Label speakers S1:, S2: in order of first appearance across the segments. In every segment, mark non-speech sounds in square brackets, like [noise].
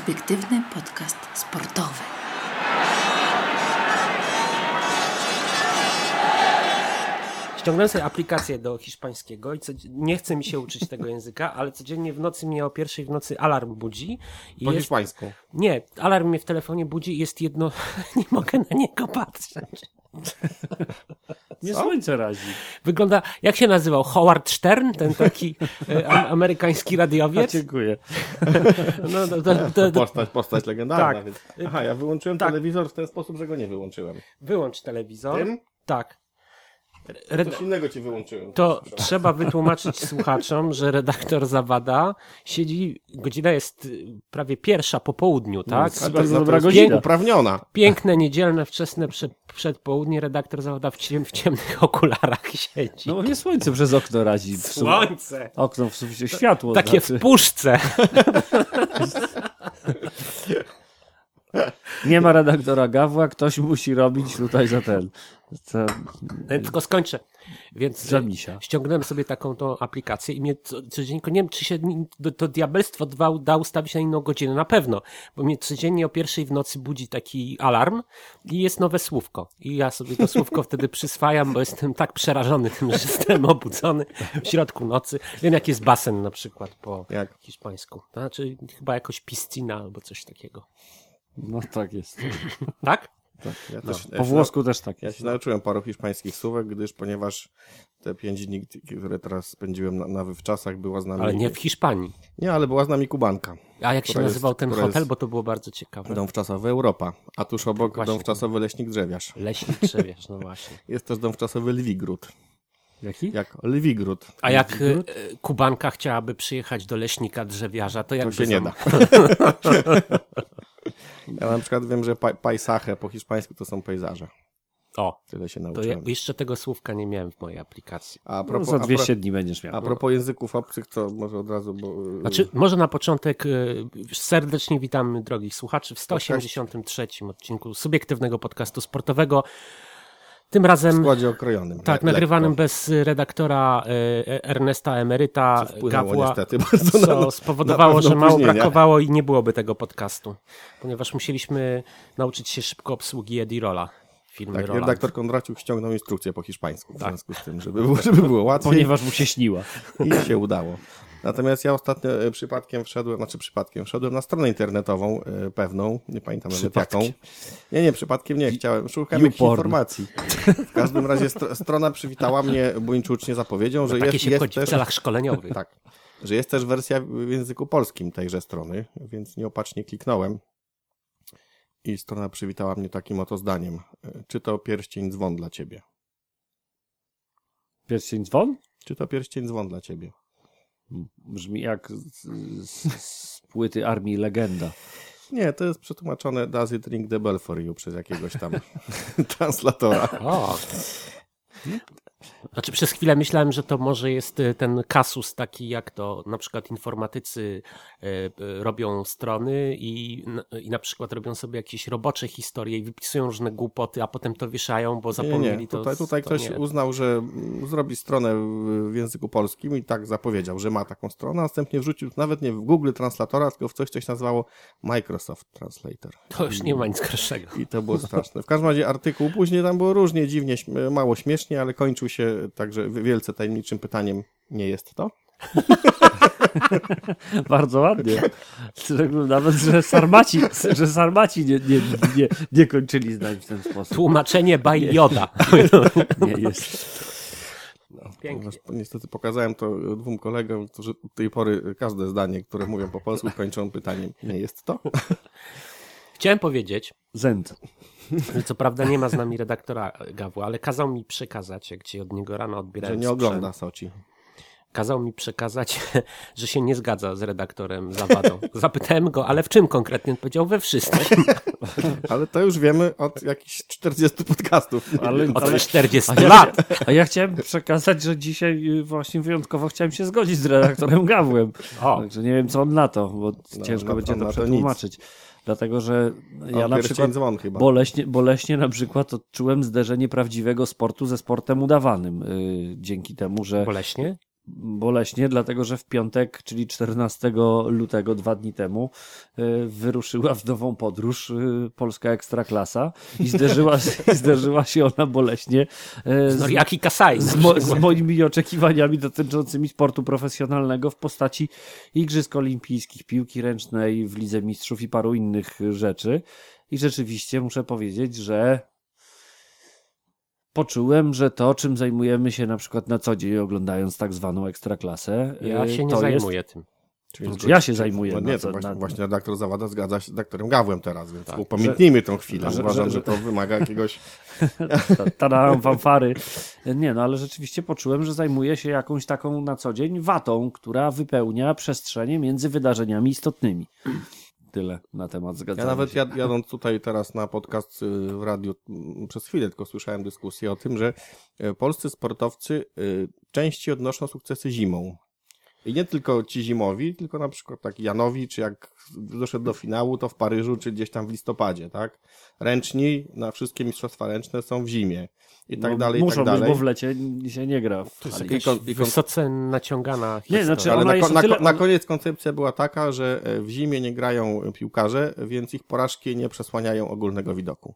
S1: Subiektywny podcast sportowy.
S2: Ściągnąłem sobie aplikację do hiszpańskiego i co, nie chce mi się uczyć tego języka, ale codziennie w nocy mnie o pierwszej w nocy alarm budzi. I
S3: Po
S2: jest,
S3: hiszpańsku.
S2: nie, alarm mnie w telefonie budzi i jest jedno, [laughs] nie mogę na niego patrzeć. [laughs]
S4: Nie słońce razi.
S2: Wygląda, jak się nazywał? Howard Stern, ten taki e, am- amerykański radiowiec?
S4: Dziękuję. [laughs]
S2: No, to, to, to, to,
S3: Postać, postać legendarna.
S2: Tak.
S3: Więc... Aha, ja wyłączyłem
S2: Tak.
S3: telewizor w ten sposób, że go nie wyłączyłem.
S2: wyłącz telewizor.
S3: Tym?
S2: Tak. Red,
S3: Coś innego ci wyłączyłem.
S2: To trzeba wytłumaczyć [laughs] słuchaczom, że redaktor Zawada siedzi, godzina jest y, prawie pierwsza po południu, tak?
S3: A
S4: bardzo
S3: to jest
S4: dobra godzina.
S3: jest uprawniona.
S2: Piękne, niedzielne, wczesne przed, przedpołudnie, redaktor Zawada w, ciem, w ciemnych [laughs] okularach siedzi.
S4: No bo nie słońce przez okno razi. W sum...
S2: Słońce!
S4: Okno w suficie światło.
S2: Takie
S4: znaczy.
S2: w puszce. [laughs]
S4: Nie ma redaktora Gawła, ktoś musi robić tutaj za ten. Za...
S2: Tylko skończę. Więc
S4: Za misia.
S2: ściągnąłem sobie taką tą aplikację i mnie co- codziennie, nie wiem czy się to diabelstwo dwa da ustawić na inną godzinę, na pewno, bo mnie codziennie o pierwszej w nocy budzi taki alarm i jest nowe słówko. I ja sobie to słówko wtedy przyswajam, bo jestem tak przerażony tym, że jestem obudzony w środku nocy. Wiem jak jest basen na przykład po
S3: Jak?
S2: hiszpańsku. To znaczy chyba jakoś piscina albo coś takiego.
S4: No tak jest. [laughs]
S2: Tak?
S3: Tak, ja, też, ja,
S4: Po włosku też tak
S3: ja
S4: jest.
S3: się nauczyłem paru hiszpańskich słówek, gdyż ponieważ te pięć dni, które teraz spędziłem na, na wywczasach, była z nami...
S2: Ale nie w Hiszpanii.
S3: Nie, ale była z nami Kubanka.
S2: A jak się
S3: Która jest-
S2: nazywał ten hotel,
S3: jest-
S2: bo to było bardzo ciekawe.
S3: Dom wczasowy Europa, a tuż obok
S2: Właśnie.
S3: dom wczasowy Leśnik Drzewiarz.
S2: Leśnik drzewiarz, no właśnie. [laughs]
S3: Jest też dom wczasowy Lwigród.
S4: Jaki?
S3: Jak Lwigród.
S2: A jak e, Kubanka chciałaby przyjechać do leśnika drzewiarza, to jak
S3: To się nie da. [laughs] Ja na przykład wiem, że pa paisaje po hiszpańsku to są pejzaże.
S2: O,
S3: Tyle się
S2: to ja
S3: nauczyłem.
S2: jeszcze tego słówka nie miałem w mojej aplikacji.
S3: A
S4: No,
S3: propos,
S4: za
S3: a pro-
S4: 200 dni będziesz miał.
S3: A propos języków obcych, to może od razu, bo... y,
S2: Znaczy, może na początek e, serdecznie witamy drogich słuchaczy w 183 odcinku subiektywnego podcastu sportowego. Tym
S3: w
S2: razem,
S3: składzie okrojonym.
S2: tak,
S3: Le-
S2: nagrywanym
S3: lekko.
S2: bez redaktora e, Ernesta Emeryta
S3: Co
S2: Gawła.
S3: niestety bardzo
S2: co
S3: na,
S2: spowodowało,
S3: na
S2: że mało brakowało i nie byłoby tego podcastu, ponieważ musieliśmy nauczyć się szybko obsługi Edirola, firmy
S3: Tak,
S2: Roland.
S3: redaktor Kondraciuk ściągnął instrukcję po hiszpańsku, w
S2: Tak.
S3: związku z tym, żeby było, żeby było łatwiej
S4: Ponieważ mu się śniła.
S3: i się udało. Natomiast ja ostatnio e, przypadkiem wszedłem, znaczy przypadkiem, wszedłem na stronę internetową e, pewną, nie pamiętam nawet jaką. Nie, nie, przypadkiem nie, chciałem, szukałem jakichś informacji. W każdym razie str- strona przywitała mnie buńczucznie zapowiedzią, że
S2: Takie
S3: jest,
S2: się
S3: jest
S2: wchodzi w
S3: też...
S2: celach szkoleniowych.
S3: Tak. Że jest też wersja w języku polskim tejże strony, więc nieopatrznie kliknąłem. I strona przywitała mnie takim oto zdaniem. E, Czy to pierścień dzwon dla ciebie?
S4: Pierścień dzwon?
S3: Czy to pierścień dzwon dla ciebie?
S4: Brzmi jak z, z, z płyty Armii Legenda.
S3: Nie, to jest przetłumaczone Does it ring the bell for you przez jakiegoś tam [laughs] translatora.
S2: O. Znaczy przez chwilę myślałem, że to może jest y, ten kasus taki, jak to na przykład informatycy y, y, robią strony i, i na przykład robią sobie jakieś robocze historie i wypisują różne głupoty, a potem to wieszają, bo
S3: Nie,
S2: zapomnieli
S3: nie.
S2: to.
S3: Tutaj, tutaj
S2: to
S3: ktoś
S2: nie.
S3: uznał, że mm, zrobi stronę w języku polskim i tak zapowiedział, że ma taką stronę, a następnie wrzucił nawet nie w Google Translatora, tylko w coś, coś nazywało Microsoft Translator.
S2: To już nie ma nic gorszego.
S3: I to było straszne. W każdym razie artykuł później tam było różnie, dziwnie, mało śmiesznie, ale kończył się także wielce tajemniczym pytaniem, nie jest to? [laughs]
S4: Bardzo ładnie. Nawet, że sarmaci, że sarmaci nie, nie, nie, nie kończyli zdań w ten sposób.
S2: Tłumaczenie by Yoda. [laughs]
S4: Nie jest.
S2: Pięknie.
S3: Ponieważ niestety pokazałem to dwóm kolegom, którzy od tej pory każde zdanie, które mówią po polsku, kończą pytaniem, nie jest to?
S2: Chciałem powiedzieć,
S4: Zęd.
S2: Że co prawda nie ma z nami redaktora Gawła, ale kazał mi przekazać, jak cię od niego rano
S3: Że
S2: odbierałem
S3: nie
S2: sprzęt,
S3: ogląda Soci.
S2: kazał mi przekazać, [laughs] że się nie zgadza z redaktorem Zawadą. Zapytałem go, ale w czym konkretnie? On powiedział, we wszystkim. [laughs]
S3: Ale to już wiemy od jakichś 40 podcastów.
S4: Ale,
S2: Od
S4: ale,
S2: 40
S4: a, ja,
S2: lat.
S4: a ja chciałem przekazać, że dzisiaj y, właśnie wyjątkowo chciałem się zgodzić z redaktorem Gawłem.
S2: O.
S4: Także nie wiem, co on na to, bo ciężko
S3: no,
S4: będzie
S3: on
S4: to przetłumaczyć. Dlatego, że ja na przykład
S3: dzwon chyba.
S4: boleśnie, boleśnie na przykład odczułem zderzenie prawdziwego sportu ze sportem udawanym. y, dzięki temu, że
S2: Boleśnie?
S4: Boleśnie, dlatego że w piątek, czyli 14 lutego, dwa dni temu, y, wyruszyła w nową podróż y, polska ekstraklasa i zderzyła, [laughs] i zderzyła się ona boleśnie y, z,
S2: jaki Kasaj.
S4: z, mo, z moimi oczekiwaniami dotyczącymi sportu profesjonalnego w postaci Igrzysk Olimpijskich, piłki ręcznej w Lidze Mistrzów i paru innych rzeczy. I rzeczywiście muszę powiedzieć, że poczułem, że to, czym zajmujemy się na przykład na co dzień, oglądając tak zwaną ekstraklasę,
S2: Ja
S4: y,
S2: się nie zajmuję
S4: jest,
S2: tym.
S3: Czyli
S4: Znaczy, ja się zajmuję
S3: No nie, to właśnie,
S4: na-
S3: właśnie redaktor Zawada zgadza się z doktorem Gawłem teraz, więc
S2: Tak.
S3: upamiętnijmy tą chwilę.
S4: że-
S3: Uważam,
S4: że-
S3: że, to wymaga jakiegoś... [laughs]
S4: ta- tadam, fanfary. Nie, no ale rzeczywiście poczułem, że zajmuję się jakąś taką na co dzień watą, która wypełnia przestrzenie między wydarzeniami istotnymi. Tyle na temat
S3: Ja
S4: zgadzania
S3: nawet
S4: się.
S3: jadąc tutaj teraz na podcast y, w radiu m, przez chwilę tylko słyszałem dyskusję o tym, że y, polscy sportowcy y, częściej odnoszą sukcesy zimą. I nie tylko ci zimowi, tylko na przykład tak Janowi, czy jak doszedł do finału, to w Paryżu, czy gdzieś tam w listopadzie, tak? Ręczni na wszystkie mistrzostwa ręczne są w zimie. I tak
S4: No,
S3: dalej, i
S4: Muszą
S3: tak dalej.
S4: być, bo w lecie się nie gra. W
S2: To jest jakaś
S3: kon- i kon-
S2: wysoce naciągana
S4: Nie,
S2: historia.
S4: znaczy
S3: Ale
S4: ona
S3: na, na,
S4: tyle-
S3: na koniec koncepcja była taka, że e, w zimie nie grają piłkarze, więc ich porażki nie przesłaniają ogólnego widoku.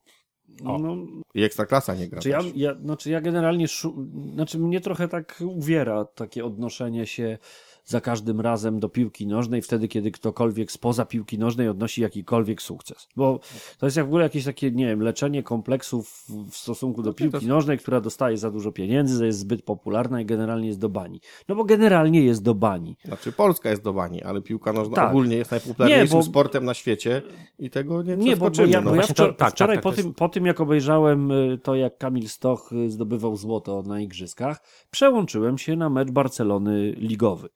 S2: O.
S4: No,
S3: I ekstraklasa nie gra
S4: Czy ja,
S3: też.
S4: ja, znaczy ja generalnie, szu, znaczy mnie trochę tak uwiera takie odnoszenie się za każdym razem do piłki nożnej, wtedy kiedy ktokolwiek spoza piłki nożnej odnosi jakikolwiek sukces. Bo to jest jak w ogóle jakieś takie, nie wiem, leczenie kompleksów w stosunku do
S3: No
S4: piłki nożnej, która dostaje za dużo pieniędzy, jest zbyt popularna i generalnie jest do bani. No bo generalnie jest do bani.
S3: Znaczy Polska jest do bani, ale piłka nożna
S4: Tak.
S3: ogólnie jest najpopularniejszym
S4: Nie, bo-
S3: sportem na świecie i tego nie
S4: Nie, bo, bo ja,
S3: no.
S4: bo ja
S2: właśnie
S4: wczor-
S2: tak,
S4: wczoraj
S2: tak,
S4: po,
S2: tak, to
S4: tym,
S2: jest-
S4: po tym, jak obejrzałem y, to, jak Kamil Stoch y, zdobywał złoto na igrzyskach, przełączyłem się na mecz Barcelony ligowy.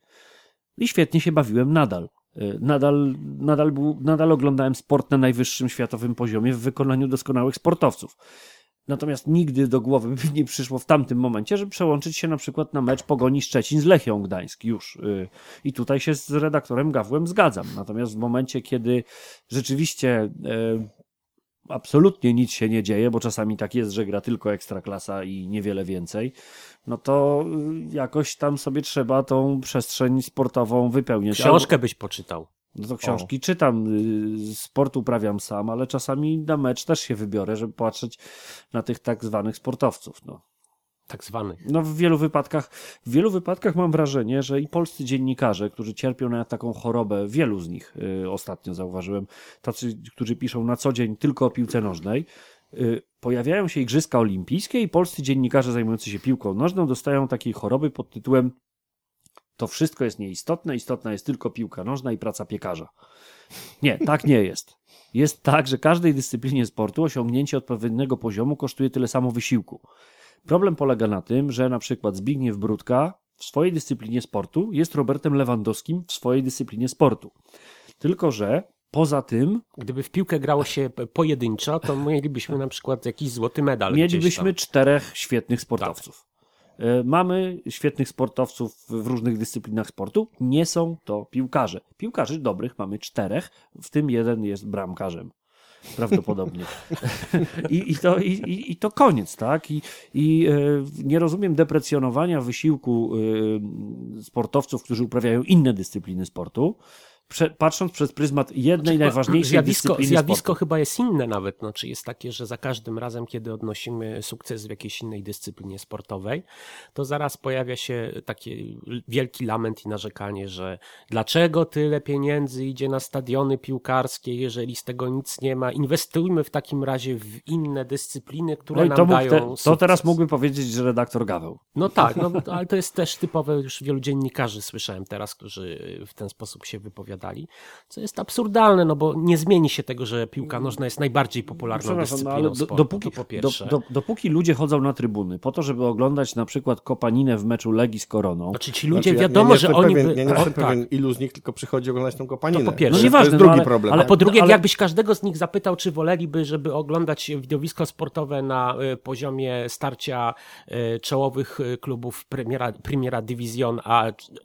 S4: I świetnie się bawiłem nadal. Y, Nadal, nadal, był, nadal oglądałem sport na najwyższym światowym poziomie w wykonaniu doskonałych sportowców. Natomiast nigdy do głowy by nie przyszło w tamtym momencie, żeby przełączyć się na przykład na mecz Pogoni Szczecin z Lechią Gdańsk już. Y, I tutaj się z redaktorem Gawłem zgadzam. Natomiast w momencie, kiedy rzeczywiście y, absolutnie nic się nie dzieje, bo czasami tak jest, że gra tylko ekstraklasa i niewiele więcej, no to y, jakoś tam sobie trzeba tą przestrzeń sportową wypełniać.
S2: Książkę byś poczytał.
S4: No to książki czytam, y, sport uprawiam sam, ale czasami na mecz też się wybiorę, żeby patrzeć na tych tak zwanych sportowców. No.
S2: Tak zwany.
S4: No w wielu wypadkach, w wielu wypadkach mam wrażenie, że i polscy dziennikarze, którzy cierpią na taką chorobę, wielu z nich y, ostatnio zauważyłem, tacy, którzy piszą na co dzień tylko o piłce nożnej, y, pojawiają się igrzyska olimpijskie i polscy dziennikarze zajmujący się piłką nożną dostają takiej choroby pod tytułem to wszystko jest nieistotne, istotna jest tylko piłka nożna i praca piekarza. Nie, tak nie jest. Jest tak, że każdej dyscyplinie sportu osiągnięcie odpowiedniego poziomu kosztuje tyle samo wysiłku. Problem polega na tym, że na przykład Zbigniew Brudka w swojej dyscyplinie sportu jest Robertem Lewandowskim w swojej dyscyplinie sportu. Tylko, że poza tym
S2: Gdyby w piłkę grało się pojedynczo, to mielibyśmy na przykład jakiś złoty medal.
S4: mielibyśmy czterech świetnych sportowców. E, Mamy świetnych sportowców w różnych dyscyplinach sportu. Nie są to piłkarze. Piłkarzy dobrych mamy czterech, w tym jeden jest bramkarzem. Prawdopodobnie. [laughs] I, i, to, i, i- to koniec, tak? I, i e, nie rozumiem deprecjonowania wysiłku e, sportowców, którzy uprawiają inne dyscypliny sportu, prze, patrząc przez pryzmat jednej najważniejszej
S2: zjawisko,
S4: dyscypliny
S2: zjawisko
S4: sportu.
S2: chyba jest inne nawet, no, czy jest takie, że za każdym razem, kiedy odnosimy sukces w jakiejś innej dyscyplinie sportowej, to zaraz pojawia się taki wielki lament i narzekanie, że dlaczego tyle pieniędzy idzie na stadiony piłkarskie, jeżeli z tego nic nie ma. Inwestujmy w takim razie w inne dyscypliny, które
S4: No i
S2: nam
S4: mógł
S2: dają
S4: te, to
S2: sukces.
S4: teraz mógłby powiedzieć, że redaktor Gaweł.
S2: No tak, no, ale to jest też typowe, już wielu dziennikarzy słyszałem teraz, którzy w ten sposób się wypowiadali, co jest absurdalne, no bo nie zmieni się tego, że piłka nożna jest najbardziej popularną
S4: no
S2: dyscypliną
S4: ale do,
S2: sportu,
S4: dopóki,
S2: to po
S4: do,
S2: pierwsze.
S4: do, dopóki ludzie chodzą na trybuny po to, żeby oglądać na przykład Kopaninę w meczu Legii z Koroną,
S2: Znaczy ci ludzie
S3: Znaczy, ja
S2: wiadomo,
S3: nie, nie
S2: że oni
S3: pewien,
S2: by...
S3: Ja nie jestem
S2: tak.
S3: pewien, ilu z nich tylko przychodzi oglądać tą kopaninę.
S2: To po pierwsze. No
S4: nieważne,
S3: to jest drugi
S4: no ale-
S3: problem.
S2: Ale po drugie,
S4: ale-
S2: jakbyś każdego z nich zapytał, czy woleliby, żeby oglądać widowisko sportowe na y, poziomie starcia y, czołowych y, klubów Premiera, Primera Division, a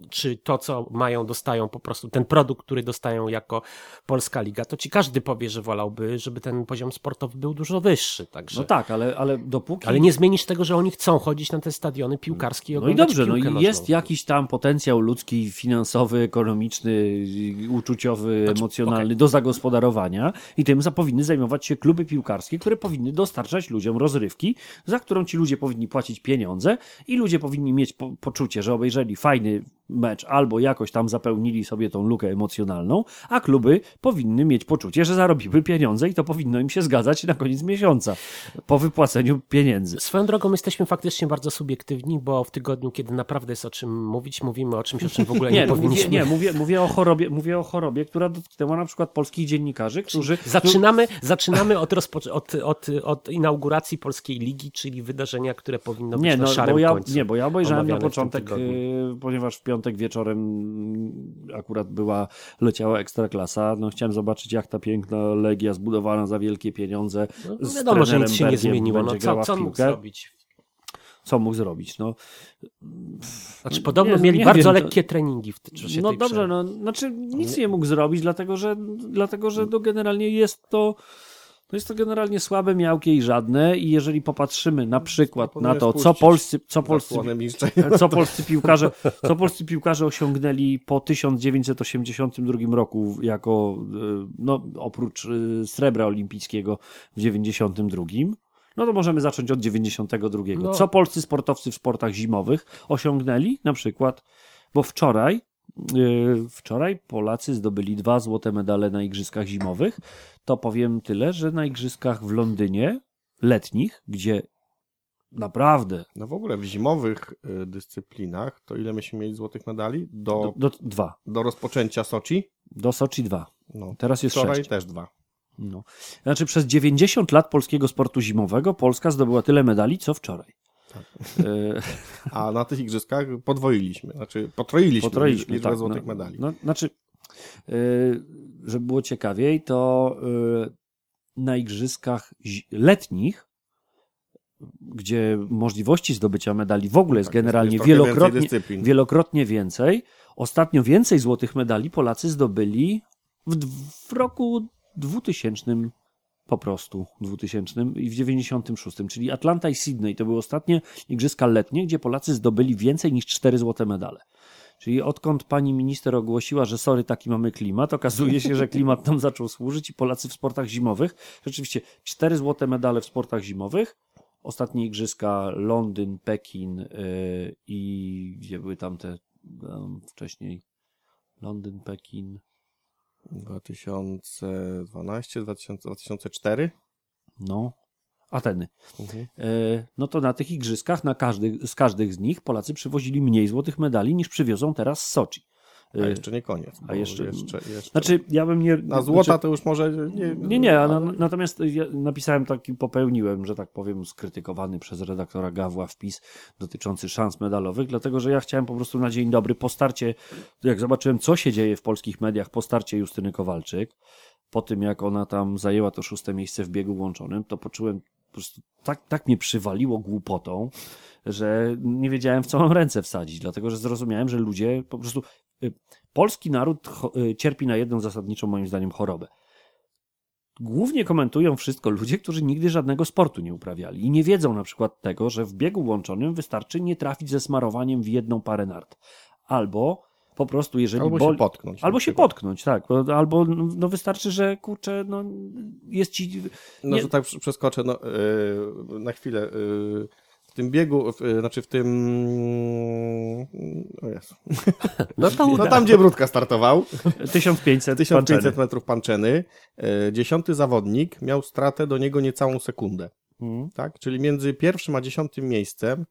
S2: czy to, co mają, dostają po prostu ten produkt, który dostają jako Polska Liga, to ci każdy powie, że wolałby, żeby ten poziom sportowy był dużo wyższy. Także...
S4: No tak, ale, ale dopóki...
S2: Ale nie zmienisz tego, że oni chcą chodzić na te stadiony piłkarskie i
S4: No i dobrze, no i jest jakiś tam potencjał ludzki, finansowy, ekonomiczny, uczuciowy,
S2: Znaczy,
S4: emocjonalny do zagospodarowania i tym za powinny zajmować się kluby piłkarskie, które powinny dostarczać ludziom rozrywki, za którą ci ludzie powinni płacić pieniądze i ludzie powinni mieć po poczucie, że obejrzeli fajny mecz albo jakoś tam zapełnili sobie tą lukę emocjonalną, a kluby powinny mieć poczucie, że zarobiły pieniądze i to powinno im się zgadzać na koniec miesiąca po wypłaceniu pieniędzy.
S2: Swoją drogą jesteśmy faktycznie bardzo subiektywni, bo w tygodniu, kiedy naprawdę jest o czym mówić, mówimy o czymś, o czym w ogóle [laughs] nie,
S4: Nie, no, mówię,
S2: powinniśmy.
S4: nie mówię, mówię, o chorobie, mówię o chorobie, która dotknęła na przykład polskich dziennikarzy, którzy...
S2: Zaczynamy, zaczynamy od, rozpoc- od, od, od inauguracji Polskiej Ligi, czyli wydarzenia, które powinno być
S4: Nie,
S2: na
S4: no,
S2: szarym
S4: bo ja,
S2: końcu.
S4: nie, bo ja obejrzałem na początek, y, ponieważ w piątek wieczorem y, akurat była, leciała Ekstraklasa, no chciałem zobaczyć jak ta piękna Legia zbudowana za wielkie pieniądze
S2: No,
S4: z
S2: wiadomo, że nic się nie zmieniło. No, co, co mógł zrobić?
S4: Co mógł zrobić, no.
S2: Znaczy, podobno
S4: Nie,
S2: mieli
S4: nie
S2: bardzo
S4: wiem, to-
S2: lekkie treningi w czasie
S4: No dobrze,
S2: przerwy.
S4: no, znaczy nic nie mógł zrobić, dlatego że, dlatego, że to generalnie jest to, no jest to generalnie słabe, miałkie i żadne i jeżeli popatrzymy na przykład na to, co polscy, co polscy, [laughs] co polscy piłkarze, co polscy piłkarze osiągnęli po 1982 roku jako, y, no oprócz y, srebra olimpijskiego w 92, no to możemy zacząć od 92.
S2: No.
S4: Co polscy sportowcy w sportach zimowych osiągnęli? Na przykład, bo wczoraj, wczoraj Polacy zdobyli dwa złote medale na Igrzyskach Zimowych. To powiem tyle, że na Igrzyskach w Londynie, letnich, gdzie naprawdę
S3: No w ogóle w zimowych y, dyscyplinach, to ile myśmy mieli złotych medali? Do,
S4: do, do dwa,
S3: do rozpoczęcia Soczi?
S4: do Soczi dwa.
S3: No.
S4: Teraz jest
S3: Wczoraj
S4: sześć.
S3: też dwa.
S4: No. Znaczy przez 90 lat polskiego sportu zimowego Polska zdobyła tyle medali, co wczoraj. E,
S3: A na tych igrzyskach podwoiliśmy, znaczy potroiliśmy,
S4: Potroiliśmy,
S3: liczbę
S4: tak.
S3: złotych
S4: no,
S3: medali.
S4: No, znaczy, y, żeby było ciekawiej, to y, na igrzyskach letnich, gdzie możliwości zdobycia medali w ogóle jest
S3: Tak,
S4: generalnie
S3: jest trochę więcej
S4: wielokrotnie, wielokrotnie więcej. Ostatnio więcej złotych medali Polacy zdobyli w, w roku 2000 po prostu 2000 i w 96, czyli Atlanta i Sydney. To były ostatnie igrzyska letnie, gdzie Polacy zdobyli więcej niż 4 złote medale. Czyli odkąd pani minister ogłosiła, że sorry, taki mamy klimat, okazuje się, że klimat nam zaczął służyć i Polacy w sportach zimowych, rzeczywiście 4 złote medale w sportach zimowych, ostatnie igrzyska Londyn, Pekin yy, i gdzie były tamte um, wcześniej? Londyn, Pekin,
S3: 2012, 2000, 2004.
S4: no, Ateny.
S3: Mhm.
S4: E, no to na tych igrzyskach, na każdy, z każdych z nich Polacy przywozili mniej złotych medali niż przywiozą teraz z Soczi.
S3: A
S4: E,
S3: jeszcze nie koniec.
S4: a jeszcze-
S3: jeszcze, jeszcze
S4: Znaczy, ja bym nie...
S3: na złota
S4: znaczy,
S3: to już może nie.
S4: Nie, nie, a natomiast ja napisałem taki, popełniłem, że tak powiem, skrytykowany przez redaktora Gawła wpis dotyczący szans medalowych, dlatego że ja chciałem po prostu na dzień dobry po starcie, jak zobaczyłem, co się dzieje w polskich mediach po starcie Justyny Kowalczyk, po tym jak ona tam zajęła to szóste miejsce w biegu łączonym, to poczułem po prostu tak, tak mnie przywaliło głupotą, że nie wiedziałem, w co mam ręce wsadzić, dlatego że zrozumiałem, że ludzie po prostu. Polski naród y, cierpi na jedną zasadniczą, moim zdaniem, chorobę. Głównie komentują wszystko ludzie, którzy nigdy żadnego sportu nie uprawiali i nie wiedzą na przykład tego, że w biegu łączonym wystarczy nie trafić ze smarowaniem w jedną parę nart. Albo po prostu, jeżeli
S3: Albo
S4: boli,
S3: się potknąć.
S4: Albo się potknąć, tak. Bo- Albo no wystarczy, że kurczę, no jest ci.
S3: No,
S4: nie-
S3: że tak przeskoczę no, yy, na chwilę. Yy, w tym biegu, w, yy, znaczy w tym. O Jezu. [laughs]
S2: No to
S3: No tam, gdzie Brudka startował,
S4: 1500
S3: 1500
S4: panczeny.
S3: metrów panczeny, yy, dziesiąty zawodnik miał stratę do niego niecałą sekundę.
S4: Mhm.
S3: Tak? Czyli między pierwszym a dziesiątym miejscem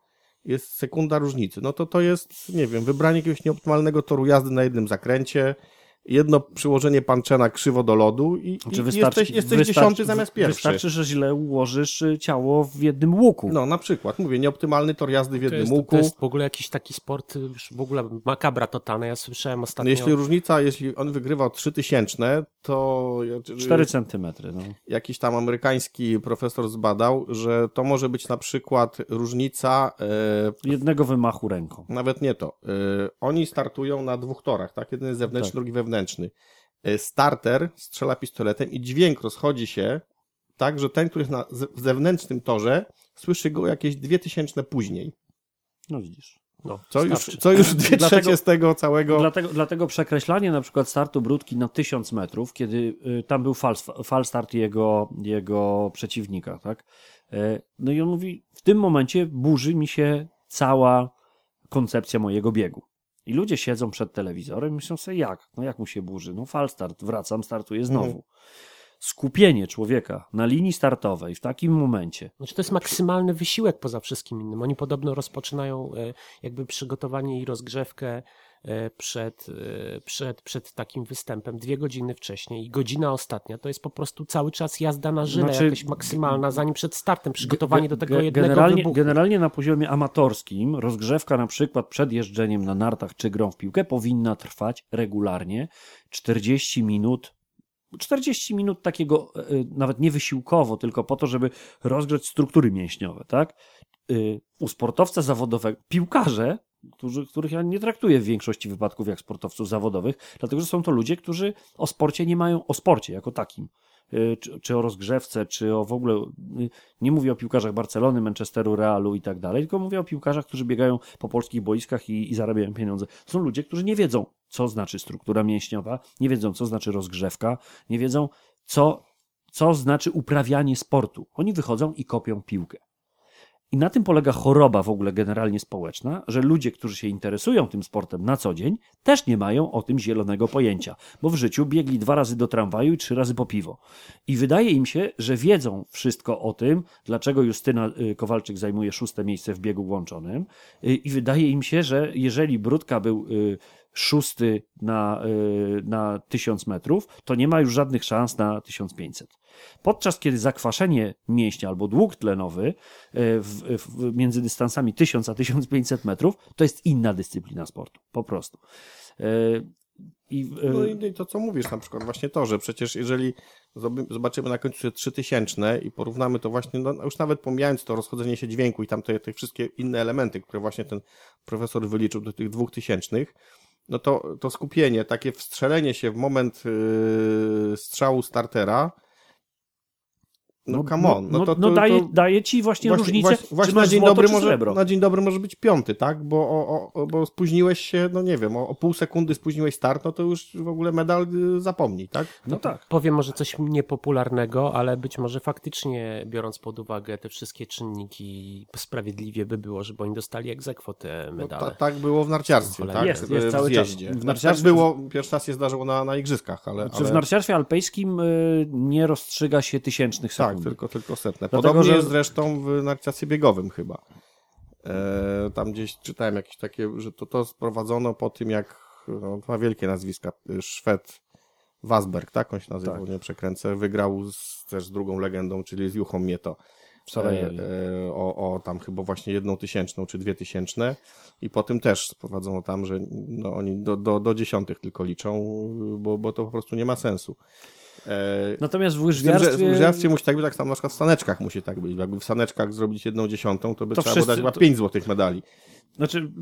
S3: jest sekunda różnicy. No to to jest, nie wiem, wybranie jakiegoś nieoptymalnego toru jazdy na jednym zakręcie, jedno przyłożenie panczena krzywo do lodu i,
S4: Czy
S3: i jesteś, jesteś dziesiąty zamiast pierwszy.
S4: Wystarczy, że źle ułożysz y, ciało w jednym łuku.
S3: No, na przykład, mówię, nieoptymalny tor jazdy w
S2: To
S3: jednym
S2: jest,
S3: łuku.
S2: to jest w ogóle jakiś taki sport, y, już w ogóle makabra totalna. Ja słyszałem
S3: No,
S2: ostatnio...
S3: jeśli różnica, jeśli on wygrywał 3000, to
S4: 4 centymetry. No.
S3: jakiś tam amerykański profesor zbadał, że to może być na przykład różnica, e,
S4: Jednego wymachu ręką.
S3: nawet nie to, e, oni startują na dwóch torach, tak? Jeden jest zewnętrzny,
S4: Tak.
S3: drugi wewnętrzny. Wewnętrzny. E, Starter strzela pistoletem i dźwięk rozchodzi się tak, że ten, który jest na zewnętrznym torze, słyszy go jakieś dwie tysięczne później.
S4: No widzisz.
S2: No,
S3: Co już, co już dwie
S4: Dlatego-
S3: trzecie z tego całego...
S4: Dlatego, dlatego przekreślanie na przykład startu Brudki na 1000 metrów, kiedy y, tam był fal, fal start jego, jego przeciwnika, tak? E, No i on mówi, w tym momencie burzy mi się cała koncepcja mojego biegu. I ludzie siedzą przed telewizorem i myślą sobie, jak? No jak mu się burzy? No fal start, wracam, startuję znowu.
S3: Mhm.
S4: Skupienie człowieka na linii startowej w takim momencie,
S2: Znaczy to jest maksymalny wysiłek poza wszystkim innym. Oni podobno rozpoczynają e, jakby przygotowanie i rozgrzewkę przed, e, przed, przed takim występem dwie godziny wcześniej i godzina ostatnia to jest po prostu cały czas jazda na żyle
S4: Znaczy,
S2: jakaś maksymalna, zanim przed startem, przygotowanie do tego jednego
S4: generalnie,
S2: wybuchu.
S4: generalnie na poziomie amatorskim rozgrzewka na przykład przed jeżdżeniem na nartach czy grą w piłkę powinna trwać regularnie 40 minut 40 minut takiego e, nawet nie wysiłkowo, tylko po to, żeby rozgrzać struktury mięśniowe, tak? Y, U sportowca zawodowego, piłkarze, którzy, których ja nie traktuję w większości wypadków jak sportowców zawodowych, dlatego że są to ludzie, którzy o sporcie nie mają, o sporcie jako takim, y, czy, czy o rozgrzewce, czy o w ogóle, y, nie mówię o piłkarzach Barcelony, Manchesteru, Realu i tak dalej, tylko mówię o piłkarzach, którzy biegają po polskich boiskach i, i zarabiają pieniądze. Są ludzie, którzy nie wiedzą, co znaczy struktura mięśniowa, nie wiedzą, co znaczy rozgrzewka, nie wiedzą, co, co znaczy uprawianie sportu. Oni wychodzą i kopią piłkę. I na tym polega choroba w ogóle generalnie społeczna, że ludzie, którzy się interesują tym sportem na co dzień, też nie mają o tym zielonego pojęcia, bo w życiu biegli dwa razy do tramwaju i trzy razy po piwo. I wydaje im się, że wiedzą wszystko o tym, dlaczego Justyna y, Kowalczyk zajmuje szóste miejsce w biegu łączonym. Y, I wydaje im się, że jeżeli Brudka był y, szósty na, y, na 1000 metrów, to nie ma już żadnych szans na 1500. Podczas kiedy zakwaszenie mięśnia albo dług tlenowy y, w, w, między dystansami 1000 a 1500 metrów to jest inna dyscyplina sportu. Po prostu. Y, I, y,
S3: No i i to, co mówisz, na przykład właśnie to, że przecież jeżeli zob- zobaczymy na końcu te 3000 i porównamy to właśnie, no już nawet pomijając to rozchodzenie się dźwięku i tam te, te wszystkie inne elementy, które właśnie ten profesor wyliczył do tych 2000, no to, to skupienie, takie wstrzelenie się w moment yy, strzału startera, no, come on. No, to, to,
S4: no daje,
S3: to,
S4: daje ci właśnie, różnicę,
S3: właśnie,
S4: czy
S3: właśnie
S4: masz
S3: na dzień
S4: złoto,
S3: dobry może,
S4: srebro.
S3: na dzień dobry może być piąty, tak? Bo, o, o, bo spóźniłeś się, no nie wiem, o, o pół sekundy spóźniłeś start, no to już w ogóle medal y, zapomnij, tak?
S4: No tak.
S2: Powiem może coś niepopularnego, ale być może faktycznie biorąc pod uwagę te wszystkie czynniki, sprawiedliwie by było, żeby oni dostali egzekwo te
S3: No,
S2: medale.
S3: ta, tak było w narciarstwie, tak?
S4: Jest, jest
S3: w
S4: cały czas. W
S3: W
S4: narciarstwie-
S3: było, pierwszy raz się zdarzyło na, na igrzyskach, ale,
S4: Czy w
S3: ale
S4: narciarstwie alpejskim y, nie rozstrzyga się tysięcznych
S3: tak,
S4: sekund.
S3: tylko, tylko setne.
S4: Dlatego,
S3: Podobnie
S4: że-
S3: jest zresztą w narciarstwie biegowym chyba. E, tam gdzieś czytałem jakieś takie, że to, to sprowadzono po tym, jak no, ma wielkie nazwiska, y, Szwed Wasberg, tak on się nazywał,
S4: Tak.
S3: nie przekręcę, wygrał z, też z drugą legendą, czyli z Juchą Mieto.
S4: W.
S3: E, e, o, o tam chyba właśnie jedną tysięczną czy dwie tysięczne i po tym też sprowadzono tam, że no, oni do, do, do dziesiątych tylko liczą, bo, bo to po prostu nie ma sensu. E,
S4: Natomiast w
S3: z że w
S4: łyżwiarstwie...
S3: łyżwiarstwie musi tak być, tak samo na przykład w saneczkach musi tak być. Jakby w saneczkach zrobić jedną dziesiątą, to by
S4: To
S3: trzeba
S4: wszyscy-
S3: dać chyba
S4: to-
S3: pięć złotych medali.
S4: Znaczy,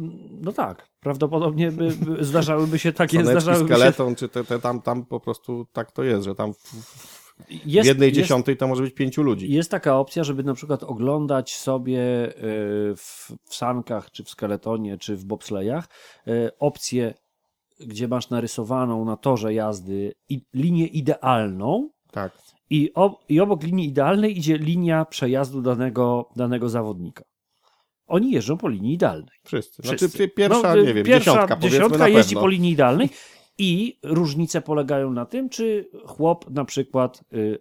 S4: no tak, prawdopodobnie by, by zdarzałyby się takie...
S3: Saneczki,
S4: Zdarzałyby się...
S3: skeleton, czy te, te, tam, tam po prostu tak to jest, że tam w, w
S4: Jest,
S3: jednej
S4: jest,
S3: dziesiątej to może być pięciu ludzi.
S4: Jest taka opcja, żeby na przykład oglądać sobie w, w sankach, czy w skeletonie, czy w bobslejach y, opcję, gdzie masz narysowaną na torze jazdy linię idealną
S3: Tak.
S4: i, ob, i obok linii idealnej idzie linia przejazdu danego, danego zawodnika. Oni jeżdżą po linii idealnej.
S3: Wszyscy.
S4: Wszyscy.
S3: Znaczy pi- pierwsza,
S4: No,
S3: nie wiem,
S4: pierwsza
S3: dziesiątka
S4: dziesiątka jeździ po linii idealnej i różnice polegają na tym, czy chłop na przykład y,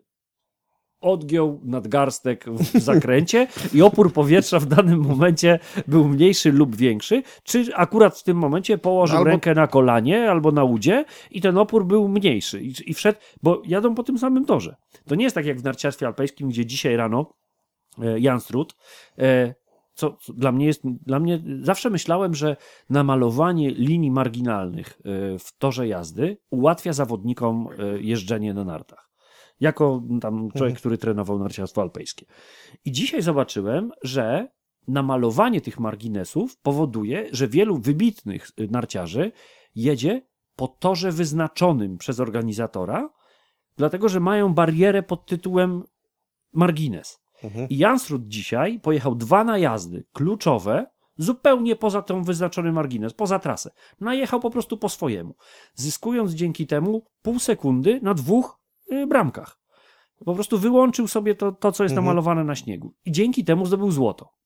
S4: odgiął nadgarstek w zakręcie i opór powietrza w danym momencie był mniejszy lub większy, czy akurat w tym momencie położył
S3: Albo-
S4: rękę na kolanie albo na udzie i ten opór był mniejszy i, i wszedł, bo jadą po tym samym torze. To nie jest tak jak w narciarstwie alpejskim, gdzie dzisiaj rano e, Jan Strut e, co, co dla mnie jest, dla mnie zawsze myślałem, że namalowanie linii marginalnych e, w torze jazdy ułatwia zawodnikom e, jeżdżenie na nartach. Jako tam człowiek, który trenował narciarstwo alpejskie. I dzisiaj zobaczyłem, że namalowanie tych marginesów powoduje, że wielu wybitnych y, narciarzy jedzie po torze wyznaczonym przez organizatora, dlatego że mają barierę pod tytułem margines.
S3: Mhm.
S4: I Jansrud dzisiaj pojechał dwa najazdy kluczowe, zupełnie poza tą wyznaczony margines, poza trasę. Najechał po prostu po swojemu, zyskując dzięki temu pół sekundy na dwóch bramkach. Po prostu wyłączył sobie to, to co jest
S3: Mhm.
S4: namalowane na śniegu. I dzięki temu zdobył złoto.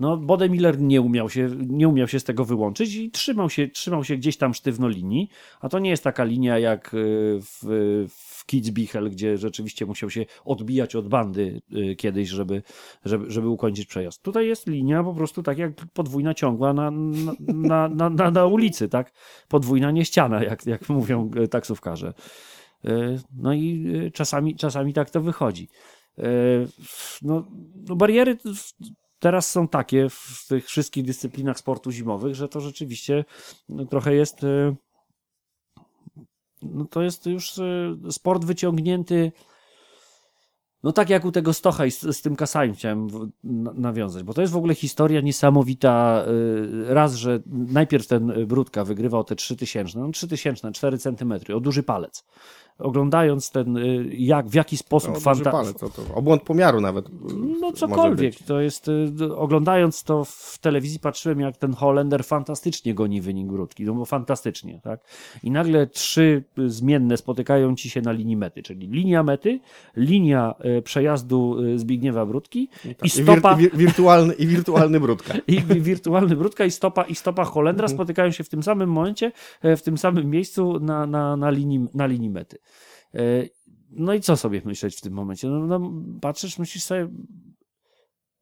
S4: No, Bodemiller nie umiał, się, nie umiał się z tego wyłączyć i trzymał się, trzymał się gdzieś tam sztywno linii, a to nie jest taka linia jak y, w, w Kitzbichel, gdzie rzeczywiście musiał się odbijać od bandy y, kiedyś, żeby, żeby, żeby ukończyć przejazd. Tutaj jest linia po prostu tak jak podwójna ciągła na, na, na, na, na, ulicy, tak? Podwójna nie ściana, jak, jak mówią y, taksówkarze. Y, No i y, czasami, czasami tak to wychodzi. Y, No, no bariery teraz są takie w tych wszystkich dyscyplinach sportu zimowych, że to rzeczywiście no, trochę jest no, to jest już sport wyciągnięty no tak jak u tego Stocha i z, z tym Kasajem chciałem nawiązać, bo to jest w ogóle historia niesamowita. Raz, że najpierw ten Brudka wygrywał te 3000, no 3000, 4 centymetry, o duży palec. Oglądając ten, y, jak, w jaki sposób
S3: No, duży
S4: fanta-
S3: palec, co to? Obłąd pomiaru nawet. y,
S4: no cokolwiek, to jest, y, oglądając to w telewizji patrzyłem jak ten Holender fantastycznie goni wynik Brudki, no bo fantastycznie, tak? I nagle trzy zmienne spotykają ci się na linii mety, czyli linia mety, linia przejazdu Zbigniewa Brudki i
S3: Tak. I,
S4: stopa...
S3: wir, i, wirtualny, I wirtualny brudka. [laughs]
S4: I i wirtualny Brudka i stopa, i stopa Holendra
S3: Mhm.
S4: spotykają się w tym samym momencie, e, w tym samym miejscu na, na, na, linii, na linii mety. E, No i co sobie myśleć w tym momencie? No, no patrzysz, myślisz sobie,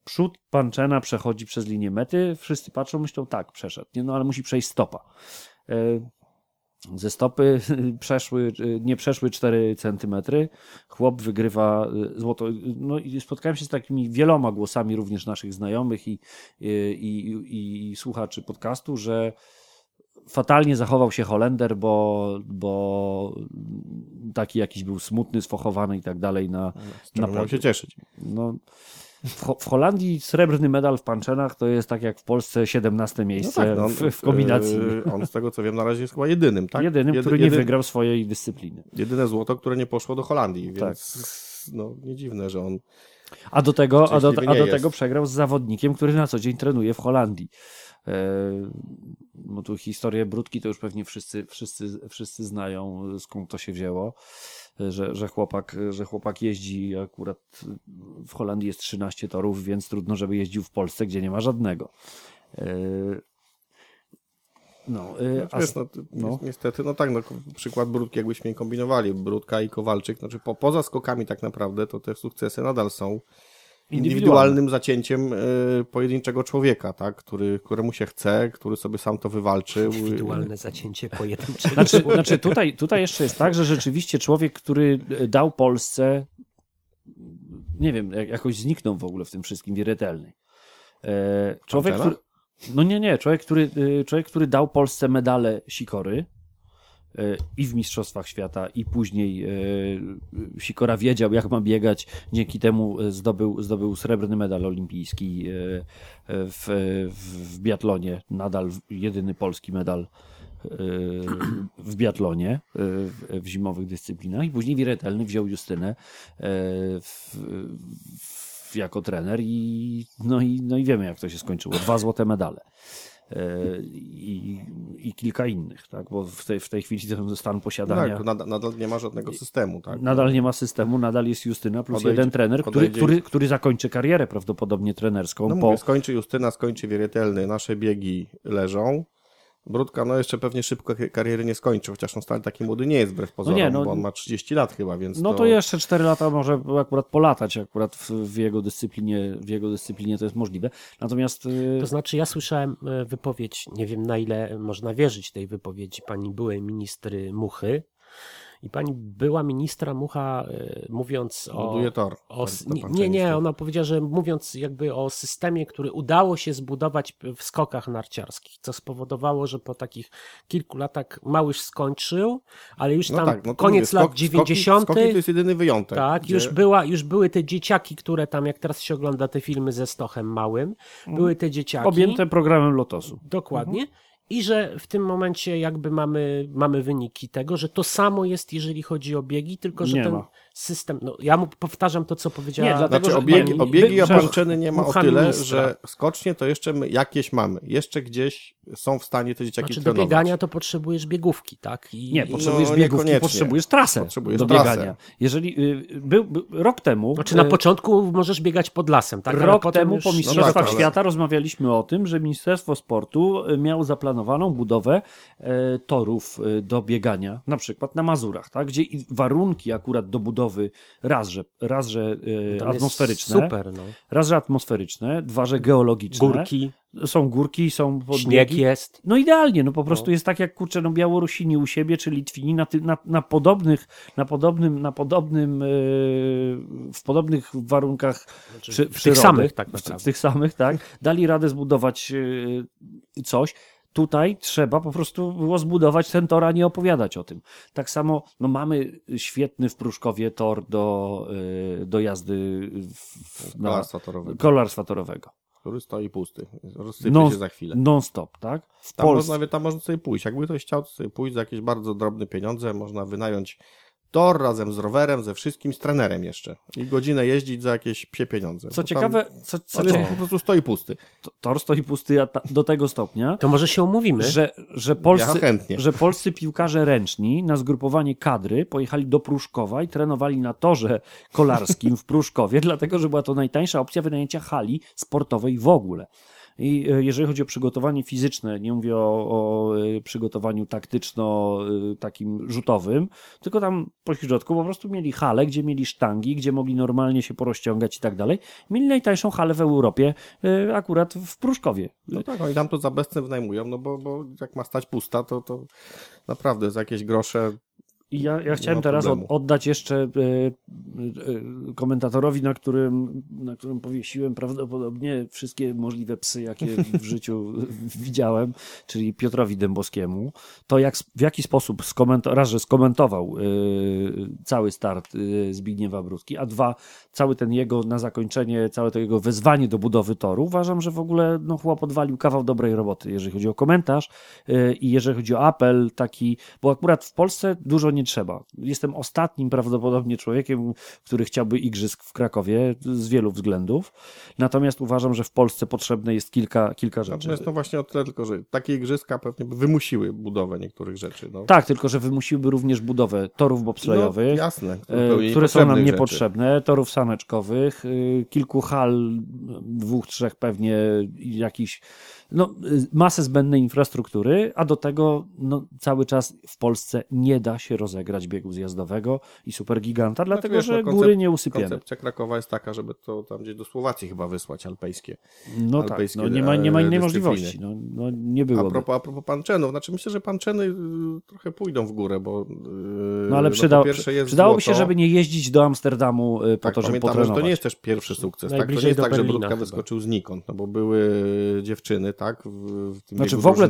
S4: przód Panczena przechodzi przez linię mety, wszyscy patrzą, myślą, tak, przeszedł, nie, no ale musi przejść stopa. E, Ze stopy [laughs] przeszły, nie przeszły 4 centymetry. Chłop wygrywa złoto. No i spotkałem się z takimi wieloma głosami również naszych znajomych i, i, i, i słuchaczy podcastu, że fatalnie zachował się Holender, bo, bo taki jakiś był smutny, sfochowany i tak dalej na,
S3: czego
S4: na
S3: miał się cieszyć.
S4: no, w, Ho- w Holandii srebrny medal w panczenach to jest tak jak w Polsce 17 miejsce
S3: no,
S4: w, w kombinacji.
S3: y, On z tego co wiem na razie jest chyba jedynym, tak?
S4: Jedynym,
S3: Jedy-
S4: który nie
S3: jedy-
S4: wygrał swojej dyscypliny.
S3: Jedyne złoto, które nie poszło do Holandii, więc
S4: Tak.
S3: no nie dziwne, że on
S4: A do tego, a do, a do tego przegrał z zawodnikiem, który na co dzień trenuje w Holandii. E, no tu historię Brudki to już pewnie wszyscy, wszyscy, wszyscy znają, skąd to się wzięło, e, że, że, chłopak, że chłopak jeździ akurat w Holandii jest 13 torów, więc trudno, żeby jeździł w Polsce, gdzie nie ma żadnego. E, no, a,
S3: Wiesz, no,
S4: no.
S3: ni- niestety, no tak, no, przykład Brudki, jakbyśmy nie kombinowali, Brudka i Kowalczyk, znaczy po, poza skokami tak naprawdę, to te sukcesy nadal są indywidualnym zacięciem y, pojedynczego człowieka, tak, który, któremu się chce, który sobie sam to wywalczył.
S2: Indywidualne zacięcie pojedyncze.
S4: Znaczy, znaczy tutaj, tutaj jeszcze jest tak, że rzeczywiście człowiek, który dał Polsce, nie wiem, jak- jakoś zniknął w ogóle w tym wszystkim wieretelny. E, człowiek, który, no nie, nie, człowiek, który, e, człowiek, który dał Polsce medale Sikory i w Mistrzostwach Świata i później e, Sikora wiedział, jak ma biegać, dzięki temu e, zdobył, zdobył srebrny medal olimpijski e, e, w, w, biatlonie, nadal jedyny polski medal e, w biatlonie, e, w, zimowych dyscyplinach i później Wiretelny wziął Justynę e, w, w, jako trener i no, i no i wiemy jak to się skończyło. Dwa złote medale. I, i kilka innych, tak? bo w tej, w tej chwili ten stan posiadania
S3: Tak, nadal, nadal nie ma żadnego systemu, tak.
S4: nadal nie ma systemu, nadal jest Justyna plus
S3: Odejdzie-
S4: jeden trener, który, który, który zakończy karierę prawdopodobnie trenerską
S3: No
S4: po,
S3: mówię, skończy Justyna, skończy Wierietelny, nasze biegi leżą. Brudka, no jeszcze pewnie szybko kar- kariery nie skończy, chociaż on wcale taki młody nie jest wbrew pozorom,
S4: nie, no-
S3: bo on ma 30 lat chyba, więc
S4: No to jeszcze 4 lata może akurat polatać, akurat w, w, jego dyscyplinie, w jego dyscyplinie to jest możliwe. Natomiast y,
S2: To znaczy, ja słyszałem e, wypowiedź, nie wiem na ile można wierzyć tej wypowiedzi pani byłej ministry Muchy. I pani była ministra Mucha, e, mówiąc o.
S3: Buduje tor.
S2: O,
S3: to
S2: nie, nie, ona powiedziała, że mówiąc jakby o systemie, który udało się zbudować w skokach narciarskich, co spowodowało, że po takich kilku latach Małysz skończył, ale już
S3: No
S2: tam
S3: tak, no
S2: koniec
S3: mówię,
S2: lat
S3: skok-
S2: 90.
S3: Skoki, skoki to jest jedyny wyjątek.
S2: Tak,
S3: gdzie-
S2: już, była, już były te dzieciaki, które tam, jak teraz się ogląda te filmy ze Stochem Małym, były te dzieciaki.
S4: objęte programem Lotosu.
S2: Dokładnie. I że w tym momencie jakby mamy, mamy wyniki tego, że to samo jest, jeżeli chodzi o biegi, tylko że ten. System, no ja mu powtarzam to, co powiedziała
S4: Nie, dlatego,
S3: Znaczy
S4: że-
S3: obiegi,
S4: nie,
S3: obiegi opanczyny nie ma o tyle,
S2: ministra.
S3: że skocznie to jeszcze my jakieś mamy. Jeszcze gdzieś są w stanie te dzieciaki
S2: Znaczy do
S3: trenować.
S2: biegania to potrzebujesz biegówki, tak? I,
S4: Nie, potrzebujesz
S3: No,
S4: biegówki, potrzebujesz trasę
S3: Potrzebujesz
S4: do
S3: trasę.
S4: biegania. Jeżeli y, był, był rok temu,
S2: Znaczy na
S4: y,
S2: początku możesz biegać pod lasem, tak?
S4: Rok temu
S2: już...
S4: po Mistrzostwach
S3: tak, ale-
S4: Świata rozmawialiśmy o tym, że Ministerstwo Sportu y, miało zaplanowaną budowę torów y, do biegania, na przykład na Mazurach, tak? gdzie warunki akurat do budowy raz, że, raz, że e,
S2: jest
S4: atmosferyczne,
S2: Super, no.
S4: raz, że atmosferyczne, dwa, że geologiczne.
S2: Górki,
S4: Są górki, są podbiegi.
S2: śnieg jest.
S4: No idealnie, no po prostu jest tak jak kurczę, no Białorusini u siebie, czy Litwini na, ty, na, na podobnych, na podobnym, na podobnym, yy, w podobnych warunkach przy,
S2: w tych
S4: przyrody,
S2: samych tak
S4: w,
S2: naprawdę.
S4: w tych samych, tak, dali radę zbudować yy, coś. Tutaj trzeba po prostu było zbudować ten tor, a nie opowiadać o tym. Tak samo no mamy świetny w Pruszkowie tor do, yy, do jazdy w, w, na
S3: Kolarstwa torowego,
S4: kolarstwa torowego.
S3: który stoi pusty. Rozsypie
S4: Non,
S3: się za chwilę.
S4: non-stop, tak? W
S3: Tam
S4: Polsce.
S3: można, tam można sobie pójść. Jakby ktoś chciał sobie pójść za jakieś bardzo drobne pieniądze, można wynająć tor razem z rowerem, ze wszystkim, z trenerem jeszcze. I godzinę jeździć za jakieś psie pieniądze.
S4: Co ciekawe, co, co,
S3: ale
S4: cie-
S3: po prostu stoi pusty.
S4: to- tor stoi pusty a ta, do tego stopnia,
S2: To może się umówimy.
S4: że, że, polscy,
S3: Ja
S4: że polscy piłkarze ręczni na zgrupowanie kadry pojechali do Pruszkowa i trenowali na torze kolarskim w Pruszkowie, [laughs] dlatego że była to najtańsza opcja wynajęcia hali sportowej w ogóle. I e, jeżeli chodzi o przygotowanie fizyczne, nie mówię o, o e, przygotowaniu taktyczno e, takim rzutowym, tylko tam po środku po prostu mieli halę, gdzie mieli sztangi, gdzie mogli normalnie się porozciągać i tak dalej. Mieli najtańszą halę w Europie, akurat w Pruszkowie.
S3: No tak, oni tam to za bezcen wynajmują, no bo, bo jak ma stać pusta, to, to naprawdę za jakieś grosze
S4: ja, ja chciałem teraz od, oddać jeszcze e, e, komentatorowi, na którym, na którym powiesiłem prawdopodobnie wszystkie możliwe psy, jakie w życiu [laughs] widziałem, czyli Piotrowi Dębowskiemu. To jak, w jaki sposób skomentował, raz, że skomentował e, cały start e, Zbigniewa Brudki, a dwa, cały ten jego na zakończenie, całe to jego wezwanie do budowy toru, uważam, że w ogóle no, chłop odwalił kawał dobrej roboty, jeżeli chodzi o komentarz i jeżeli chodzi o apel taki, bo akurat w Polsce dużo nie trzeba. Jestem ostatnim prawdopodobnie człowiekiem, który chciałby igrzysk w Krakowie z wielu względów. Natomiast uważam, że w Polsce potrzebne jest kilka, kilka rzeczy.
S3: Natomiast no właśnie o tyle tylko, że takie igrzyska pewnie by wymusiły budowę niektórych rzeczy. No.
S4: Tak, tylko że wymusiłyby również budowę torów
S3: no,
S4: bobslejowych.
S3: jasne.
S4: e, które są nam
S3: niepotrzebnych rzeczy.
S4: niepotrzebne, torów saneczkowych, y, kilku hal, dwóch, trzech pewnie, jakiś, no, masę zbędnej infrastruktury, a do tego no, cały czas w Polsce nie da się rozegrać biegu zjazdowego i supergiganta, dlatego
S3: wiesz, no,
S4: że
S3: koncept-
S4: góry nie usypiemy.
S3: Koncepcja Krakowa jest taka, żeby to tam gdzieś do Słowacji chyba wysłać alpejskie.
S4: No tak,
S3: alpejskie,
S4: no, nie, ma, nie ma
S3: e,
S4: innej możliwości. No, no, nie
S3: A
S4: byłoby.
S3: propos, a propos panczenów, znaczy myślę, że panczeny y, trochę pójdą w górę, bo y,
S4: No ale
S3: po
S4: przyda, przydałoby się,
S3: złoto.
S4: żeby nie jeździć do Amsterdamu y, po
S3: Tak,
S4: to, żeby
S3: pamiętamy, że to nie jest też pierwszy sukces. Tak? To nie jest
S2: do
S3: tak, że Brudka
S2: chyba.
S3: wyskoczył znikąd, no bo były dziewczyny, tak, w, w tym
S4: Znaczy
S3: biegu
S4: w ogóle,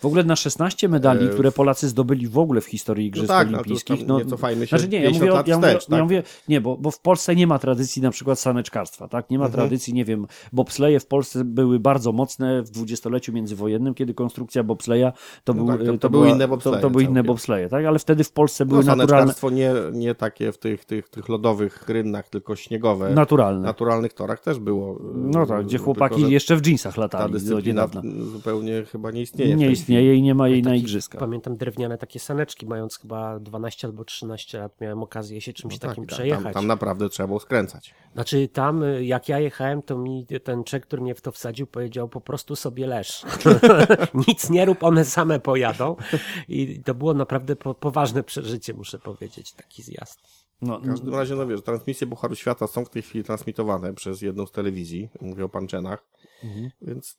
S4: w ogóle na 16 medali,
S3: E,
S4: które Polacy zdobyli w ogóle w historii Igrzysk
S3: tak, no to
S4: Olimpijskich.
S3: tam nie cofajmy się
S4: znaczy nie, ja
S3: 50
S4: mówię,
S3: lat
S4: ja, mówię,
S3: wstecz, tak?
S4: ja mówię, nie, bo, bo w Polsce nie ma tradycji na przykład saneczkarstwa, tak? Nie ma
S3: Mhm.
S4: tradycji, nie wiem, bobsleje w Polsce były bardzo mocne w dwudziestoleciu międzywojennym, kiedy konstrukcja bobsleja to,
S3: No
S4: był,
S3: tak, to-
S4: to,
S3: to były inne
S4: to,
S3: bobsleje
S4: to były inne bobsleje, tak? Ale wtedy w Polsce
S3: No,
S4: były naturalne,
S3: saneczkarstwo nie, nie takie w tych, tych, tych lodowych rynnach, tylko śniegowe.
S4: naturalne.
S3: naturalnych torach też było. y,
S4: No tak, gdzie
S3: tylko,
S4: chłopaki
S3: że
S4: jeszcze w dżinsach
S3: Ta
S4: latali do
S3: dyscyplina zupełnie chyba nie istnieje.
S4: Nie istnieje i nie ma jej na igrzyskach.
S2: Pamiętam drewniane takie saneczki, mając chyba 12 albo 13 lat, miałem okazję się czymś
S3: No tak,
S2: takim
S3: tam-
S2: przejechać.
S3: Tam, tam naprawdę trzeba było skręcać.
S2: Znaczy tam, y, jak ja jechałem, to mi ten czek, który mnie w to wsadził, powiedział po prostu sobie leż. [laughs] [laughs] Nic nie rób, one same pojadą. I to było naprawdę po, poważne przeżycie, muszę powiedzieć, taki zjazd.
S4: No,
S3: W każdym razie, no wiesz, transmisje Pucharu Świata są w tej chwili transmitowane przez jedną z telewizji, mówię o panczenach, więc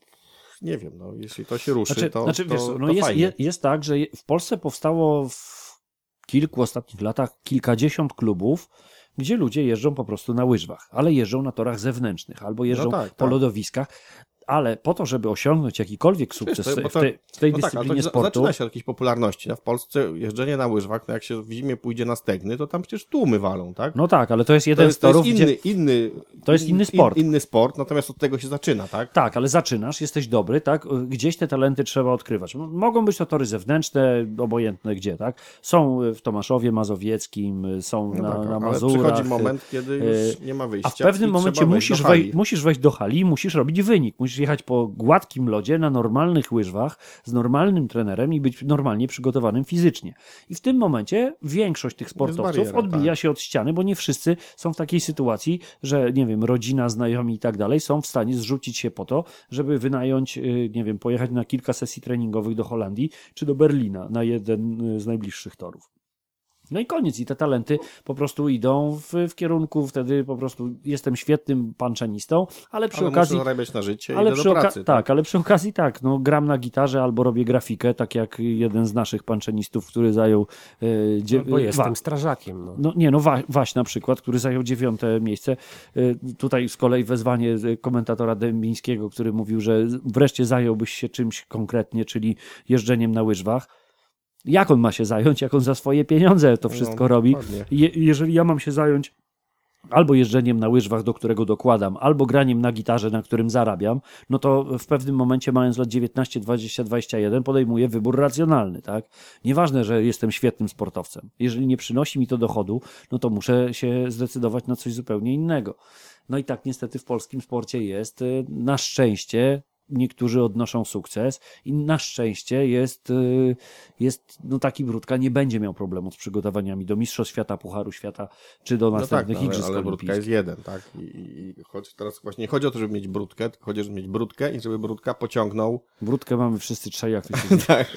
S3: nie wiem, no, jeśli to się ruszy,
S4: Znaczy,
S3: to,
S4: znaczy
S3: to,
S4: wiesz, no
S3: to
S4: jest,
S3: fajnie.
S4: je, jest tak, że w Polsce powstało w kilku ostatnich latach kilkadziesiąt klubów, gdzie ludzie jeżdżą po prostu na łyżwach, ale jeżdżą na torach zewnętrznych albo jeżdżą
S3: tak,
S4: po
S3: tak.
S4: lodowiskach. Ale po to, żeby osiągnąć jakikolwiek sukces
S3: Wiesz, to-
S4: w
S3: to-
S4: tej, w tej
S3: No tak, ale
S4: dyscyplinie
S3: to za-
S4: sportu,
S3: zaczyna się od jakiejś popularności. No w Polsce jeżdżenie na łyżwach, no jak się w zimie pójdzie na stegny, to tam przecież tłumy walą, tak?
S4: no tak, ale to jest
S3: to
S4: jeden
S3: jest,
S4: z
S3: to
S4: torów,
S3: jest
S4: gdzie...
S3: inny, inny,
S4: To jest inny sport.
S3: In, inny sport, natomiast od tego się zaczyna, tak?
S4: Tak, ale zaczynasz, jesteś dobry, tak? Gdzieś te talenty trzeba odkrywać. Mogą być to tory zewnętrzne, obojętne gdzie, tak? Są w Tomaszowie Mazowieckim, są
S3: No
S4: na,
S3: tak,
S4: na
S3: ale
S4: Mazurach.
S3: przychodzi moment, kiedy już nie ma wyjścia.
S4: A w pewnym momencie musisz, wej, musisz wejść do hali, musisz robić wynik. Musisz jechać po gładkim lodzie na normalnych łyżwach z normalnym trenerem i być normalnie przygotowanym fizycznie. I w tym momencie większość tych sportowców
S3: bariera,
S4: odbija
S3: tak.
S4: się od ściany, bo nie wszyscy są w takiej sytuacji, że nie wiem, rodzina, znajomi i tak dalej są w stanie zrzucić się po to, żeby wynająć, y, nie wiem, pojechać na kilka sesji treningowych do Holandii czy do Berlina na jeden y, z najbliższych torów. No i koniec. I te talenty po prostu idą w, w kierunku, wtedy po prostu jestem świetnym panczenistą, ale przy
S3: ale
S4: okazji.
S3: muszę zarabiać na życie
S4: Ale przy,
S3: pracy.
S4: tak, ale przy okazji tak, no, gram na gitarze albo robię grafikę, tak jak jeden z naszych panczenistów, który zajął e, dzie-
S2: Bo jestem
S4: Wa-
S2: strażakiem. No.
S4: no nie, no Wa- Waś na przykład, który zajął dziewiąte miejsce. Y, Tutaj z kolei wezwanie y, komentatora Dębińskiego, który mówił, że wreszcie zająłbyś się czymś konkretnie, czyli jeżdżeniem na łyżwach. Jak on ma się zająć, jak on za swoje pieniądze to wszystko
S3: No,
S4: robi? Je, jeżeli ja mam się zająć albo jeżdżeniem na łyżwach, do którego dokładam, albo graniem na gitarze, na którym zarabiam, no to w pewnym momencie, mając lat 19, 20, 21, podejmuję wybór racjonalny, tak? Nieważne, że jestem świetnym sportowcem. Jeżeli nie przynosi mi to dochodu, no to muszę się zdecydować na coś zupełnie innego. No i tak niestety w polskim sporcie jest. Y, Na szczęście niektórzy odnoszą sukces i na szczęście jest, y, jest no taki Brudka nie będzie miał problemu z przygotowaniami do Mistrzostw Świata, Pucharu Świata, czy do
S3: tak,
S4: następnych
S3: no, ale,
S4: Igrzysk
S3: ale brudka
S4: Olimpijskich.
S3: jest jeden, tak? I, i, choć teraz właśnie nie chodzi o to, żeby mieć brudkę, tylko chodzi, żeby mieć brudkę i żeby brudka pociągnął
S4: Brudkę mamy wszyscy trzej, jak to [laughs]
S3: tak.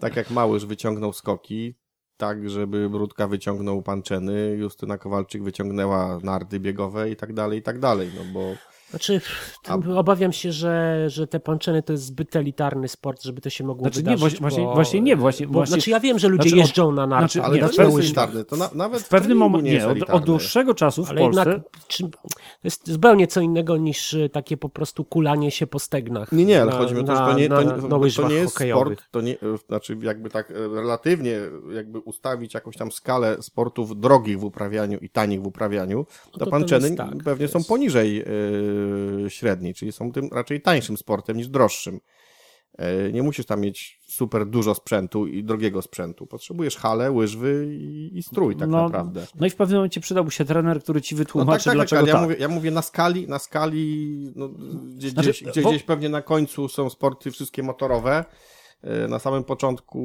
S3: tak jak Małysz wyciągnął skoki, tak żeby Brudka wyciągnął panczeny, Justyna Kowalczyk wyciągnęła narty biegowe i tak dalej, i tak dalej, no bo
S2: Znaczy, obawiam się, że, że te panczeny to jest zbyt elitarny sport, żeby to się mogło
S4: Znaczy nie,
S2: wydarzyć.
S4: właśnie-
S2: bo,
S4: właśnie nie, właśnie-
S2: Bo,
S4: właśnie-
S2: znaczy ja wiem, że ludzie
S4: znaczy
S2: jeżdżą na nartach.
S4: znaczy,
S3: ale
S4: nie,
S3: nie jest elitarne, to na, nawet
S4: W pewnym momencie,
S3: nie
S4: nie, od, od dłuższego czasu w
S2: Ale
S4: Polsce...
S2: jednak czy, to jest zupełnie co innego niż y, takie po prostu kulanie się po stegnach.
S3: Nie, nie, ale
S2: na,
S3: chodzi mi o to, że to nie, to,
S2: na,
S3: nie-
S2: na
S3: to nie jest
S2: hokejowych.
S3: sport, to nie, e, znaczy jakby tak e, relatywnie jakby ustawić jakąś tam skalę sportów drogich w uprawianiu i tanich w uprawianiu, to,
S2: to to
S3: panczeny
S2: tak,
S3: pewnie są poniżej e, średniej, czyli są tym raczej tańszym sportem niż droższym. E, Nie musisz tam mieć super dużo sprzętu i drogiego sprzętu. Potrzebujesz halę, łyżwy i, i strój tak
S4: no,
S3: naprawdę.
S4: no i w pewnym momencie przydałby się trener, który ci
S3: No
S4: wytłumaczy,
S3: tak, tak, tak,
S4: dlaczego
S3: ale ja
S4: tak.
S3: mówię, ja mówię na skali, na skali, no, gdzie,
S4: Znaczy,
S3: gdzieś, gdzie
S4: bo-
S3: gdzieś pewnie na końcu są sporty wszystkie motorowe, na samym początku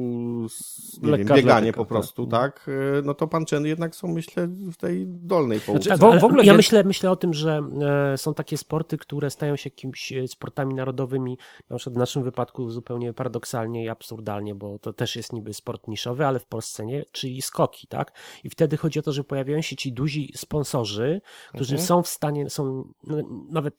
S3: nie wiem, bieganie
S4: atletyka,
S3: po prostu, tak, e, no to panczeny jednak są, myślę, w tej dolnej połówce.
S4: Znaczy,
S2: Tak,
S4: w-
S2: ale
S4: w ogóle
S2: ja myślę, myślę o tym, że e, są takie sporty, które stają się jakimiś e, sportami narodowymi, na przykład w naszym wypadku zupełnie paradoksalnie i absurdalnie, bo to też jest niby sport niszowy, ale w Polsce nie, czyli skoki, tak? I wtedy chodzi o to, że pojawiają się ci duzi sponsorzy, którzy
S3: Mhm.
S2: są w stanie, są no, nawet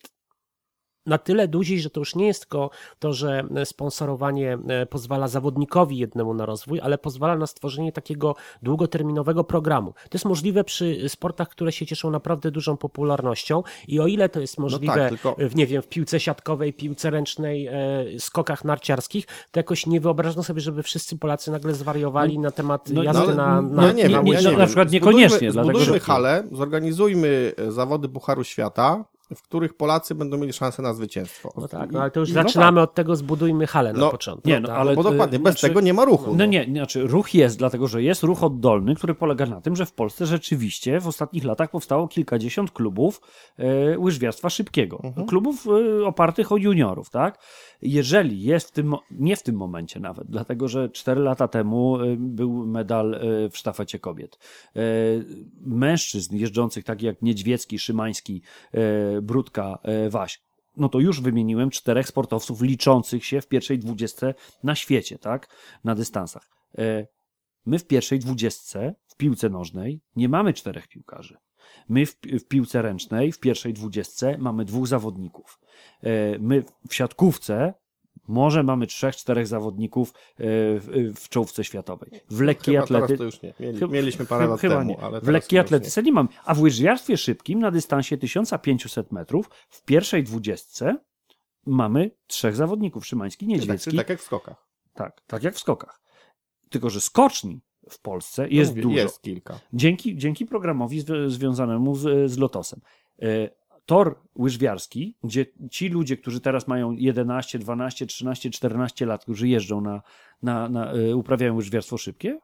S2: na tyle duzi, że to już nie jest tylko to, że sponsorowanie e, pozwala zawodnikowi jednemu na rozwój, ale pozwala na stworzenie takiego długoterminowego programu. To jest możliwe przy sportach, które się cieszą naprawdę dużą popularnością i o ile to jest możliwe
S3: tak, tylko-
S2: w, nie wiem, w piłce siatkowej, piłce ręcznej, e, skokach narciarskich, to jakoś nie wyobrażam sobie, żeby wszyscy Polacy nagle zwariowali na temat
S4: no,
S2: jazdy
S3: ale-
S2: na,
S3: no
S2: na,
S3: ja nie wiem,
S2: na,
S3: ja
S4: na-
S3: nie
S4: na przykład niekoniecznie,
S3: Zbudujmy,
S4: dlatego,
S3: zbudujmy
S4: że-
S3: halę, zorganizujmy e, zawody Pucharu Świata, w których Polacy będą mieli szansę na zwycięstwo.
S2: No tak, no ale to już
S3: i-
S2: zaczynamy od tego, zbudujmy halę na
S3: No,
S2: początku.
S4: nie, no,
S2: tak?
S4: ale-
S3: Bo dokładnie, bez
S4: Znaczy-
S3: tego nie ma ruchu.
S4: No nie, nie, znaczy ruch jest, dlatego że jest ruch oddolny, który polega na tym, że w Polsce rzeczywiście w ostatnich latach powstało kilkadziesiąt klubów e, łyżwiarstwa szybkiego.
S3: Mhm.
S4: Klubów e, opartych o juniorów, tak? Jeżeli jest w tym, nie w tym momencie nawet, dlatego że cztery lata temu był medal w sztafecie kobiet. Mężczyzn jeżdżących, takich jak Niedźwiecki, Szymański, Brudka, e, Waś, no to już wymieniłem czterech sportowców liczących się w pierwszej dwudziestce na świecie, tak? Na dystansach. E, My w pierwszej dwudziestce w piłce nożnej nie mamy czterech piłkarzy. My w, w piłce ręcznej w pierwszej dwudziestce mamy dwóch zawodników. E, My w siatkówce może mamy trzech, czterech zawodników e, w, czołówce światowej. W lekkiej
S3: Chyba teraz
S4: atlety...
S3: to już nie. Mieli,
S4: Chyba-
S3: mieliśmy parę lat
S4: chyba
S3: temu, ale
S4: W lekkiej
S3: już nie.
S4: atletyce nie mam. A w łyżwiarstwie szybkim na dystansie 1500 metrów w pierwszej dwudziestce mamy trzech zawodników, Szymański,
S3: tak,
S4: Niedźwiecki.
S3: czyli tak jak w skokach.
S4: Tak, tak jak w skokach. Tylko, że skoczni w Polsce jest
S3: No mówię,
S4: dużo.
S3: Jest kilka.
S4: Dzięki, dzięki programowi zw- związanemu z, z Lotosem. E, Tor łyżwiarski, gdzie ci ludzie, którzy teraz mają 11, 12, 13, 14 lat, którzy jeżdżą na, na, na e, uprawiają łyżwiarstwo szybkie,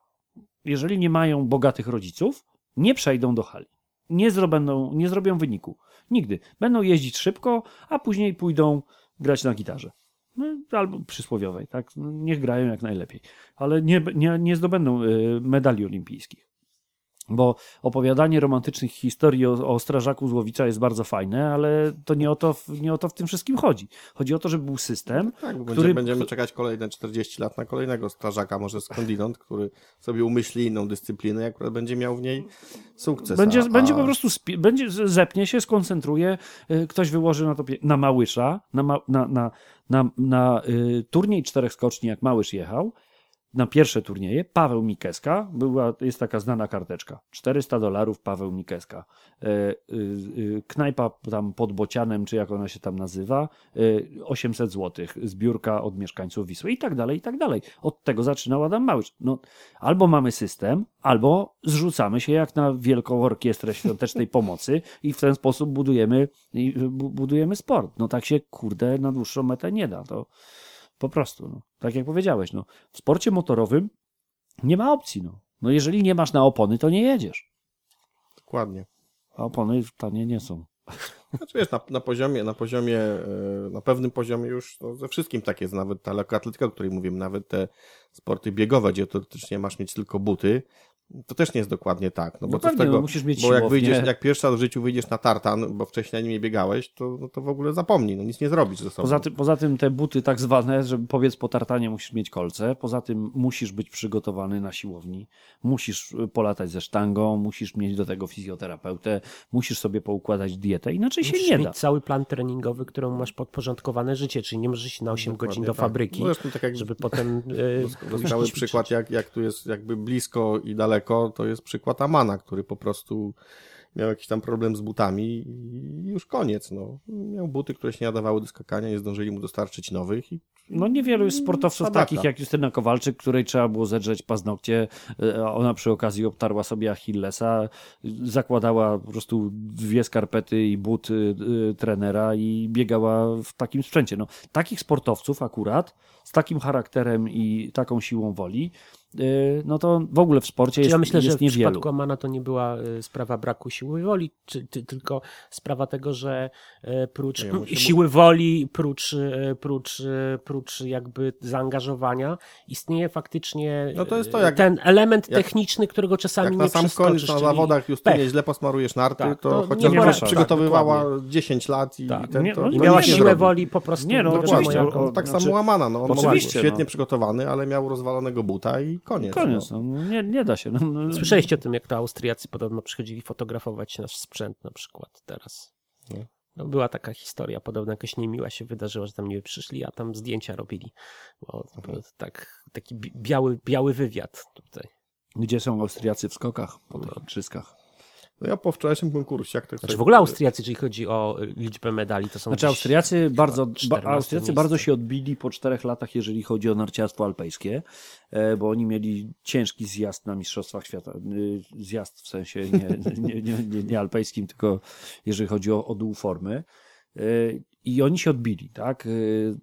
S4: jeżeli nie mają bogatych rodziców, nie przejdą do hali. Nie, zrobią, nie zrobią wyniku. Nigdy. Będą jeździć szybko, a później pójdą grać na gitarze. No, albo przysłowiowej, tak? No, Niech grają jak najlepiej. Ale nie, nie, nie zdobędą y, medali olimpijskich. Bo opowiadanie romantycznych historii o, o strażaku z Łowicza jest bardzo fajne, ale to nie o to, w- nie o to w tym wszystkim chodzi. Chodzi o to, żeby był system,
S3: Tak, bo
S4: który...
S3: będzie, będziemy czekać kolejne 40 lat na kolejnego strażaka, może skądinąd, który sobie umyśli inną dyscyplinę i akurat będzie miał w niej sukces.
S4: Będzie,
S3: a,
S4: będzie po prostu spi- będzie, zepnie się, skoncentruje, y, ktoś wyłoży na to na Małysza, na, ma, na, na, na, na y, turniej czterech skoczni, jak Małysz jechał, na pierwsze turnieje, Paweł Mikeska, była, jest taka znana karteczka, 400 dolarów Paweł Mikeska, y, y, y, knajpa tam pod Bocianem, czy jak ona się tam nazywa, y, 800 złotych, zbiórka od mieszkańców Wisły i tak dalej, i tak dalej. Od tego zaczynał Adam Małysz. No, albo mamy system, albo zrzucamy się jak na wielką orkiestrę świątecznej pomocy i w ten sposób budujemy, bu- budujemy sport. No tak się, kurde, na dłuższą metę nie da. To po prostu, no. tak jak powiedziałeś, no. w sporcie motorowym nie ma opcji. No. no jeżeli nie masz na opony, to nie jedziesz.
S3: Dokładnie.
S4: A opony tanie nie są.
S3: Znaczy wiesz, na, na poziomie, na poziomie, e, na pewnym poziomie już no, ze wszystkim tak jest, nawet ta lekkoatletyka, o której mówimy, nawet te sporty biegowe, gdzie teoretycznie masz mieć tylko buty, to też nie jest dokładnie tak. No bo
S4: No pewnie,
S3: tego,
S4: no musisz mieć
S3: bo jak wyjdziesz, jak pierwszy raz w życiu wyjdziesz na tartan, bo wcześniej na nim nie biegałeś, to, no to w ogóle zapomnij, no nic nie zrobisz ze sobą.
S4: Poza tym, poza tym te buty tak zwane, żeby powiedz po tartanie musisz mieć kolce, poza tym musisz być przygotowany na siłowni, musisz y, polatać ze sztangą, musisz mieć do tego fizjoterapeutę, musisz sobie poukładać dietę, inaczej się
S2: Musisz
S4: nie
S2: mieć
S4: da.
S2: cały plan treningowy, któremu masz podporządkowane życie, czyli nie możesz iść na 8
S3: Dokładnie
S2: godzin do
S3: tak.
S2: fabryki,
S3: No zresztą tak jak
S2: żeby potem... [laughs] e,
S3: Doskonały przykład, jak, jak tu jest jakby blisko i daleko, to jest przykład Amana, który po prostu miał jakiś tam problem z butami i już koniec. No. Miał buty, które się nie nadawały do skakania, nie zdążyli mu dostarczyć nowych i
S4: No niewielu jest sportowców
S3: Sadaka.
S4: takich jak Justyna Kowalczyk, której trzeba było zedrzeć paznokcie, a ona przy okazji obtarła sobie Achillesa, zakładała po prostu dwie skarpety i but y, trenera i biegała w takim sprzęcie. No, takich sportowców akurat, z takim charakterem i taką siłą woli, no to w ogóle w sporcie jest,
S2: ja myślę, że
S4: jest
S2: w
S4: niewielu.
S2: przypadku Amana to nie była e, sprawa braku siły woli, czy, ty, tylko sprawa tego, że e, prócz
S3: Nie, musi-
S2: siły woli, prócz, prócz, prócz jakby zaangażowania, istnieje faktycznie
S3: No to jest to, jak-
S2: ten element
S3: jak-
S2: techniczny, którego czasami
S3: jak
S2: nie
S3: na sam
S2: przeskoczysz,
S3: koniec na
S2: czyli
S3: zawodach Justynie
S2: pech.
S3: źle posmarujesz narty,
S2: Tak,
S3: to
S2: to nie
S3: chociaż
S4: szans.
S3: przygotowywała
S2: Tak,
S3: 10 lat i,
S2: Tak.
S3: i ten,
S4: Nie,
S3: to,
S4: no
S2: Nie
S4: nie
S2: miała
S3: nie
S2: siłę
S3: zrobi.
S2: woli po prostu.
S4: Nie, no,
S2: nie
S3: Dokładnie,
S4: oczywiście,
S2: jaką.
S3: on, tak
S4: Znaczy-
S3: samo Amana, no, on może być
S4: Oczywiście,
S3: świetnie
S4: no.
S3: przygotowany, ale miał rozwalonego buta i koniec.
S4: Koniec,
S3: No.
S4: no, nie, nie da się. No, no,
S2: Słyszeliście o tym, jak to Austriacy podobno przychodzili fotografować nasz sprzęt na przykład teraz.
S3: Nie.
S2: No, była taka historia, podobno jakaś niemiła się wydarzyła, że tam nie przyszli, a tam zdjęcia robili. Bo, bo tak, taki bi- biały, biały wywiad tutaj.
S4: Gdzie są Austriacy w skokach po tych igrzyskach?
S3: No ja po wczorajszym konkursie, jak tak
S2: Znaczy w ogóle Austriacy, jeżeli chodzi o y, liczbę medali, to są
S4: Znaczy Austriacy bardzo, ba,
S2: 14
S4: Austriacy
S2: miejsce.
S4: bardzo się odbili po czterech latach, jeżeli chodzi o narciarstwo alpejskie, e, bo oni mieli ciężki zjazd na Mistrzostwach Świata. Y, Zjazd w sensie nie, nie, nie, nie, nie alpejskim, tylko jeżeli chodzi o, o dół formy. E, I oni się odbili, tak? E,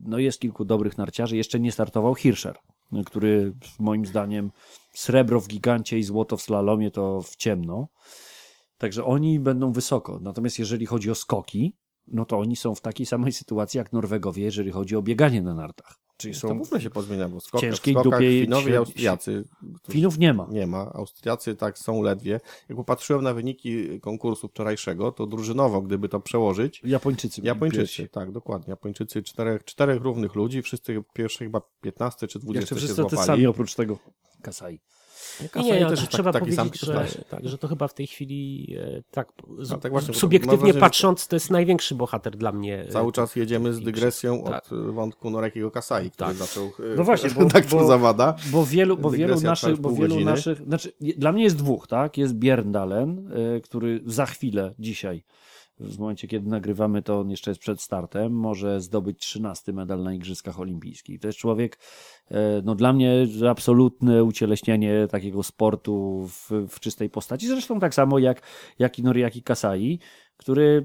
S4: No jest kilku dobrych narciarzy. Jeszcze nie startował Hirscher, który moim zdaniem srebro w gigancie i złoto w slalomie to w ciemno. Także oni będą wysoko. Natomiast jeżeli chodzi o skoki, no to oni są w takiej samej sytuacji jak Norwegowie, jeżeli chodzi o bieganie na nartach. Czyli
S3: To
S4: są.
S3: w ogóle się pozmienia, bo w skokach,
S4: ciężkiej
S3: w skokach
S4: dupie
S3: Finowie i Austriacy
S4: Finów nie ma.
S3: nie ma. Austriacy tak są ledwie. Jak popatrzyłem na wyniki konkursu wczorajszego, to drużynowo, gdyby to przełożyć,
S4: Japończycy.
S3: Japończycy,
S4: pierwsi.
S3: tak, dokładnie. Japończycy czterech, czterech równych ludzi, wszyscy pierwsze chyba 15 czy 20
S4: Jeszcze
S3: się
S4: wszyscy
S3: złapali.
S4: sami oprócz tego Kasai.
S2: Nie, nie, ale
S3: też
S2: trzeba powiedzieć, że, tak, że to chyba w tej chwili e, tak, z,
S3: No, tak właśnie, bo to mam
S2: subiektywnie
S3: wrażenie,
S2: patrząc, to jest największy bohater dla mnie. e,
S3: Cały czas jedziemy z dygresją od y, wątku Norekiego Kasai, który
S2: Tak.
S3: zaczął
S4: No właśnie, [laughs] bo-
S3: tak
S4: bo-
S3: zawada.
S4: Bo wielu, bo wielu naszych, bo wielu
S3: godziny.
S4: naszych, znaczy dla mnie jest dwóch, tak? Jest Bjerndalen, który za chwilę dzisiaj w momencie, kiedy nagrywamy, to on jeszcze jest przed startem, może zdobyć 13 medal na Igrzyskach Olimpijskich. To jest człowiek, e, no dla mnie absolutne ucieleśnienie takiego sportu w, w czystej postaci. Zresztą tak samo jak, jak i Noriaki Kasai, który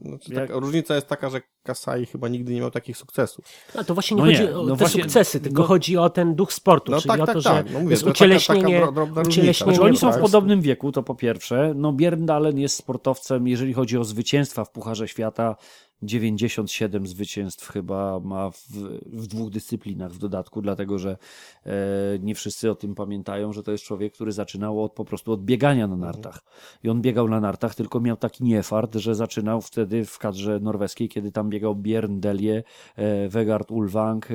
S3: Znaczy,
S4: Jak-
S3: tak, różnica jest taka, że Kasai chyba nigdy nie miał takich sukcesów.
S2: No to właśnie nie
S4: No
S2: chodzi
S4: nie,
S2: o
S4: no
S2: te
S4: właśnie-
S2: sukcesy, tylko
S4: no-
S2: chodzi o ten duch sportu,
S3: No
S2: czyli
S3: tak,
S2: o
S3: tak,
S2: to,
S3: tak.
S2: że
S3: No mówię,
S2: jest
S3: to taka- taka
S2: ucieleśnienie, ucieleśnienie
S4: Znaczy oni są w
S3: tak?
S4: podobnym wieku, to po pierwsze. No Bierndalen jest sportowcem, jeżeli chodzi o zwycięstwa w Pucharze Świata, 97 zwycięstw chyba ma w, w dwóch dyscyplinach w dodatku, dlatego że e, nie wszyscy o tym pamiętają, że to jest człowiek, który zaczynał od, po prostu od biegania na nartach. I on biegał na nartach, tylko miał taki niefart, że zaczynał wtedy w kadrze norweskiej, kiedy tam biegał Björn Delie, e, Vegard Ulvang e,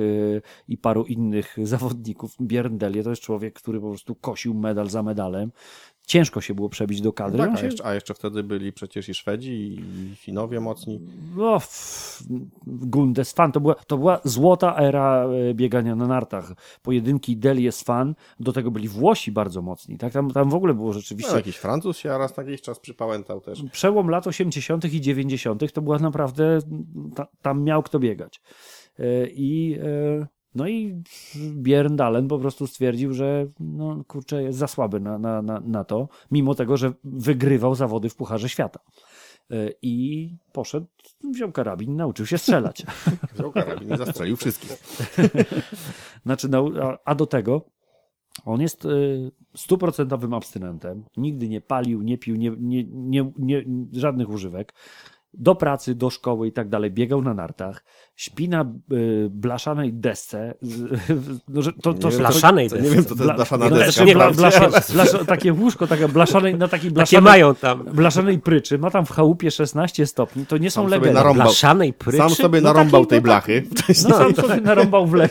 S4: i paru innych [laughs] zawodników. Björn Delie to jest człowiek, który po prostu kosił medal za medalem. Ciężko się było przebić do kadry.
S3: Tak,
S4: On
S3: a, jeszcze, a jeszcze wtedy byli przecież i Szwedzi, i Finowie mocni.
S4: no, f- Gundes fan, to była, to była złota era e, biegania na nartach. Pojedynki Delies fan, do tego byli Włosi bardzo mocni. Tak? Tam, tam w ogóle było rzeczywiście
S3: No, jakiś Francuz się raz na jakiś czas przypałętał też.
S4: przełom lat 80. i 90. to była naprawdę, ta, tam miał kto biegać. E, I, e, no i Bierndalen po prostu stwierdził, że no kurczę, jest za słaby na, na, na, na to, mimo tego, że wygrywał zawody w Pucharze Świata. E, I poszedł, wziął karabin, nauczył się strzelać. [laughs]
S3: Wziął karabin i zastrzelił wszystkich. [laughs]
S4: Znaczy, nau- a, a do tego on jest y, stuprocentowym abstynentem. Nigdy nie palił, nie pił, nie, nie, nie, nie, żadnych używek. Do pracy, do szkoły i tak dalej. Biegał na nartach. Śpi na y, blaszanej desce. No, że to, to,
S3: Nie
S2: blaszanej
S3: co- Nie
S2: desce.
S3: wiem, co to jest blaszana
S4: no,
S3: deska.
S2: nie
S4: bla, blasza, [laughs] blasza, takie łóżko, takie blaszanej, na takiej
S2: Takie
S4: blaszanej,
S2: mają tam.
S4: blaszanej pryczy. Ma tam w chałupie 16 stopni. To nie są legendy.
S2: Blaszanej pryczy.
S3: Sam sobie
S4: No
S3: narąbał
S4: taki-
S3: tej
S4: no
S3: blachy.
S4: No sam sobie narąbał w, le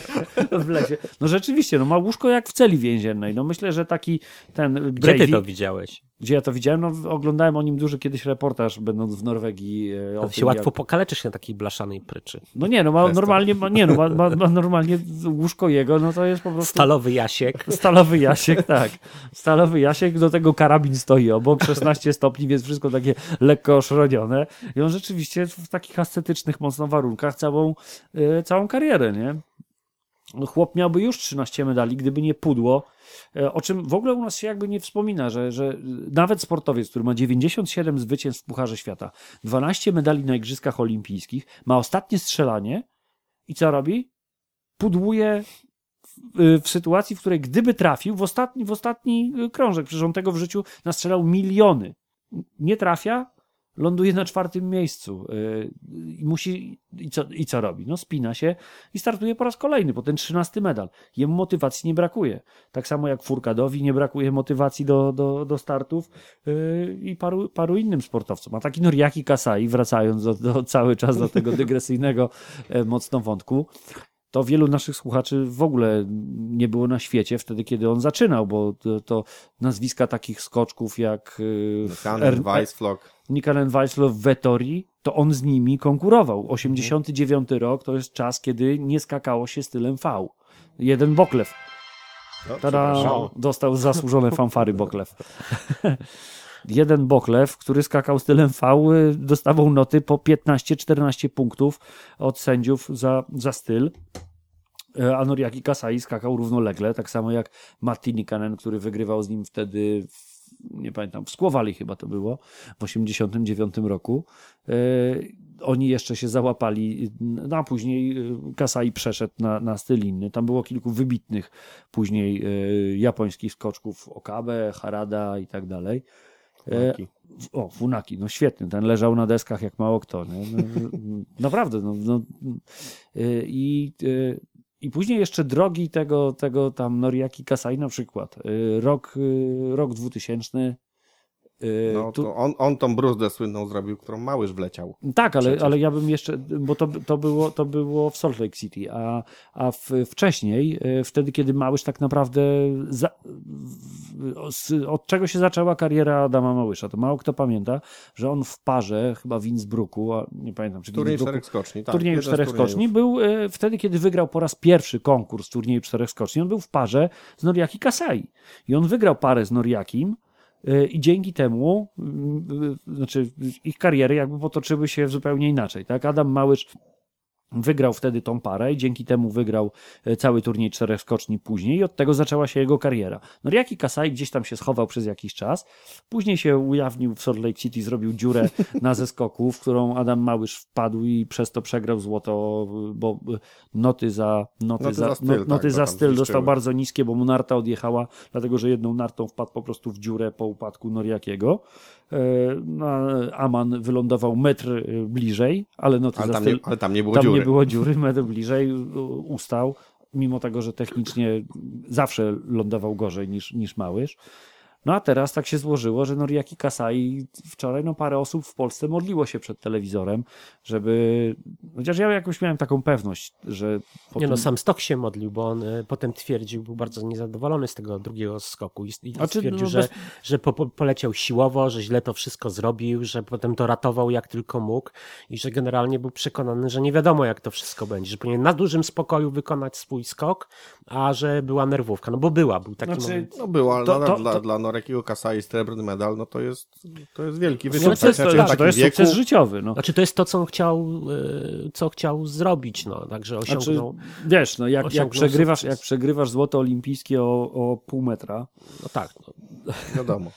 S4: w lesie. No rzeczywiście, no ma łóżko jak w celi więziennej. No myślę, że taki ten
S2: Gdzie ty to widziałeś?
S4: gdzie ja to widziałem, no oglądałem o nim duży kiedyś reportaż, będąc w Norwegii. e, O
S2: To
S4: tym,
S2: się łatwo
S4: jak...
S2: pokaleczysz na takiej blaszanej pryczy.
S4: No nie, no ma normalnie, ma, nie, no, ma, ma, ma normalnie łóżko jego, no to jest po prostu...
S2: Stalowy Jasiek.
S4: Stalowy Jasiek, tak. Stalowy Jasiek, do tego karabin stoi obok, 16 stopni, więc wszystko takie lekko oszronione. I on rzeczywiście w takich ascetycznych mocno warunkach całą, e, całą karierę, nie? Chłop miałby już 13 medali, gdyby nie pudło, o czym w ogóle u nas się jakby nie wspomina, że, że nawet sportowiec, który ma 97 zwycięstw w Pucharze Świata, 12 medali na Igrzyskach Olimpijskich, ma ostatnie strzelanie i co robi? Pudłuje w, w sytuacji, w której gdyby trafił w ostatni, w ostatni y, krążek, przecież on tego w życiu nastrzelał miliony. Nie trafia, ląduje na czwartym miejscu y, i musi, i co, i co robi? No spina się i startuje po raz kolejny, po ten trzynasty medal. Jemu motywacji nie brakuje. Tak samo jak Furkadowi nie brakuje motywacji do, do, do startów y, i paru, paru innym sportowcom. A taki Noriaki Kasai, wracając do, do, cały czas do tego [laughs] dygresyjnego e, mocno wątku, to wielu naszych słuchaczy w ogóle nie było na świecie wtedy, kiedy on zaczynał, bo to, to nazwiska takich skoczków jak y,
S3: Kanen,
S4: Er-
S3: Weissflog.
S4: Nikalen Weisslow w Vettori, to on z nimi konkurował. 89 rok to jest czas, kiedy nie skakało się stylem V. Jeden Boklew.
S3: No,
S4: Tada, dostał zasłużone fanfary Boklew. [laughs] Jeden Boklew, który skakał stylem V, dostawał noty po 15-14 punktów od sędziów za, za styl. E, A Noriaki Kasai skakał równolegle, tak samo jak Matti Nikanen, który wygrywał z nim wtedy, w, nie pamiętam, w Skłowali chyba to było, w 89 roku. E, Oni jeszcze się załapali, no a później e, Kasai przeszedł na, na styl inny. Tam było kilku wybitnych później japońskich skoczków, Okabe, Harada i tak dalej. E,
S3: Funaki.
S4: w- O, Funaki, no świetny, ten leżał na deskach jak mało kto. No, no, [laughs] naprawdę, no, no, y, i, y, i później jeszcze drogi tego, tego tam Noriaki Kasai na przykład. Rok, rok 2000. y,
S3: No,
S4: tu-
S3: on, on tą bruzdę słynną zrobił, którą Małysz wleciał.
S4: tak, ale,
S3: Przecież.
S4: ale ja bym jeszcze, bo to, to, było, to było w Salt Lake City, a, a w, wcześniej, e, wtedy kiedy Małysz tak naprawdę za, od czego się zaczęła kariera Adama Małysza, to mało kto pamięta, że on w parze, chyba w Innsbrucku, a nie pamiętam, czy w
S3: Turniej
S4: Innsbrucku,
S3: czterech skoczni. Tak,
S4: turnieju czterech skoczni, był e, wtedy, kiedy wygrał po raz pierwszy konkurs turnieju czterech skoczni, on był w parze z Noriaki Kasai. I on wygrał parę z Noriakim i dzięki temu y, y, znaczy ich kariery jakby potoczyły się zupełnie inaczej. Tak? Adam Małysz Wygrał wtedy tą parę i dzięki temu wygrał e, cały turniej czterech skoczni później i od tego zaczęła się jego kariera. Noriaki Kasai gdzieś tam się schował przez jakiś czas, później się ujawnił w Salt Lake City, zrobił dziurę [laughs] na zeskoku, w którą Adam Małysz wpadł i przez to przegrał złoto, bo noty za, noty,
S3: Noty
S4: za,
S3: za styl,
S4: no,
S3: tak,
S4: noty
S3: bo
S4: za styl dostał bardzo niskie, bo mu narta odjechała, dlatego że jedną nartą wpadł po prostu w dziurę po upadku Noriakiego. E, No, Aman wylądował metr e, bliżej, ale noty
S3: Ale
S4: za
S3: tam,
S4: styl...
S3: nie, ale tam nie było
S4: Tam
S3: dziury.
S4: Było dziury, metr bliżej u- ustał, mimo tego, że technicznie zawsze lądował gorzej niż, niż Małysz. No a teraz tak się złożyło, że Noriaki Kasai wczoraj no parę osób w Polsce modliło się przed telewizorem, żeby... Chociaż ja jakoś miałem taką pewność, że... Po
S2: Nie no, sam Stok się modlił, bo on y, potem twierdził, był bardzo niezadowolony z tego drugiego skoku i, i
S4: A czy,
S2: stwierdził,
S4: no,
S2: że,
S4: bez-
S2: że po, po, poleciał siłowo, że źle to wszystko zrobił, że potem to ratował jak tylko mógł i że generalnie był przekonany, że nie wiadomo jak to wszystko będzie, że powinien na dużym spokoju wykonać swój skok, a że była nerwówka, no bo była, był taki
S4: Znaczy,
S2: moment.
S3: No było, ale
S4: To-
S3: nadal
S4: to-
S3: dla,
S4: to-
S3: dla Norekiego Kasai srebrny medal, no to jest, to jest wielki
S4: No,
S3: wysiłek.
S4: sukces, to,
S3: Znaczy,
S4: znaczy,
S3: takim
S4: to jest
S3: wieku-
S4: sukces życiowy. No.
S2: Znaczy to jest to, co on chciał, y, co chciał zrobić, no, także
S4: Znaczy,
S2: osiągnął,
S4: wiesz, no, jak, jak, przegrywasz,
S2: sukces.
S4: jak przegrywasz złoto olimpijskie o, o pół metra,
S2: no tak, no,
S3: Wiadomo.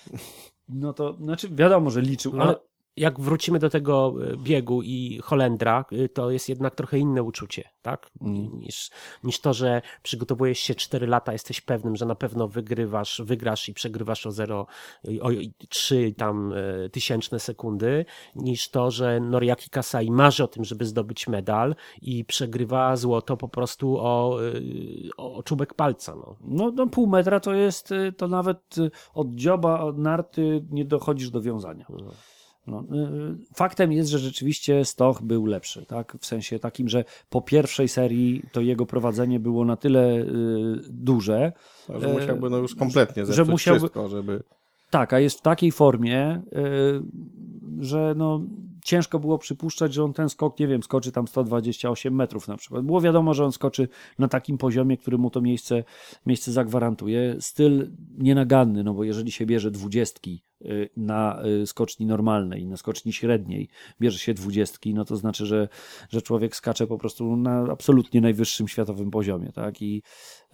S4: no to znaczy wiadomo, że liczył,
S2: No,
S4: ale
S2: jak wrócimy do tego y, biegu i Holendra, y, to jest jednak trochę inne uczucie, tak? Niż, niż to, że przygotowujesz się 4 lata, jesteś pewnym, że na pewno wygrywasz, wygrasz i przegrywasz o 0, o 3 tam y, tysięczne sekundy, niż to, że Noriaki Kasai marzy o tym, żeby zdobyć medal i przegrywa złoto po prostu o, y, o czubek palca, no.
S4: No, no pół metra to jest, to nawet od dzioba, od narty nie dochodzisz do wiązania. No, y, faktem jest, że rzeczywiście Stoch był lepszy, tak? W sensie takim, że po pierwszej serii to jego prowadzenie było na tyle y, duże,
S3: No, że musiałby no już kompletnie zepsuć
S4: musiałby-
S3: wszystko, żeby...
S4: tak, a jest w takiej formie, y, że no, ciężko było przypuszczać, że on ten skok, nie wiem, skoczy tam 128 metrów na przykład. Było wiadomo, że on skoczy na takim poziomie, który mu to miejsce, miejsce zagwarantuje. Styl nienaganny, no bo jeżeli się bierze dwudziestki na y, skoczni normalnej, na skoczni średniej, bierze się dwudziestki, no to znaczy, że, że człowiek skacze po prostu na absolutnie najwyższym światowym poziomie, tak? I,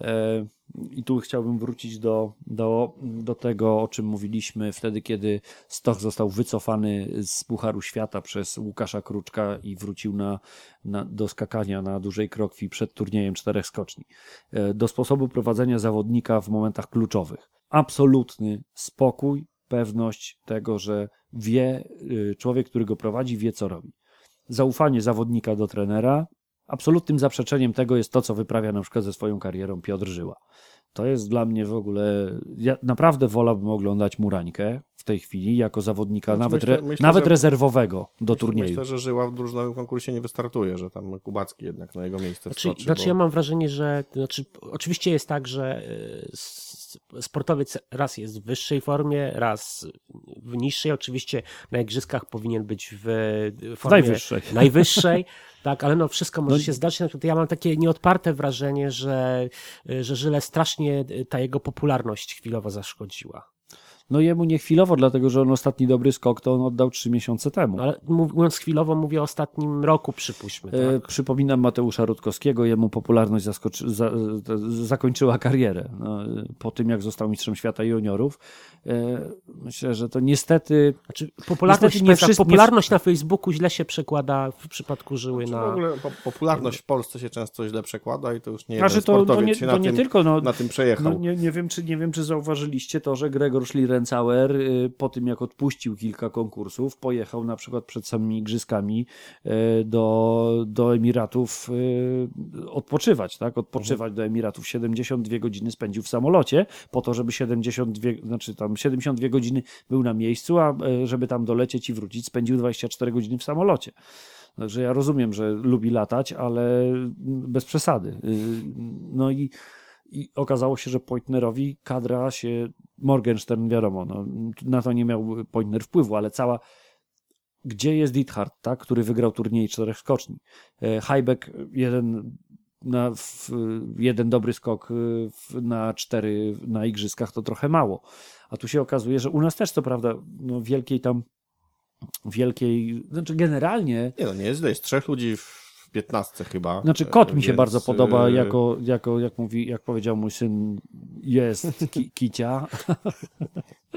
S4: e, i tu chciałbym wrócić do, do, do tego, o czym mówiliśmy wtedy, kiedy Stoch został wycofany z Pucharu Świata przez Łukasza Kruczka i wrócił na, na, do skakania na dużej krokwi przed turniejem czterech skoczni. E, Do sposobu prowadzenia zawodnika w momentach kluczowych. Absolutny spokój, pewność tego, że wie, y, człowiek, który go prowadzi, wie, co robi. Zaufanie zawodnika do trenera. Absolutnym zaprzeczeniem tego jest to, co wyprawia na przykład ze swoją karierą Piotr Żyła. To jest dla mnie w ogóle. Ja naprawdę wolałbym oglądać Murańkę w tej chwili jako zawodnika,
S3: Znaczy,
S4: nawet,
S3: myślę-
S4: re,
S3: myślę,
S4: nawet
S3: że-
S4: rezerwowego do turnieju.
S3: Myślę, że Żyła w drużynowym konkursie nie wystartuje, że tam Kubacki jednak na jego miejsce
S2: Znaczy,
S3: wskoczy.
S2: znaczy
S3: bo...
S2: ja mam wrażenie, że znaczy, oczywiście jest tak, że y, sportowiec raz jest w wyższej formie, raz w niższej. Oczywiście na igrzyskach powinien być w formie
S4: Najwyższej. [laughs]
S2: najwyższej tak, ale no wszystko może
S4: No-
S2: się zdarzyć. Na przykład ja mam takie nieodparte wrażenie, że, że Żyle strasznie ta jego popularność chwilowo zaszkodziła.
S4: No jemu nie chwilowo, dlatego że on ostatni dobry skok to on oddał trzy miesiące temu.
S2: Ale mówiąc chwilowo, mówię o ostatnim roku, przypuśćmy.
S4: E,
S2: Tak?
S4: Przypominam Mateusza Rutkowskiego, jemu popularność zaskoczy, za, za, zakończyła karierę no, e, po tym, jak został mistrzem świata juniorów. E, Myślę, że to niestety.
S2: Znaczy, popularność,
S4: Niestety nie
S2: nie
S4: wszyscy-
S2: popularność na Facebooku źle się przekłada w przypadku Żyły
S3: Znaczy,
S2: na...
S3: W ogóle po, popularność w Polsce się często źle przekłada i to już nie
S4: Znaczy, to, to nie,
S3: się
S4: to
S3: na,
S4: nie
S3: tym,
S4: tylko. No,
S3: na tym przejechał.
S4: No, nie, nie, wiem, czy, nie wiem, czy zauważyliście to, że Gregor Schlierencauer y, po tym, jak odpuścił kilka konkursów, pojechał na przykład przed samymi igrzyskami y, do, do Emiratów y, odpoczywać, tak? Odpoczywać do Emiratów. 72 godziny spędził w samolocie po to, żeby 72, znaczy tam 72 godziny był na miejscu, a żeby tam dolecieć i wrócić, spędził 24 godziny w samolocie. Także ja rozumiem, że lubi latać, ale bez przesady. No i i okazało się, że Pointnerowi kadra się, Morgenstern wiadomo, no, na to nie miał Pointner wpływu, ale cała, gdzie jest Dithard, tak, który wygrał turniej czterech skoczni. E, Heibeck, jeden na w, jeden dobry skok y, w, na cztery na igrzyskach to trochę mało. A tu się okazuje, że u nas też co prawda no, wielkiej tam wielkiej, znaczy generalnie
S3: Nie no, nie jest jest trzech ludzi w 15 chyba.
S4: Znaczy kot mi się
S3: Więc,
S4: bardzo podoba,
S3: y,
S4: jako, jako jak mówi, jak powiedział mój syn, jest ki, [laughs] kicia.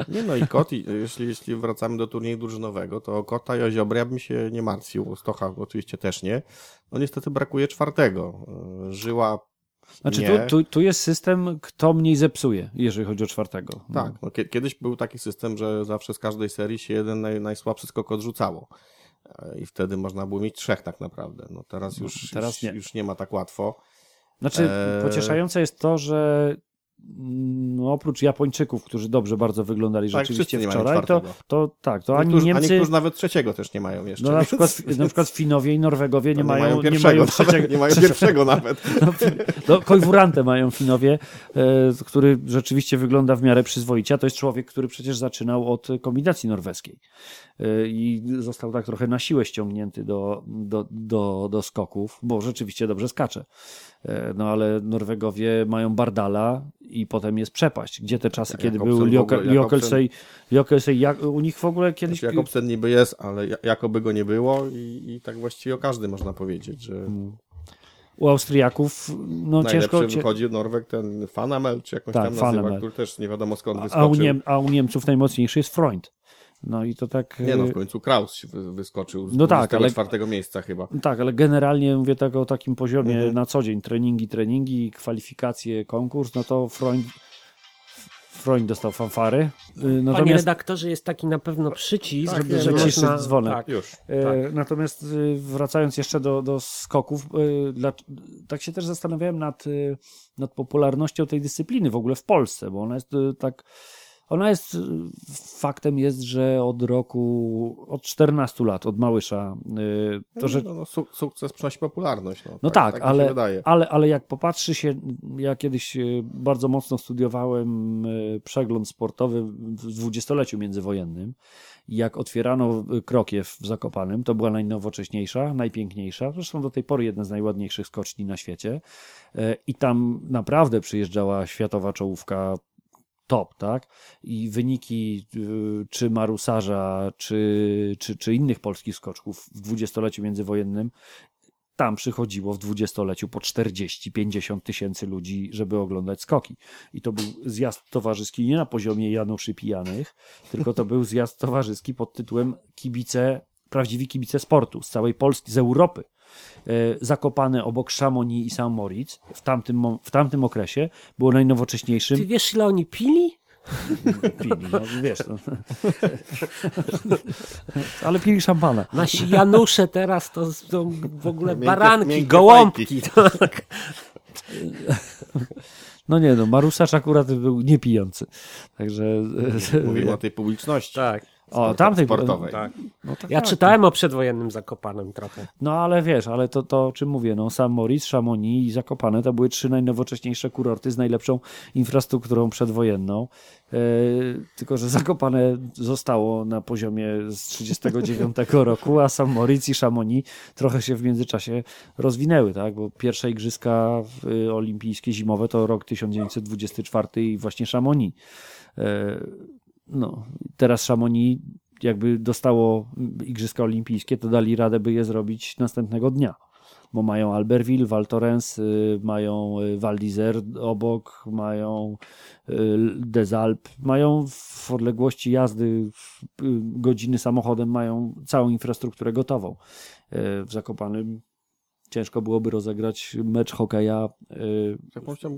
S3: Nie no i kot, jeśli, jeśli wracamy do turnieju drużynowego, to kota i o ziobrę ja bym się nie martwił, o Stocha oczywiście też nie. No niestety brakuje czwartego. Y, Żyła
S4: Znaczy tu, tu, tu jest system, kto mniej zepsuje, jeżeli chodzi o czwartego.
S3: Tak, no, kie- kiedyś był taki system, że zawsze z każdej serii się jeden naj, najsłabszy skok odrzucało. E, I wtedy można było mieć trzech tak naprawdę. No teraz już,
S4: teraz
S3: już,
S4: nie.
S3: już nie ma tak łatwo.
S4: Znaczy,
S3: Eee.
S4: pocieszające jest to, że no, oprócz Japończyków, którzy dobrze bardzo wyglądali
S3: Tak,
S4: rzeczywiście
S3: nie mają
S4: wczoraj, to, to tak, to ani
S3: niektórzy, a
S4: Niemcy,
S3: niektórzy nawet trzeciego też nie mają jeszcze.
S4: no na przykład, na przykład Finowie i Norwegowie nie,
S3: no,
S4: mają, nie
S3: pierwszego,
S4: mają [laughs]
S3: nawet,
S4: trzeciego.
S3: nie mają pierwszego nawet. [laughs]
S4: No, no, Kojwurantę mają Finowie, e, który rzeczywiście wygląda w miarę przyzwoicie, a to jest człowiek, który przecież zaczynał od kombinacji norweskiej e, i został tak trochę na siłę ściągnięty do, do, do, do skoków, bo rzeczywiście dobrze skacze. E, No ale Norwegowie mają Bardala i potem jest przepaść. Gdzie te czasy,
S3: Tak,
S4: kiedy
S3: Jakobsen
S4: był Jokelsej, Jokelsej, jak, u nich w ogóle kiedyś...
S3: Znaczy, Jakobsen niby jest, ale ja- jakoby go nie było i, i tak właściwie o każdym można powiedzieć, że
S4: U Austriaków no
S3: najlepszy
S4: ciężko... cie-
S3: wychodzi Norweg ten Fanamel, czy jakąś
S4: Tak,
S3: tam nazywa,
S4: Fanamel.
S3: który też nie wiadomo skąd wyskoczył.
S4: a, u Niem, a u Niemców najmocniejszy jest Freund. No i to tak...
S3: Nie no,
S4: e,
S3: w końcu Kraus wyskoczył z
S4: No tak, ale-
S3: czwartego miejsca chyba.
S4: Tak, ale generalnie mówię tak o takim poziomie
S3: Mhm.
S4: na co dzień, treningi, treningi, kwalifikacje, konkurs, no to Freund, Freund dostał fanfary.
S2: Panie
S4: Natomiast,
S2: redaktorze, jest taki na pewno przycisk,
S3: Tak,
S2: że
S3: jest.
S2: można...
S4: Ciszy dzwonek.
S2: Tak.
S3: Już.
S4: e, natomiast y, wracając jeszcze do, do skoków, dla, tak się też zastanawiałem nad, nad popularnością tej dyscypliny w ogóle w Polsce, bo ona jest tak, ona jest, y, faktem jest, że od roku, od 14 lat, od Małysza, y, to, że
S3: no, no, su- sukces przynosi popularność. No,
S4: No tak,
S3: tak się
S4: ale, ale, ale jak popatrzy się, ja kiedyś e, bardzo mocno studiowałem przegląd sportowy w dwudziestoleciu międzywojennym. Jak otwierano Krokiew w Zakopanem, to była najnowocześniejsza, najpiękniejsza, zresztą do tej pory jedna z najładniejszych skoczni na świecie. I tam naprawdę przyjeżdżała światowa czołówka top, tak? I wyniki y, czy Marusarza, czy, czy, czy innych polskich skoczków w dwudziestoleciu międzywojennym tam przychodziło w dwudziestoleciu po 40-50 tysięcy ludzi, żeby oglądać skoki. I to był zjazd towarzyski nie na poziomie Januszy Pijanych, tylko to był zjazd towarzyski pod tytułem kibice, prawdziwi kibice sportu z całej Polski, z Europy. E, Zakopane obok Chamonix i St. Moritz w tamtym, w tamtym okresie było najnowocześniejszym.
S2: Ty wiesz, ile oni pili? [laughs]
S4: Pili, no wiesz. No. [laughs] Ale pili szampana.
S2: Nasi Janusze teraz to są w ogóle baranki,
S3: miękkie
S2: gołąbki. [laughs] Tak.
S4: No nie no, Maruszacz akurat był niepijący. Także...
S3: Mówimy o tej publiczności.
S2: tak.
S4: O, tamtej
S3: sportowej.
S2: tak.
S4: No, tak,
S2: Ja
S4: tak.
S2: czytałem o przedwojennym Zakopanem trochę.
S4: No ale wiesz, ale to, to o czym mówię, no Sam Moritz, Chamonix i Zakopane to były trzy najnowocześniejsze kurorty z najlepszą infrastrukturą przedwojenną. E, tylko, że Zakopane zostało na poziomie z 39 [laughs] roku, a Sam Moritz i Chamonix trochę się w międzyczasie rozwinęły, tak? Bo pierwsze igrzyska y, olimpijskie zimowe to rok 1924 i właśnie Chamonix. E, no, teraz Chamonix jakby dostało Igrzyska Olimpijskie, to dali radę, by je zrobić następnego dnia. Bo mają Albertville, Val Thorens, y, mają y, Val d'Isère obok, mają y, Des Alpes, mają w odległości jazdy godziny samochodem, mają całą infrastrukturę gotową. W Zakopanym ciężko byłoby rozegrać mecz hokeja y,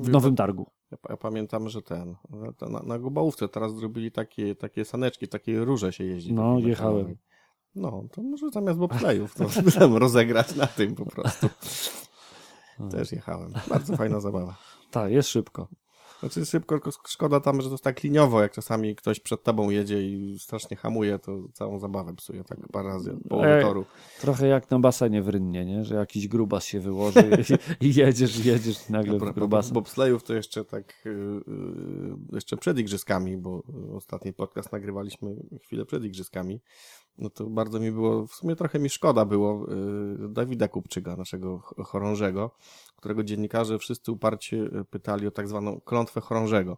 S4: w Nowym Targu.
S3: Ja, pamiętam, że ten, na, na, Gubałówce teraz zrobili takie, takie saneczki, takie róże się jeździ.
S4: No, jechałem.
S3: No, to może zamiast bobslejów to [laughs] tam rozegrać na tym po prostu. Też jechałem. Bardzo fajna zabawa.
S4: Tak, jest szybko.
S3: Znaczy szybko, szkoda tam, że to jest tak liniowo, jak czasami ktoś przed tobą jedzie i strasznie hamuje, to całą zabawę psuje tak parę razy od połowy
S4: Ej.
S3: toru.
S4: Trochę jak na basenie w Rynnie, nie? że jakiś grubas się wyłoży i, [laughs] i jedziesz, jedziesz i nagle grubasa.
S3: bo- Bobslejów to jeszcze tak yy, jeszcze przed igrzyskami, bo ostatni podcast nagrywaliśmy chwilę przed igrzyskami. No to bardzo mi było, w sumie trochę mi szkoda było yy, Dawida Kupczyka, naszego ch- chorążego, którego dziennikarze wszyscy uparcie pytali o tak zwaną klątwę chorążego.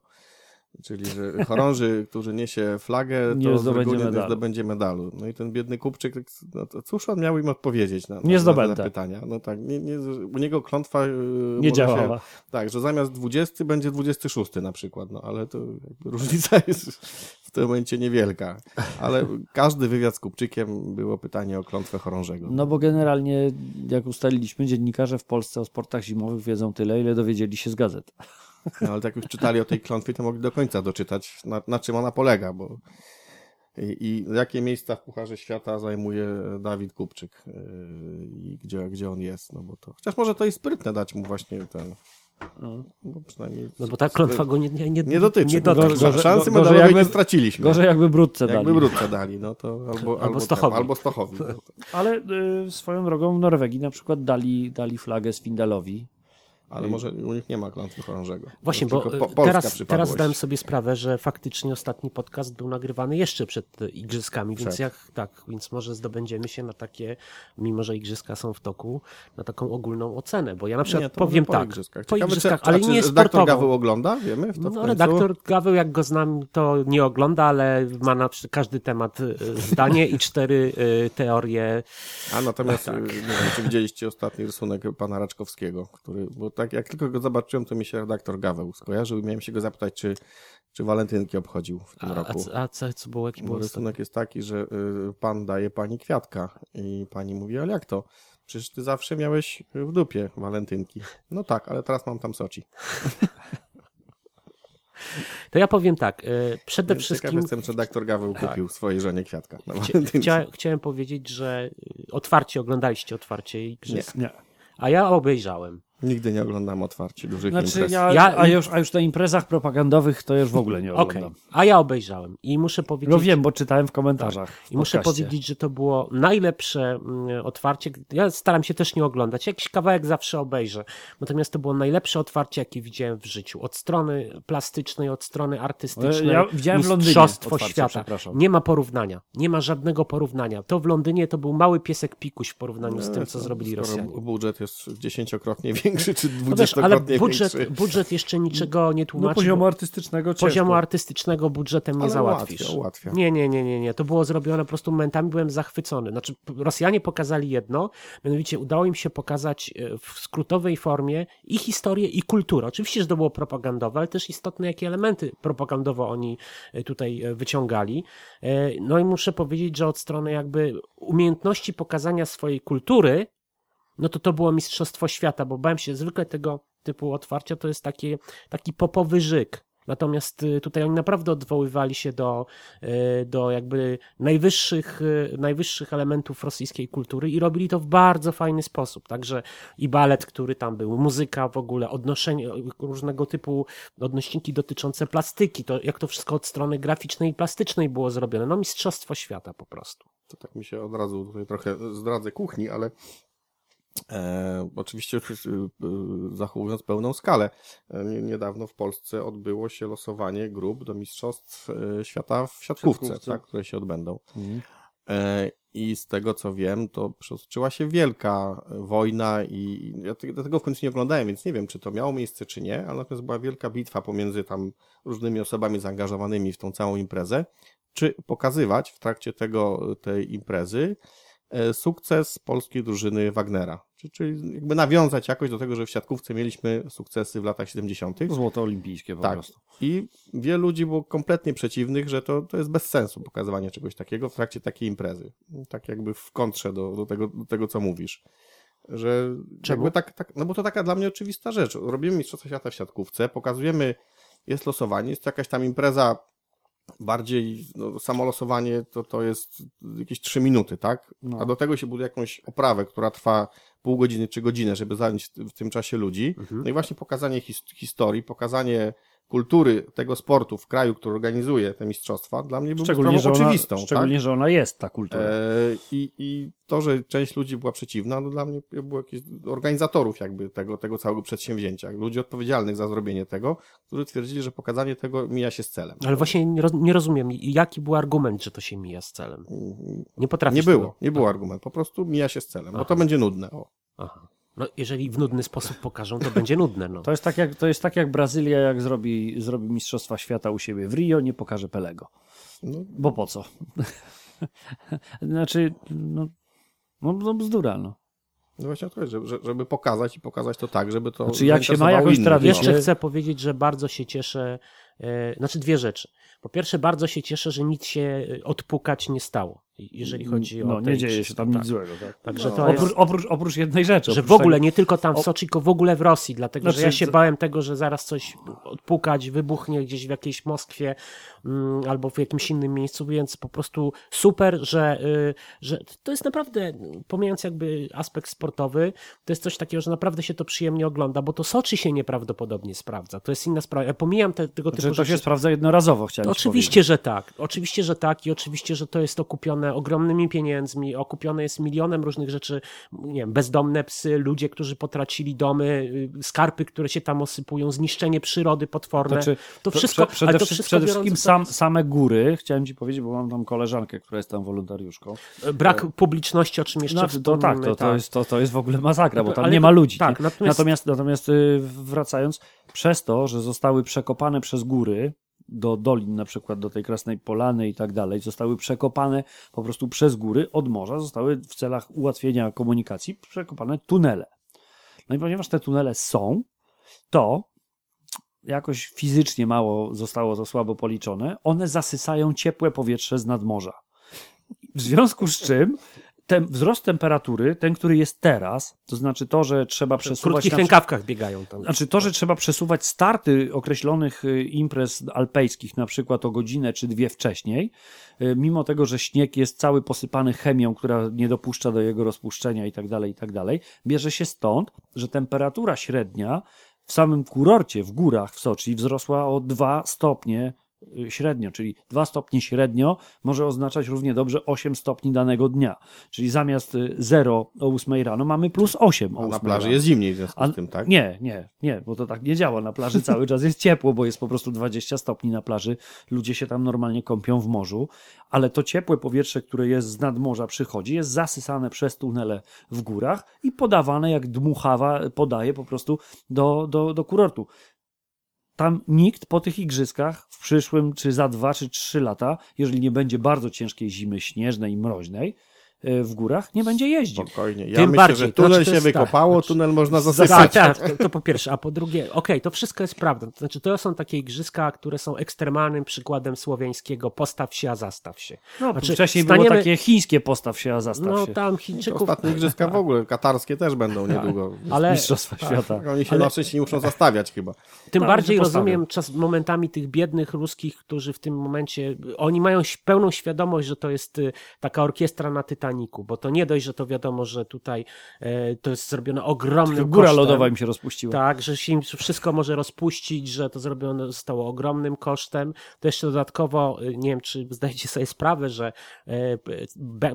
S3: Czyli, że chorąży, [laughs] który niesie flagę,
S4: Nie
S3: to z
S4: zdobędzie
S3: reguły nie
S4: medalu.
S3: zdobędzie medalu. No i ten biedny kupczyk, no to cóż on miał im odpowiedzieć na, na,
S4: Nie zdobędę.
S3: te pytania? No tak, nie, nie, u niego klątwa yy,
S4: Nie działała.
S3: Się, tak, że zamiast 20 będzie 26 na przykład, no ale to [laughs] różnica jest w tym momencie niewielka. Ale każdy wywiad z kupczykiem było pytanie o klątwę chorążego.
S4: No bo generalnie, jak ustaliliśmy, dziennikarze w Polsce o sportach zimowych wiedzą tyle, ile dowiedzieli się z gazet.
S3: No, ale tak już czytali o tej klątwie, to mogli do końca doczytać, na, na czym ona polega, bo i, i jakie miejsca w Pucharze Świata zajmuje Dawid Kupczyk yy, i gdzie, gdzie on jest, no bo to, chociaż może to i sprytne dać mu właśnie ten,
S4: No.
S3: no przynajmniej
S2: No bo ta klątwa go nie, nie, nie,
S3: nie dotyczy,
S2: Nie
S3: bo
S2: dotyczy.
S3: gorzej,
S4: Gorzej-
S3: szansy
S4: gorzej
S3: medalowej
S4: jakby-
S3: nie straciliśmy.
S4: Gorzej jakby brudce
S3: jakby
S4: dali.
S3: brudce dali, no to albo, albo,
S2: Stochowi.
S3: Albo Stochowi. No
S4: Ale y, swoją drogą w Norwegii na przykład dali, dali flagę Swindalowi.
S3: Ale może u nich nie ma klątwy chorążego.
S2: Właśnie, bo e, teraz, teraz zdałem sobie sprawę, że faktycznie ostatni podcast był nagrywany jeszcze przed e, igrzyskami, więc
S3: Przed.
S2: jak tak, więc może zdobędziemy się na takie, mimo że igrzyska są w toku, na taką ogólną ocenę, bo ja na przykład
S3: Nie,
S2: powiem
S3: po
S2: tak,
S3: igrzyskach.
S2: po
S3: Ciekawe,
S2: igrzyskach,
S3: czy,
S2: ale nie
S3: redaktor
S2: sportowo.
S3: Gaweł ogląda? Wiemy w to
S2: No, redaktor Gaweł, jak go znam, to nie ogląda, ale ma na każdy temat e, zdanie i cztery teorie.
S3: A natomiast
S2: Tak.
S3: y, nie wiem, czy widzieliście ostatni rysunek pana Raczkowskiego, który, bo tak jak tylko go zobaczyłem, to mi się redaktor Gaweł skojarzył i miałem się go zapytać, czy, czy walentynki obchodził w tym
S2: A, a,
S3: roku.
S2: co- a co, co było, jaki
S3: Bo
S2: był
S3: rysunek jest taki, że y, pan daje pani kwiatka i pani mówi, ale jak to? Przecież ty zawsze miałeś w dupie walentynki. No tak, ale teraz mam tam Sochi.
S2: To ja powiem tak, e, przede
S3: Więc Ciekaw
S2: wszystkim
S3: jestem, czy redaktor Gaweł
S2: Tak.
S3: kupił swojej żonie kwiatka
S2: chcia, chciałem powiedzieć, że e, otwarcie oglądaliście otwarcie igrzysk,
S4: Nie.
S2: a ja obejrzałem.
S3: Nigdy nie oglądam otwarcie dużych
S4: Znaczy
S3: imprez.
S4: ja,
S2: Ja-
S4: a, już, a już na imprezach propagandowych to już w ogóle nie oglądam.
S2: a ja obejrzałem i muszę powiedzieć,
S4: No wiem, bo czytałem w komentarzach. w
S2: i muszę
S4: podcaście.
S2: powiedzieć, że to było najlepsze mm, otwarcie. Ja staram się też nie oglądać. Jakiś kawałek zawsze obejrzę. Natomiast to było najlepsze otwarcie, jakie widziałem w życiu. Od strony plastycznej, od strony artystycznej.
S4: Ja widziałem w Londynie otwarcie,
S2: świata. Nie ma porównania. Nie ma żadnego porównania. To w Londynie to był mały piesek pikuś w porównaniu z tym, co
S3: No,
S2: zrobili Rosjanie.
S3: budżet jest dziesięciokrotnie [laughs] większy, czy
S2: No wiesz, ale
S3: dwudziestokrotnie
S2: budżet,
S3: większy.
S2: budżet jeszcze niczego nie
S4: No
S2: tłumaczy.
S4: poziomu
S2: bo-
S4: artystycznego ciężko.
S2: poziomu artystycznego budżetem nie
S3: Ale
S2: załatwisz.
S3: ułatwia, ułatwia.
S2: Nie, nie, nie, nie, nie. To było zrobione po prostu momentami byłem zachwycony. Znaczy, Rosjanie pokazali jedno, mianowicie udało im się pokazać e, w skrótowej formie i historię, i kulturę. Oczywiście, że to było propagandowe, ale też istotne, jakie elementy propagandowo oni e, tutaj e, wyciągali. No i muszę powiedzieć, że od strony jakby umiejętności pokazania swojej kultury, no to to było Mistrzostwo Świata, bo bałem się zwykle tego typu otwarcia, to jest takie, taki popowy żyk. Natomiast y, tutaj oni naprawdę odwoływali się do, y, do jakby najwyższych, y, najwyższych elementów rosyjskiej kultury i robili to w bardzo fajny sposób. Także i balet, który tam był, muzyka w ogóle, odnoszenie, różnego typu odnośniki dotyczące plastyki, to jak to wszystko od strony graficznej i plastycznej było zrobione. No mistrzostwo świata po prostu.
S3: To tak mi się od razu tutaj trochę zdradzę kuchni, ale e, oczywiście e, e, zachowując pełną skalę. E, nie- niedawno w Polsce odbyło się losowanie grup do Mistrzostw Świata w siatkówce,
S4: Siatkówce.
S3: Tak, które się odbędą.
S4: Mhm.
S3: E, I z tego co wiem, to przeoczyła się wielka wojna i ja te- dlatego w końcu nie oglądałem, więc nie wiem, czy to miało miejsce, czy nie, ale natomiast była wielka bitwa pomiędzy tam różnymi osobami zaangażowanymi w tą całą imprezę, czy pokazywać w trakcie tego, tej imprezy sukces polskiej drużyny Wagnera. Czy- Czyli jakby nawiązać jakoś do tego, że w siatkówce mieliśmy sukcesy w latach 70.
S4: Złoto olimpijskie po
S3: Tak.
S4: prostu.
S3: I wielu ludzi było kompletnie przeciwnych, że to, to jest bez sensu pokazywanie czegoś takiego w trakcie takiej imprezy. Tak jakby w kontrze do, do, tego, do tego, co mówisz. Że
S2: Czemu?
S3: tak, tak, no bo to taka dla mnie oczywista rzecz. Robimy Mistrzostwo Świata w siatkówce, pokazujemy, jest losowanie, jest to jakaś tam impreza bardziej, no, samo losowanie to, to jest jakieś trzy minuty, tak?
S4: No.
S3: A do tego się buduje jakąś oprawę, która trwa pół godziny czy godzinę, żeby zająć w- w tym czasie ludzi.
S2: Mhm.
S3: No i właśnie pokazanie his historii, pokazanie kultury tego sportu w kraju, który organizuje te mistrzostwa, dla mnie
S4: Szczególnie,
S3: sprawą
S4: że ona,
S3: oczywistą.
S4: szczególnie
S3: tak?
S4: że ona jest, ta kultura.
S3: E, i, I to, że część ludzi była przeciwna, no dla mnie było jakieś organizatorów jakby tego, tego całego przedsięwzięcia, ludzi odpowiedzialnych za zrobienie tego, którzy twierdzili, że pokazanie tego mija się z celem.
S2: Ale właśnie nie, roz, nie rozumiem, jaki był argument, że to się mija z celem. Nie potrafisz
S3: Nie było,
S2: tego-
S3: nie było argumentu, po prostu mija się z celem, bo
S2: Aha.
S3: to będzie nudne. O.
S2: Aha. No, jeżeli w nudny sposób pokażą, to będzie nudne. No.
S4: To jest tak jak, to jest tak jak Brazylia, jak zrobi, zrobi Mistrzostwa Świata u siebie w Rio, nie pokaże Pelego.
S3: No.
S4: Bo po co? [laughs] znaczy, no, no, no bzdura, no.
S3: No właśnie to że- żeby pokazać i pokazać to tak, żeby to
S4: Znaczy, jak się ma jakąś tradycję-
S2: Jeszcze chcę powiedzieć, że bardzo się cieszę, znaczy dwie rzeczy. Po pierwsze, bardzo się cieszę, że nic się e, odpukać nie stało, jeżeli chodzi o
S4: No, nie dzieje się tam
S2: tak.
S4: nic złego. Tak?
S2: Także
S3: No.
S2: to
S4: Oprócz,
S2: jest,
S4: oprócz, oprócz jednej rzeczy.
S2: że w ogóle
S4: tego-
S2: nie tylko tam w Soczi, tylko w ogóle w Rosji, dlatego że
S4: Znaczy,
S2: ja się
S4: to-
S2: bałem tego, że zaraz coś odpukać, wybuchnie gdzieś w jakiejś Moskwie mm, albo w jakimś innym miejscu, więc po prostu super, że, y, że to jest naprawdę, pomijając jakby aspekt sportowy, to jest coś takiego, że naprawdę się to przyjemnie ogląda, bo to Soczi się nieprawdopodobnie sprawdza. To jest inna sprawa. Ja pomijam te, tego typu
S4: Znaczy, to się sprawdza jednorazowo, chciałem ci
S2: Oczywiście, że tak. Oczywiście, że tak i oczywiście, że to jest okupione ogromnymi pieniędzmi, okupione jest milionem różnych rzeczy, nie wiem, bezdomne psy, ludzie, którzy potracili domy, y, skarpy, które się tam osypują, zniszczenie przyrody potworne.
S4: Znaczy,
S2: to
S4: prze-
S2: wszystko,
S4: prze- przede,
S2: ale to
S4: wszy-
S2: wszystko
S4: przede wszystkim sam, same góry, chciałem ci powiedzieć, bo mam tam koleżankę, która jest tam wolontariuszką.
S2: Brak publiczności, o czym jeszcze
S4: No, to tak, to, to, jest, to, to jest w ogóle masakra, bo tam
S2: Ale
S4: nie
S2: to-
S4: ma ludzi.
S2: tak, natomiast-
S4: natomiast, natomiast y, wracając, przez to, że zostały przekopane przez góry do dolin, na przykład do tej Krasnej Polany i tak dalej, zostały przekopane po prostu przez góry od morza, zostały w celach ułatwienia komunikacji przekopane tunele. No i ponieważ te tunele są, to jakoś fizycznie mało zostało to słabo policzone, one zasysają ciepłe powietrze z nadmorza. W związku z czym ten wzrost temperatury, ten, który jest teraz, to znaczy to, że trzeba
S2: W
S4: przesuwać...
S2: krótkich
S4: na
S2: rękawkach biegają tam.
S4: znaczy to, że trzeba przesuwać starty określonych y, imprez alpejskich, na przykład o godzinę czy dwie wcześniej, y, mimo tego, że śnieg jest cały posypany chemią, która nie dopuszcza do jego rozpuszczenia i tak dalej, i tak dalej, bierze się stąd, że temperatura średnia w samym kurorcie, w górach w Soczi wzrosła o 2 stopnie średnio, czyli 2 stopnie średnio może oznaczać równie dobrze 8 stopni danego dnia. Czyli zamiast y, 0 o 8 rano mamy plus 8 o
S3: A
S4: 8
S3: na plaży
S4: rano.
S3: jest zimniej w związku
S4: A-
S3: z tym, tak?
S4: Nie, nie, nie, bo to tak nie działa. Na plaży cały czas jest ciepło, bo jest po prostu 20 stopni na plaży. Ludzie się tam normalnie kąpią w morzu, ale to ciepłe powietrze, które jest z nadmorza przychodzi, jest zasysane przez tunele w górach i podawane jak dmuchawa podaje po prostu do, do, do kurortu. Tam nikt po tych igrzyskach w przyszłym, czy za dwa, czy trzy lata, jeżeli nie będzie bardzo ciężkiej zimy śnieżnej i mroźnej, w górach nie będzie jeździł.
S3: Spokojnie. Ja
S2: Tym
S3: myślę,
S2: bardziej.
S3: że
S2: To
S3: tunel
S2: znaczy, to
S3: się
S2: jest tak.
S3: wykopało, tunel można
S2: Tak,
S3: zasypać.
S2: tak, to, to po pierwsze, a po drugie, okej, to wszystko jest prawdą. To znaczy, to są takie igrzyska, które są ekstremalnym przykładem słowiańskiego postaw się, a zastaw się.
S4: No,
S2: Znaczy,
S4: wcześniej
S2: staniemy-
S4: było takie chińskie postaw się, a zastaw
S2: No
S4: się.
S2: tam
S3: To
S2: Chińczyków...
S3: Ostatnie igrzyska w ogóle, katarskie też będą niedługo.
S2: Ale [laughs]
S4: Mistrzostwa świata.
S3: Oni się
S2: ale-
S3: na szczęście nie muszą zastawiać chyba.
S2: tym
S4: No,
S2: bardziej rozumiem czas, momentami tych biednych ruskich, którzy w tym momencie, oni mają pełną świadomość, że to jest y, taka orkiestra na Titaniku, bo to nie dość, że to wiadomo, że tutaj e, to jest zrobione ogromnym
S4: Góra
S2: kosztem.
S4: lodowa im się rozpuściła.
S2: Tak, że się im wszystko może rozpuścić, że to zrobione zostało ogromnym kosztem. To jeszcze dodatkowo, y, nie wiem, czy zdajecie sobie sprawę, że e,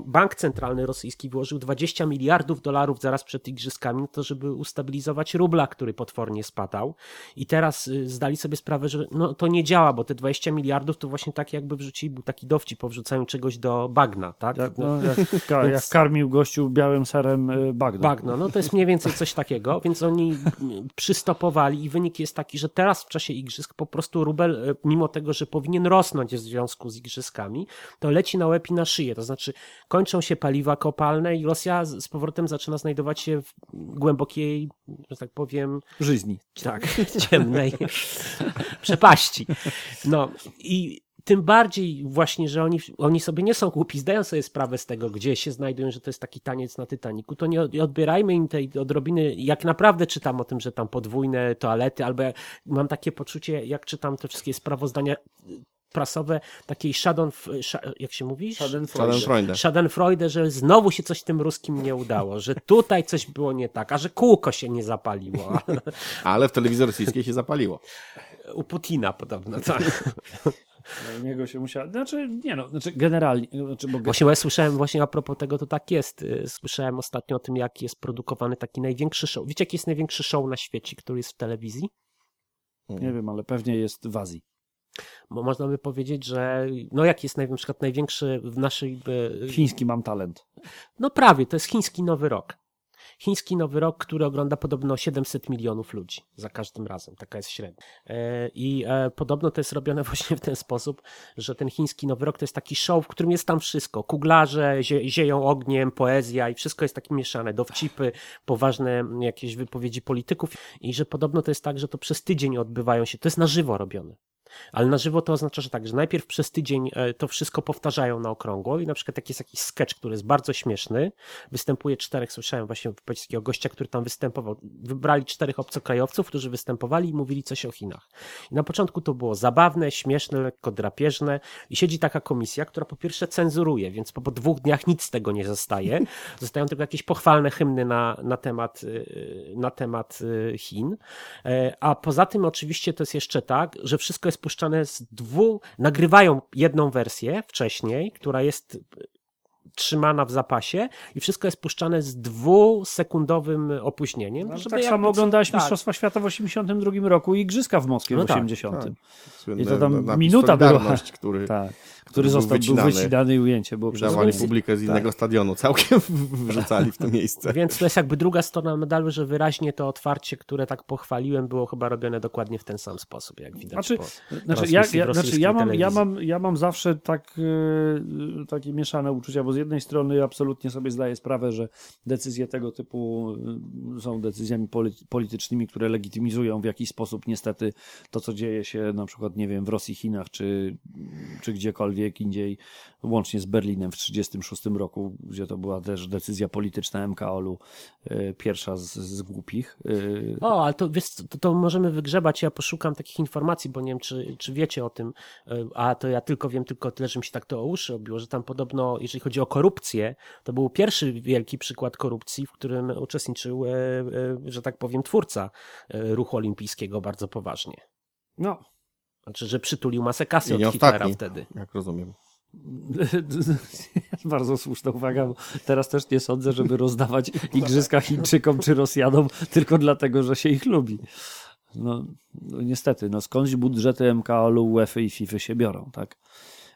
S2: Bank Centralny Rosyjski włożył 20 miliardów dolarów zaraz przed igrzyskami, na to żeby ustabilizować rubla, który potwornie spadał. I teraz y, zdali sobie sprawę, że no, to nie działa, bo te 20 miliardów to właśnie tak jakby wrzucili, był taki dowcip po wrzucaniu czegoś do bagna, tak?
S4: Jak, [laughs] no, jak, ka, jak karmił gościu białym serem y, bagno.
S2: Bagno, no to jest mniej więcej coś takiego, [laughs] więc oni mm, przystopowali i wynik jest taki, że teraz w czasie igrzysk po prostu rubel, e, mimo tego, że powinien rosnąć w związku z igrzyskami, to leci na łeb i na szyję, to znaczy kończą się paliwa kopalne i Rosja z powrotem zaczyna znajdować się w głębokiej, że tak powiem,
S4: Żyzni.
S2: tak, [laughs] ciemnej [laughs] przepaści. No i tym bardziej właśnie, że oni, oni sobie nie są głupi, zdają sobie sprawę z tego, gdzie się znajdują, że to jest taki taniec na Titaniku, to nie od- nie odbierajmy im tej odrobiny, jak naprawdę czytam o tym, że tam podwójne toalety, albo ja mam takie poczucie, jak czytam te wszystkie sprawozdania prasowe, takiej Shadon, jak się mówi?
S3: Schadenfreude.
S2: Schadenfreude, że znowu się coś tym ruskim nie udało, że tutaj coś było nie tak, a że kółko się nie zapaliło.
S3: Ale w telewizji rosyjskiej się zapaliło.
S2: U Putina podobno, tak. [laughs]
S4: U niego się musiał... Znaczy, nie no, znaczy generalnie... Znaczy, bo
S2: Właśnie ja słyszałem właśnie a propos tego, to tak jest. Y, Słyszałem ostatnio o tym, jak jest produkowany taki największy show. Wiecie, jaki jest największy show na świecie, który jest w telewizji?
S4: Nie wiem, ale pewnie jest w Azji.
S2: Bo można by powiedzieć, że no jaki jest na przykład największy w naszej... y,
S4: Chiński mam talent.
S2: No prawie, to jest chiński Nowy Rok. Chiński Nowy Rok, który ogląda podobno 700 milionów ludzi za każdym razem, taka jest średnia. E, I e, podobno to jest robione [laughs] właśnie w ten sposób, że ten chiński Nowy Rok to jest taki show, w którym jest tam wszystko. Kuglarze zie, zieją ogniem, poezja i wszystko jest takie mieszane. Dowcipy, poważne jakieś wypowiedzi polityków i że podobno to jest tak, że to przez tydzień odbywają się, to jest na żywo robione. Ale na żywo to oznacza, że tak, że najpierw przez tydzień e, to wszystko powtarzają na okrągło i na przykład jak jest jakiś sketch, który jest bardzo śmieszny, występuje czterech, słyszałem właśnie takiego gościa, który tam występował, wybrali czterech obcokrajowców, którzy występowali i mówili coś o Chinach. I na początku to było zabawne, śmieszne, lekko drapieżne i siedzi taka komisja, która po pierwsze cenzuruje, więc po, po dwóch dniach nic z tego nie zostaje. [laughs] Zostają tylko jakieś pochwalne hymny na, na temat, y, na temat y, Chin. E, A poza tym oczywiście to jest jeszcze tak, że wszystko jest puszczane z dwu, nagrywają jedną wersję wcześniej, która jest trzymana w zapasie i wszystko jest puszczane z dwusekundowym opóźnieniem.
S4: No,
S2: żeby
S4: tak samo oglądałeś
S2: tak.
S4: Mistrzostwa Świata w 82 roku i Igrzyska w Moskwie
S2: No
S4: w
S2: tak,
S4: 80.
S3: tak.
S4: I
S3: Słynny
S4: to tam minuta była.
S3: Który [laughs]
S4: Tak, który
S3: był
S4: został był
S3: wycinany.
S4: wycinany i ujęcie było
S3: dawali publikę z innego stadionu. Całkiem wrzucali w to miejsce.
S2: Więc to jest jakby druga strona medalu, że wyraźnie to otwarcie, które tak pochwaliłem, było chyba robione dokładnie w ten sam sposób, jak widać
S4: Znaczy,
S2: po
S4: Znaczy, ja,
S2: w
S4: ja, znaczy ja, mam, ja, mam, ja mam zawsze tak, e, takie mieszane uczucia, bo z jednej strony absolutnie sobie zdaję sprawę, że decyzje tego typu e, są decyzjami poli- politycznymi, które legitymizują w jakiś sposób niestety to, co dzieje się na przykład, nie wiem, w Rosji, Chinach, czy, czy gdziekolwiek indziej, łącznie z Berlinem w 1936 roku, gdzie to była też decyzja polityczna MKOL-u, e, pierwsza z, z głupich. e,
S2: O, ale to, wiesz, to, to możemy wygrzebać, ja poszukam takich informacji, bo nie wiem, czy, czy wiecie o tym, e, a to ja tylko wiem tylko tyle, że mi się tak to o uszy obiło, że tam podobno, jeżeli chodzi o korupcję, to był pierwszy wielki przykład korupcji, w którym uczestniczył, że tak powiem, twórca ruchu olimpijskiego bardzo poważnie.
S4: No,
S2: Znaczy, że przytulił masę kasy
S3: I
S2: od Hitlera
S3: ostatni,
S2: wtedy.
S3: jak rozumiem. [laughs]
S4: Bardzo słuszna uwaga, bo teraz też nie sądzę, żeby rozdawać [laughs] igrzyska Chińczykom czy Rosjanom tylko dlatego, że się ich lubi. No, no niestety, no skądś budżety MKOL-u, UEFA i FIFA się biorą, tak?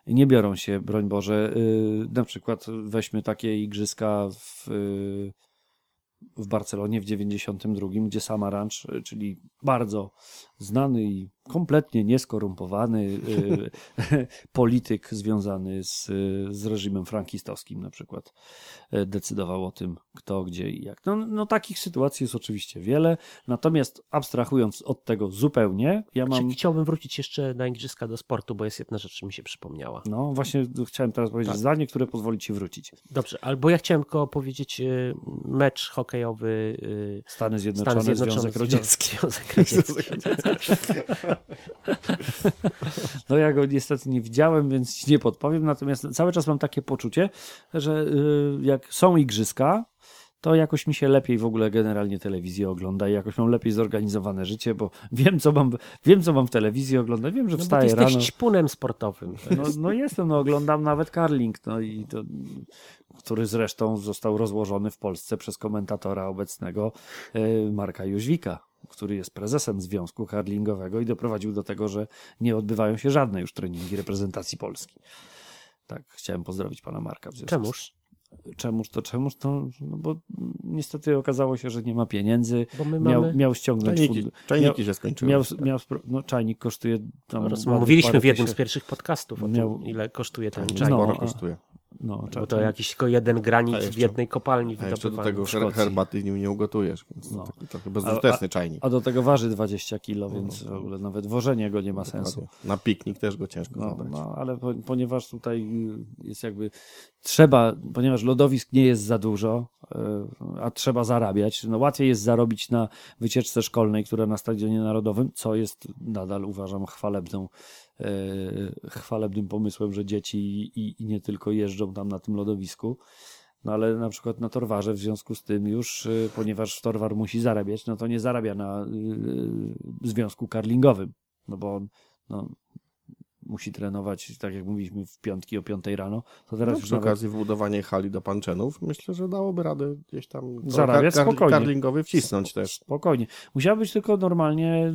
S4: Nie biorą się, broń Boże, yy, na przykład weźmy takie igrzyska w, yy, w Barcelonie w 92, gdzie Samaranch, yy, czyli bardzo znany i kompletnie nieskorumpowany yy, [laughs] polityk związany z, z reżimem frankistowskim na przykład e, decydował o tym, kto, gdzie i jak. No, no takich sytuacji jest oczywiście wiele, natomiast abstrahując od tego zupełnie, ja
S2: Mam...
S4: mam...
S2: Chciałbym wrócić jeszcze na igrzyska do sportu, bo jest jedna rzecz, mi się przypomniała.
S4: No właśnie chciałem teraz powiedzieć
S2: Tak.
S4: zdanie, które pozwoli ci wrócić.
S2: Dobrze, albo ja chciałem tylko powiedzieć e, mecz hokejowy
S4: Stany Zjednoczone,
S2: Stany Zjednoczone,
S4: Związek Radziecki.
S2: Związek Radziecki. [laughs]
S4: No ja go niestety nie widziałem, więc nie podpowiem, natomiast cały czas mam takie poczucie, że y, jak są igrzyska, to jakoś mi się lepiej w ogóle generalnie telewizję ogląda i jakoś mam lepiej zorganizowane życie, bo wiem, co mam, wiem, co mam w telewizji oglądać, wiem, że
S2: No
S4: wstaję
S2: jesteś
S4: rano.
S2: ćpunem sportowym.
S4: No, no jestem, no oglądam nawet karling, no i to, który zresztą został rozłożony w Polsce przez komentatora obecnego e, Marka Jóźwika, który jest prezesem Związku Karlingowego i doprowadził do tego, że nie odbywają się żadne już treningi reprezentacji Polski. Tak, chciałem pozdrowić pana Marka. w z-
S2: Czemuż?
S4: Czemuż to, czemuż to, no bo niestety okazało się, że nie ma pieniędzy.
S2: Bo my
S4: Miał,
S2: mamy...
S4: miał ściągnąć
S3: Czajniki,
S4: fund...
S3: czajniki się skończyły.
S4: Miał, miał, no czajnik kosztuje tam
S2: Mówiliśmy w jednym z
S4: tysięcy.
S2: pierwszych podcastów o
S4: Miał-
S2: tym, ile kosztuje ten
S3: Tak,
S2: czaj.
S4: No, a-
S3: kosztuje.
S4: No,
S2: Bo
S4: cza-
S2: to
S4: cza-
S2: jakiś tylko jeden granit
S3: A
S2: w
S3: jeszcze-
S2: jednej kopalni
S3: A jeszcze do tego her herbaty nim nie ugotujesz, więc
S4: No.
S3: taki trochę bezużyteczny czajnik.
S4: A do tego waży 20 kilo, więc w ogóle nawet wożenie go nie ma sensu.
S3: Na piknik też go ciężko
S4: No,
S3: zabrać.
S4: no ale po, ponieważ tutaj y, jest jakby trzeba, ponieważ lodowisk nie jest za dużo, y, a trzeba zarabiać, no łatwiej jest zarobić na wycieczce szkolnej, która na Stadionie Narodowym, co jest nadal uważam chwalebną, chwalebnym pomysłem, że dzieci i, i nie tylko jeżdżą tam na tym lodowisku. No ale na przykład na Torwarze w związku z tym już, y, ponieważ Torwar musi zarabiać, no to nie zarabia na y, związku karlingowym, no bo on, no, musi trenować, tak jak mówiliśmy, w piątki o piątej rano, to teraz
S3: No, przy
S4: nawet
S3: okazji wybudowanie hali do panczenów, myślę, że dałoby radę gdzieś tam
S4: Zarabiać
S3: kar-
S4: spokojnie.
S3: karlingowy wcisnąć też.
S4: spokojnie. Musiała być tylko normalnie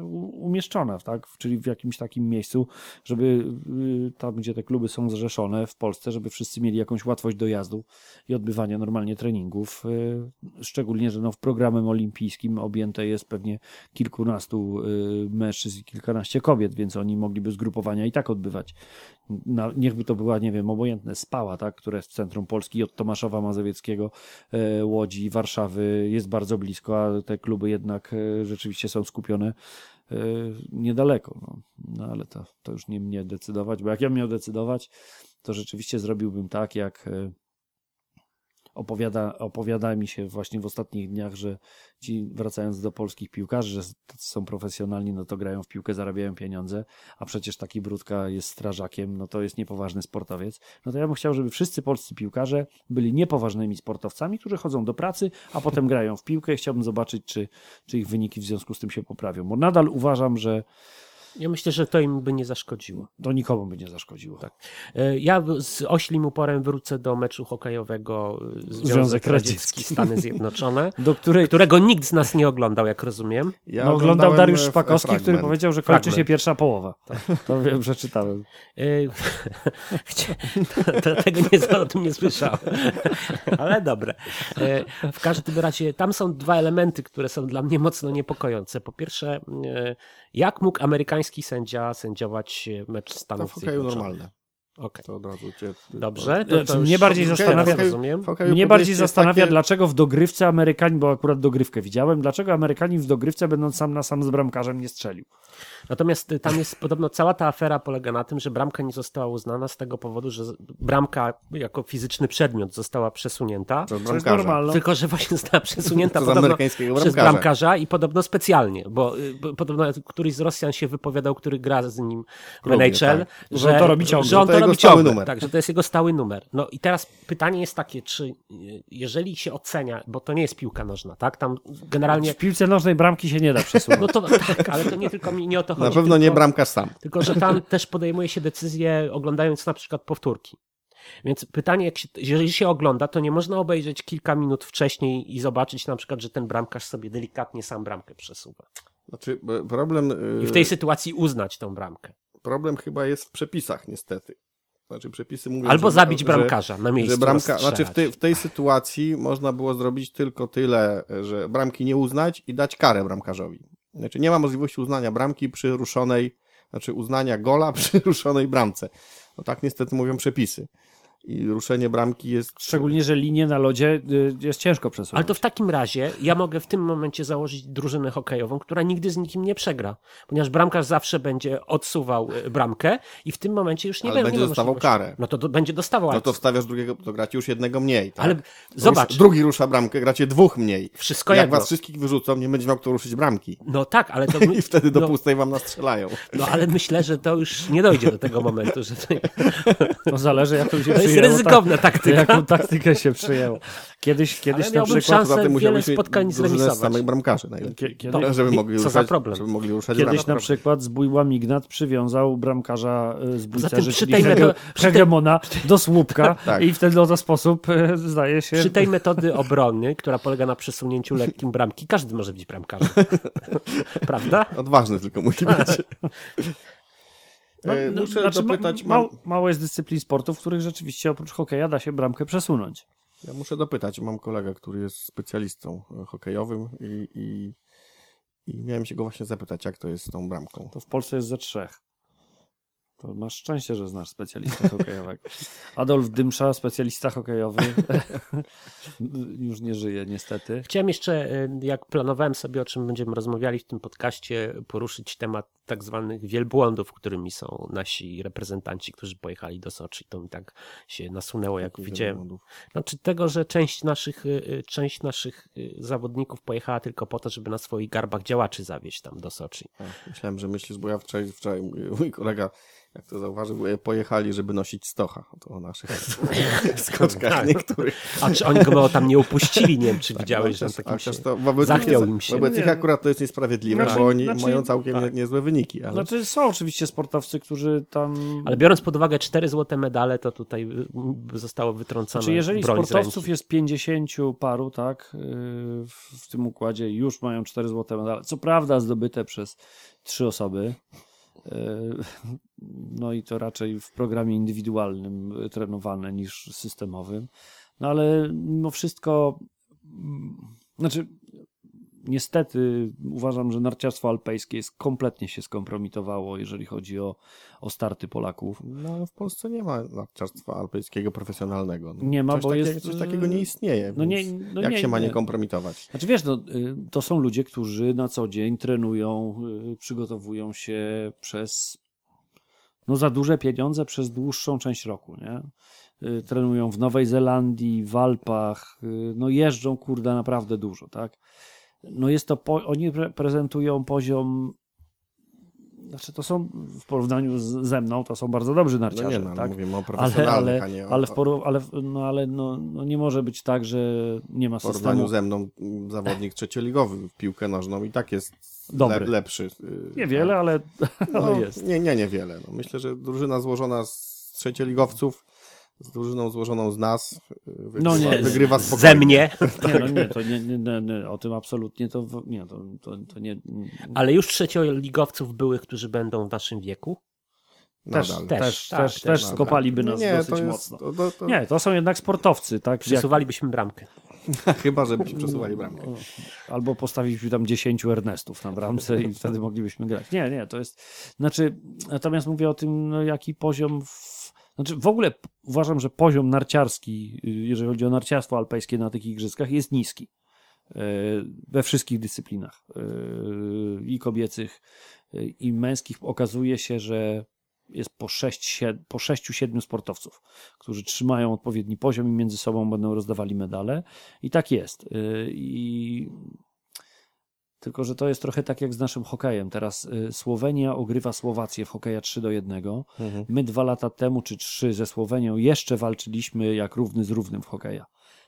S4: y, u- umieszczona, tak? czyli w jakimś takim miejscu, żeby y, tam, gdzie te kluby są zrzeszone w Polsce, żeby wszyscy mieli jakąś łatwość dojazdu i odbywania normalnie treningów. Y, Szczególnie, że no, w programem olimpijskim objęte jest pewnie kilkunastu y, mężczyzn i kilkanaście kobiet, więc oni mogliby zgrupowania i tak odbywać. Na, niechby to była, nie wiem, obojętne Spała, tak, które jest w centrum Polski od Tomaszowa Mazowieckiego, e, Łodzi, Warszawy jest bardzo blisko, a te kluby jednak e, rzeczywiście są skupione e, niedaleko. No, no ale to, to już nie mnie decydować, bo jak ja miał decydować, to rzeczywiście zrobiłbym tak, jak opowiada, opowiada mi się właśnie w ostatnich dniach, że ci wracając do polskich piłkarzy, że są profesjonalni, no to grają w piłkę, zarabiają pieniądze, a przecież taki Brudka jest strażakiem, no to jest niepoważny sportowiec. No to ja bym chciał, żeby wszyscy polscy piłkarze byli niepoważnymi sportowcami, którzy chodzą do pracy, a [laughs] potem grają w piłkę i chciałbym zobaczyć, czy, czy ich wyniki w związku z tym się poprawią. Bo nadal uważam, że
S2: Ja myślę, że to im by nie zaszkodziło.
S4: to nikomu by nie zaszkodziło.
S2: Tak. E, Ja z oślim uporem wrócę do meczu hokejowego e, Związek,
S4: Związek
S2: Radziecki,
S4: Radziecki.
S2: Stany Zjednoczone, [laughs]
S4: Do której
S2: którego nikt z nas nie oglądał, jak rozumiem.
S3: Ja
S4: no, oglądał
S3: oglądałem,
S4: Dariusz
S3: e,
S4: Szpakowski, który
S3: fragment.
S4: powiedział, że kończy
S2: Fragment.
S4: się pierwsza połowa. [laughs] To wiem, że czytałem.
S2: E, [laughs] Chcia- to- to- Tego nie, o tym nie słyszałem. Ale dobre. W każdym razie tam są dwa elementy, które są dla mnie mocno niepokojące. Po pierwsze, jak mógł amerykański sędzia sędziować mecz
S3: To
S2: Stanów
S3: w hokeju
S2: Zjednoczonych?
S3: normalne.
S2: Okej.
S3: To od razu cię...
S2: Dobrze.
S4: Znaczy,
S2: To, to
S4: mnie bardziej
S2: okej,
S4: zastanawia-
S2: teraz rozumiem.
S3: Hokeju
S4: Mnie bardziej zastanawia,
S3: takie-
S4: dlaczego w dogrywce Amerykanie, bo akurat dogrywkę widziałem, dlaczego Amerykanin w dogrywce, będąc sam na sam z bramkarzem, nie strzelił.
S2: Natomiast y, tam jest podobno cała ta afera polega na tym, że bramka nie została uznana z tego powodu, że bramka jako fizyczny przedmiot została przesunięta.
S3: To jest
S4: normalne.
S2: Tylko, że właśnie została przesunięta
S3: Przez
S2: podobno
S3: amerykańskiego
S2: przez
S3: bramkarza.
S2: i podobno specjalnie, bo, y, bo podobno któryś z Rosjan się wypowiadał, który gra z nim w NHL,
S3: tak.
S2: że,
S4: on to robi ciągle.
S2: że on
S3: To
S2: robi
S3: stały
S2: ciągle.
S3: numer.
S2: Tak, że to jest jego stały numer. No i teraz pytanie jest takie, czy y, jeżeli się ocenia, bo to nie jest piłka nożna, tak? Tam generalnie
S4: W piłce nożnej bramki się nie da przesunąć.
S2: no to tak, ale to nie tylko mi nie o to chodzi.
S3: Na pewno nie
S2: tylko-
S3: bramkarz sam.
S2: tylko, że tam też podejmuje się decyzje oglądając na przykład powtórki. Więc pytanie, jak się, jeżeli się ogląda, to nie można obejrzeć kilka minut wcześniej i zobaczyć na przykład, że ten bramkarz sobie delikatnie sam bramkę przesuwa.
S3: Znaczy, problem, y,
S2: I w tej sytuacji uznać tą bramkę.
S3: problem chyba jest w przepisach, niestety. Znaczy, przepisy mówią,
S2: Albo
S3: że,
S2: zabić
S3: że,
S2: bramkarza na miejscu.
S3: Że bramka, znaczy w, tej, w tej sytuacji można było zrobić tylko tyle, że bramki nie uznać i dać karę bramkarzowi. Znaczy nie ma możliwości uznania bramki przy ruszonej, znaczy uznania gola [laughs] przy ruszonej bramce. No tak niestety mówią przepisy. I ruszenie bramki jest...
S4: Szczególnie, że linię na lodzie y, jest ciężko przesunąć.
S2: Ale to w takim razie ja mogę w tym momencie założyć drużynę hokejową, która nigdy z nikim nie przegra, ponieważ bramkarz zawsze będzie odsuwał y, bramkę i w tym momencie już nie
S3: Ale będzie
S2: nie
S3: dostawał karę.
S2: No to do, będzie dostawał.
S3: No to wstawiasz drugiego, to gracie już jednego mniej. Tak?
S2: Ale
S3: Rusz-
S2: zobacz.
S3: drugi rusza bramkę, gracie dwóch mniej.
S2: Wszystko
S3: Jak
S2: jedno.
S3: was wszystkich wyrzucą, nie będzie miał kto ruszyć bramki.
S2: No tak, ale to... [laughs]
S3: I wtedy do
S2: no,
S3: pustej wam nastrzelają.
S2: No ale myślę, że to już nie dojdzie do tego momentu, że to,
S4: To zależy, jak to
S2: jest
S4: przyjęło.
S2: ryzykowna
S4: Tak, [laughs]
S2: taktyka.
S4: jaką taktykę się przyjęło. Kiedyś, kiedyś
S2: Ale
S4: na
S2: miałbym
S4: przykład...
S2: szansę
S3: Poza tym mieć
S2: spotkań zremisować.
S3: z samych bramkarzy
S4: kiedy-
S3: żeby mogli
S2: co
S3: ruszać,
S2: za problem?
S3: Żeby mogli ruszać
S4: Kiedyś na przykład Zbójła Mignat przywiązał bramkarza e, z
S2: przy
S4: czyli
S2: tej meto-
S4: Hegemona do słupka [laughs]
S3: Tak.
S4: i w ten oto sposób e, zdaje się...
S2: Przy tej [laughs] metody obrony, która polega na przesunięciu lekkim bramki, każdy może być bramkarzem. Prawda?
S3: Odważny tylko musi być.
S4: No,
S3: E,
S4: no,
S3: Muszę
S4: znaczy,
S3: dopytać,
S4: ma, mało jest dyscyplin sportów, w których rzeczywiście oprócz hokeja da się bramkę przesunąć.
S3: ja muszę dopytać, mam kolegę, który jest specjalistą e, hokejowym i, i, i miałem się go właśnie zapytać, jak to jest z tą bramką.
S4: To w Polsce jest ze trzech. To masz szczęście, że znasz specjalistę [laughs] hokejowego. Adolf Dymsza, specjalista hokejowy, [laughs] już nie żyje niestety.
S2: Chciałem jeszcze, y, jak planowałem sobie, o czym będziemy rozmawiali w tym podcaście, poruszyć temat tak zwanych wielbłądów, którymi są nasi reprezentanci, którzy pojechali do Soczi. To mi tak się nasunęło, jak widziałem. Znaczy tego, że część naszych, y, y, część naszych y, zawodników pojechała tylko po to, żeby na swoich garbach działaczy zawieźć tam do Soczi.
S3: A, Myślałem, że myślisz, bo ja wczoraj, wczoraj mój, kolega, jak to zauważył, e, pojechali, żeby nosić stocha. To o naszych [laughs] skoczkach
S2: Tak.
S3: niektórych.
S2: A czy oni go tam nie upuścili? Nie wiem, czy [laughs]
S3: Tak,
S2: widziałeś,
S3: no,
S2: że on takim się...
S3: to wobec
S2: zachwiał im się.
S3: Wobec
S4: Nie,
S3: nich akurat to jest niesprawiedliwe,
S4: Znaczy-
S3: bo oni
S4: znaczy-
S3: mają całkiem
S2: tak.
S3: nie- niezłe wyniki. Wyniki. Ale...
S4: Znaczy są oczywiście sportowcy, którzy tam...
S2: Ale biorąc pod uwagę cztery złote medale, to tutaj y, zostało wytrącone
S4: Znaczy jeżeli
S2: broń z
S4: sportowców
S2: ręki.
S4: jest 50 paru, tak, yy, w, tym układzie już mają cztery złote medale. Co prawda zdobyte przez trzy osoby. Yy, No i to raczej w programie indywidualnym y, trenowane niż systemowym. No ale mimo wszystko, mm, znaczy niestety uważam, że narciarstwo alpejskie jest kompletnie się skompromitowało, jeżeli chodzi o, o starty Polaków.
S3: No, w Polsce nie ma narciarstwa alpejskiego profesjonalnego. No,
S4: Nie ma,
S3: coś
S4: bo jest,
S3: Coś takiego nie istnieje.
S4: no nie- no
S3: jak
S4: nie-
S3: się ma nie kompromitować?
S4: Znaczy wiesz, no, y, to są ludzie, którzy na co dzień trenują, y, przygotowują się przez no za duże pieniądze przez dłuższą część roku, nie? Y, Trenują w Nowej Zelandii, w Alpach, no jeżdżą, kurde, naprawdę dużo, tak? No jest to, po, oni pre- prezentują poziom, znaczy to są w porównaniu z, ze mną, to są bardzo dobrzy
S3: No
S4: narciarze,
S3: nie, no, ale
S4: tak?
S3: mówimy o
S4: Ale,
S3: profesjonalnych,
S4: ale,
S3: a nie o,
S4: ale, poru, ale, no, ale no, no nie może być tak, że nie ma
S3: w porównaniu
S4: systemu.
S3: ze mną m, zawodnik trzecioligowy w piłkę nożną i tak jest
S4: Dobry.
S3: le, lepszy. y,
S4: Niewiele, [laughs] ale,
S3: No,
S4: ale jest.
S3: Nie, nie, niewiele. No, myślę, że drużyna złożona z trzecioligowców, z drużyną złożoną z nas, y, wygrywa,
S4: No nie,
S3: wygrywa
S2: Ze
S3: spokojnie.
S2: mnie, [laughs]
S4: Nie, no nie, to nie, nie, nie, nie, o tym absolutnie to, nie, to, to, to nie,
S2: ale już trzecioligowców byłych, którzy będą w naszym wieku.
S4: też,
S3: Nadal.
S4: też,
S2: Też,
S4: też,
S2: tak,
S4: też,
S2: też,
S4: skopaliby nas
S3: nie,
S4: dosyć
S3: to jest,
S4: mocno.
S3: To, to, to,
S4: Nie, to są jednak sportowcy, tak?
S2: Przesuwalibyśmy bramkę. [laughs]
S3: Chyba, żebyśmy przesuwali bramkę.
S4: albo postawiliśmy tam 10 Ernestów na bramce i wtedy moglibyśmy grać. Nie, nie, to jest, znaczy, natomiast mówię o tym, no, jaki poziom, w, znaczy w ogóle uważam, że poziom narciarski, y, jeżeli chodzi o narciarstwo alpejskie na tych igrzyskach, jest niski. y, We wszystkich dyscyplinach y, i kobiecych, y, i męskich okazuje się, że jest po 6-7 po sześciu, siedmiu sportowców, którzy trzymają odpowiedni poziom i między sobą będą rozdawali medale. I tak jest. I tylko, że to jest trochę tak jak z naszym hokejem. Teraz y, Słowenia ogrywa Słowację w hokeja 3 do 1.
S3: Mhm.
S4: My dwa lata temu czy trzy ze Słowenią jeszcze walczyliśmy jak równy z równym w hokeja.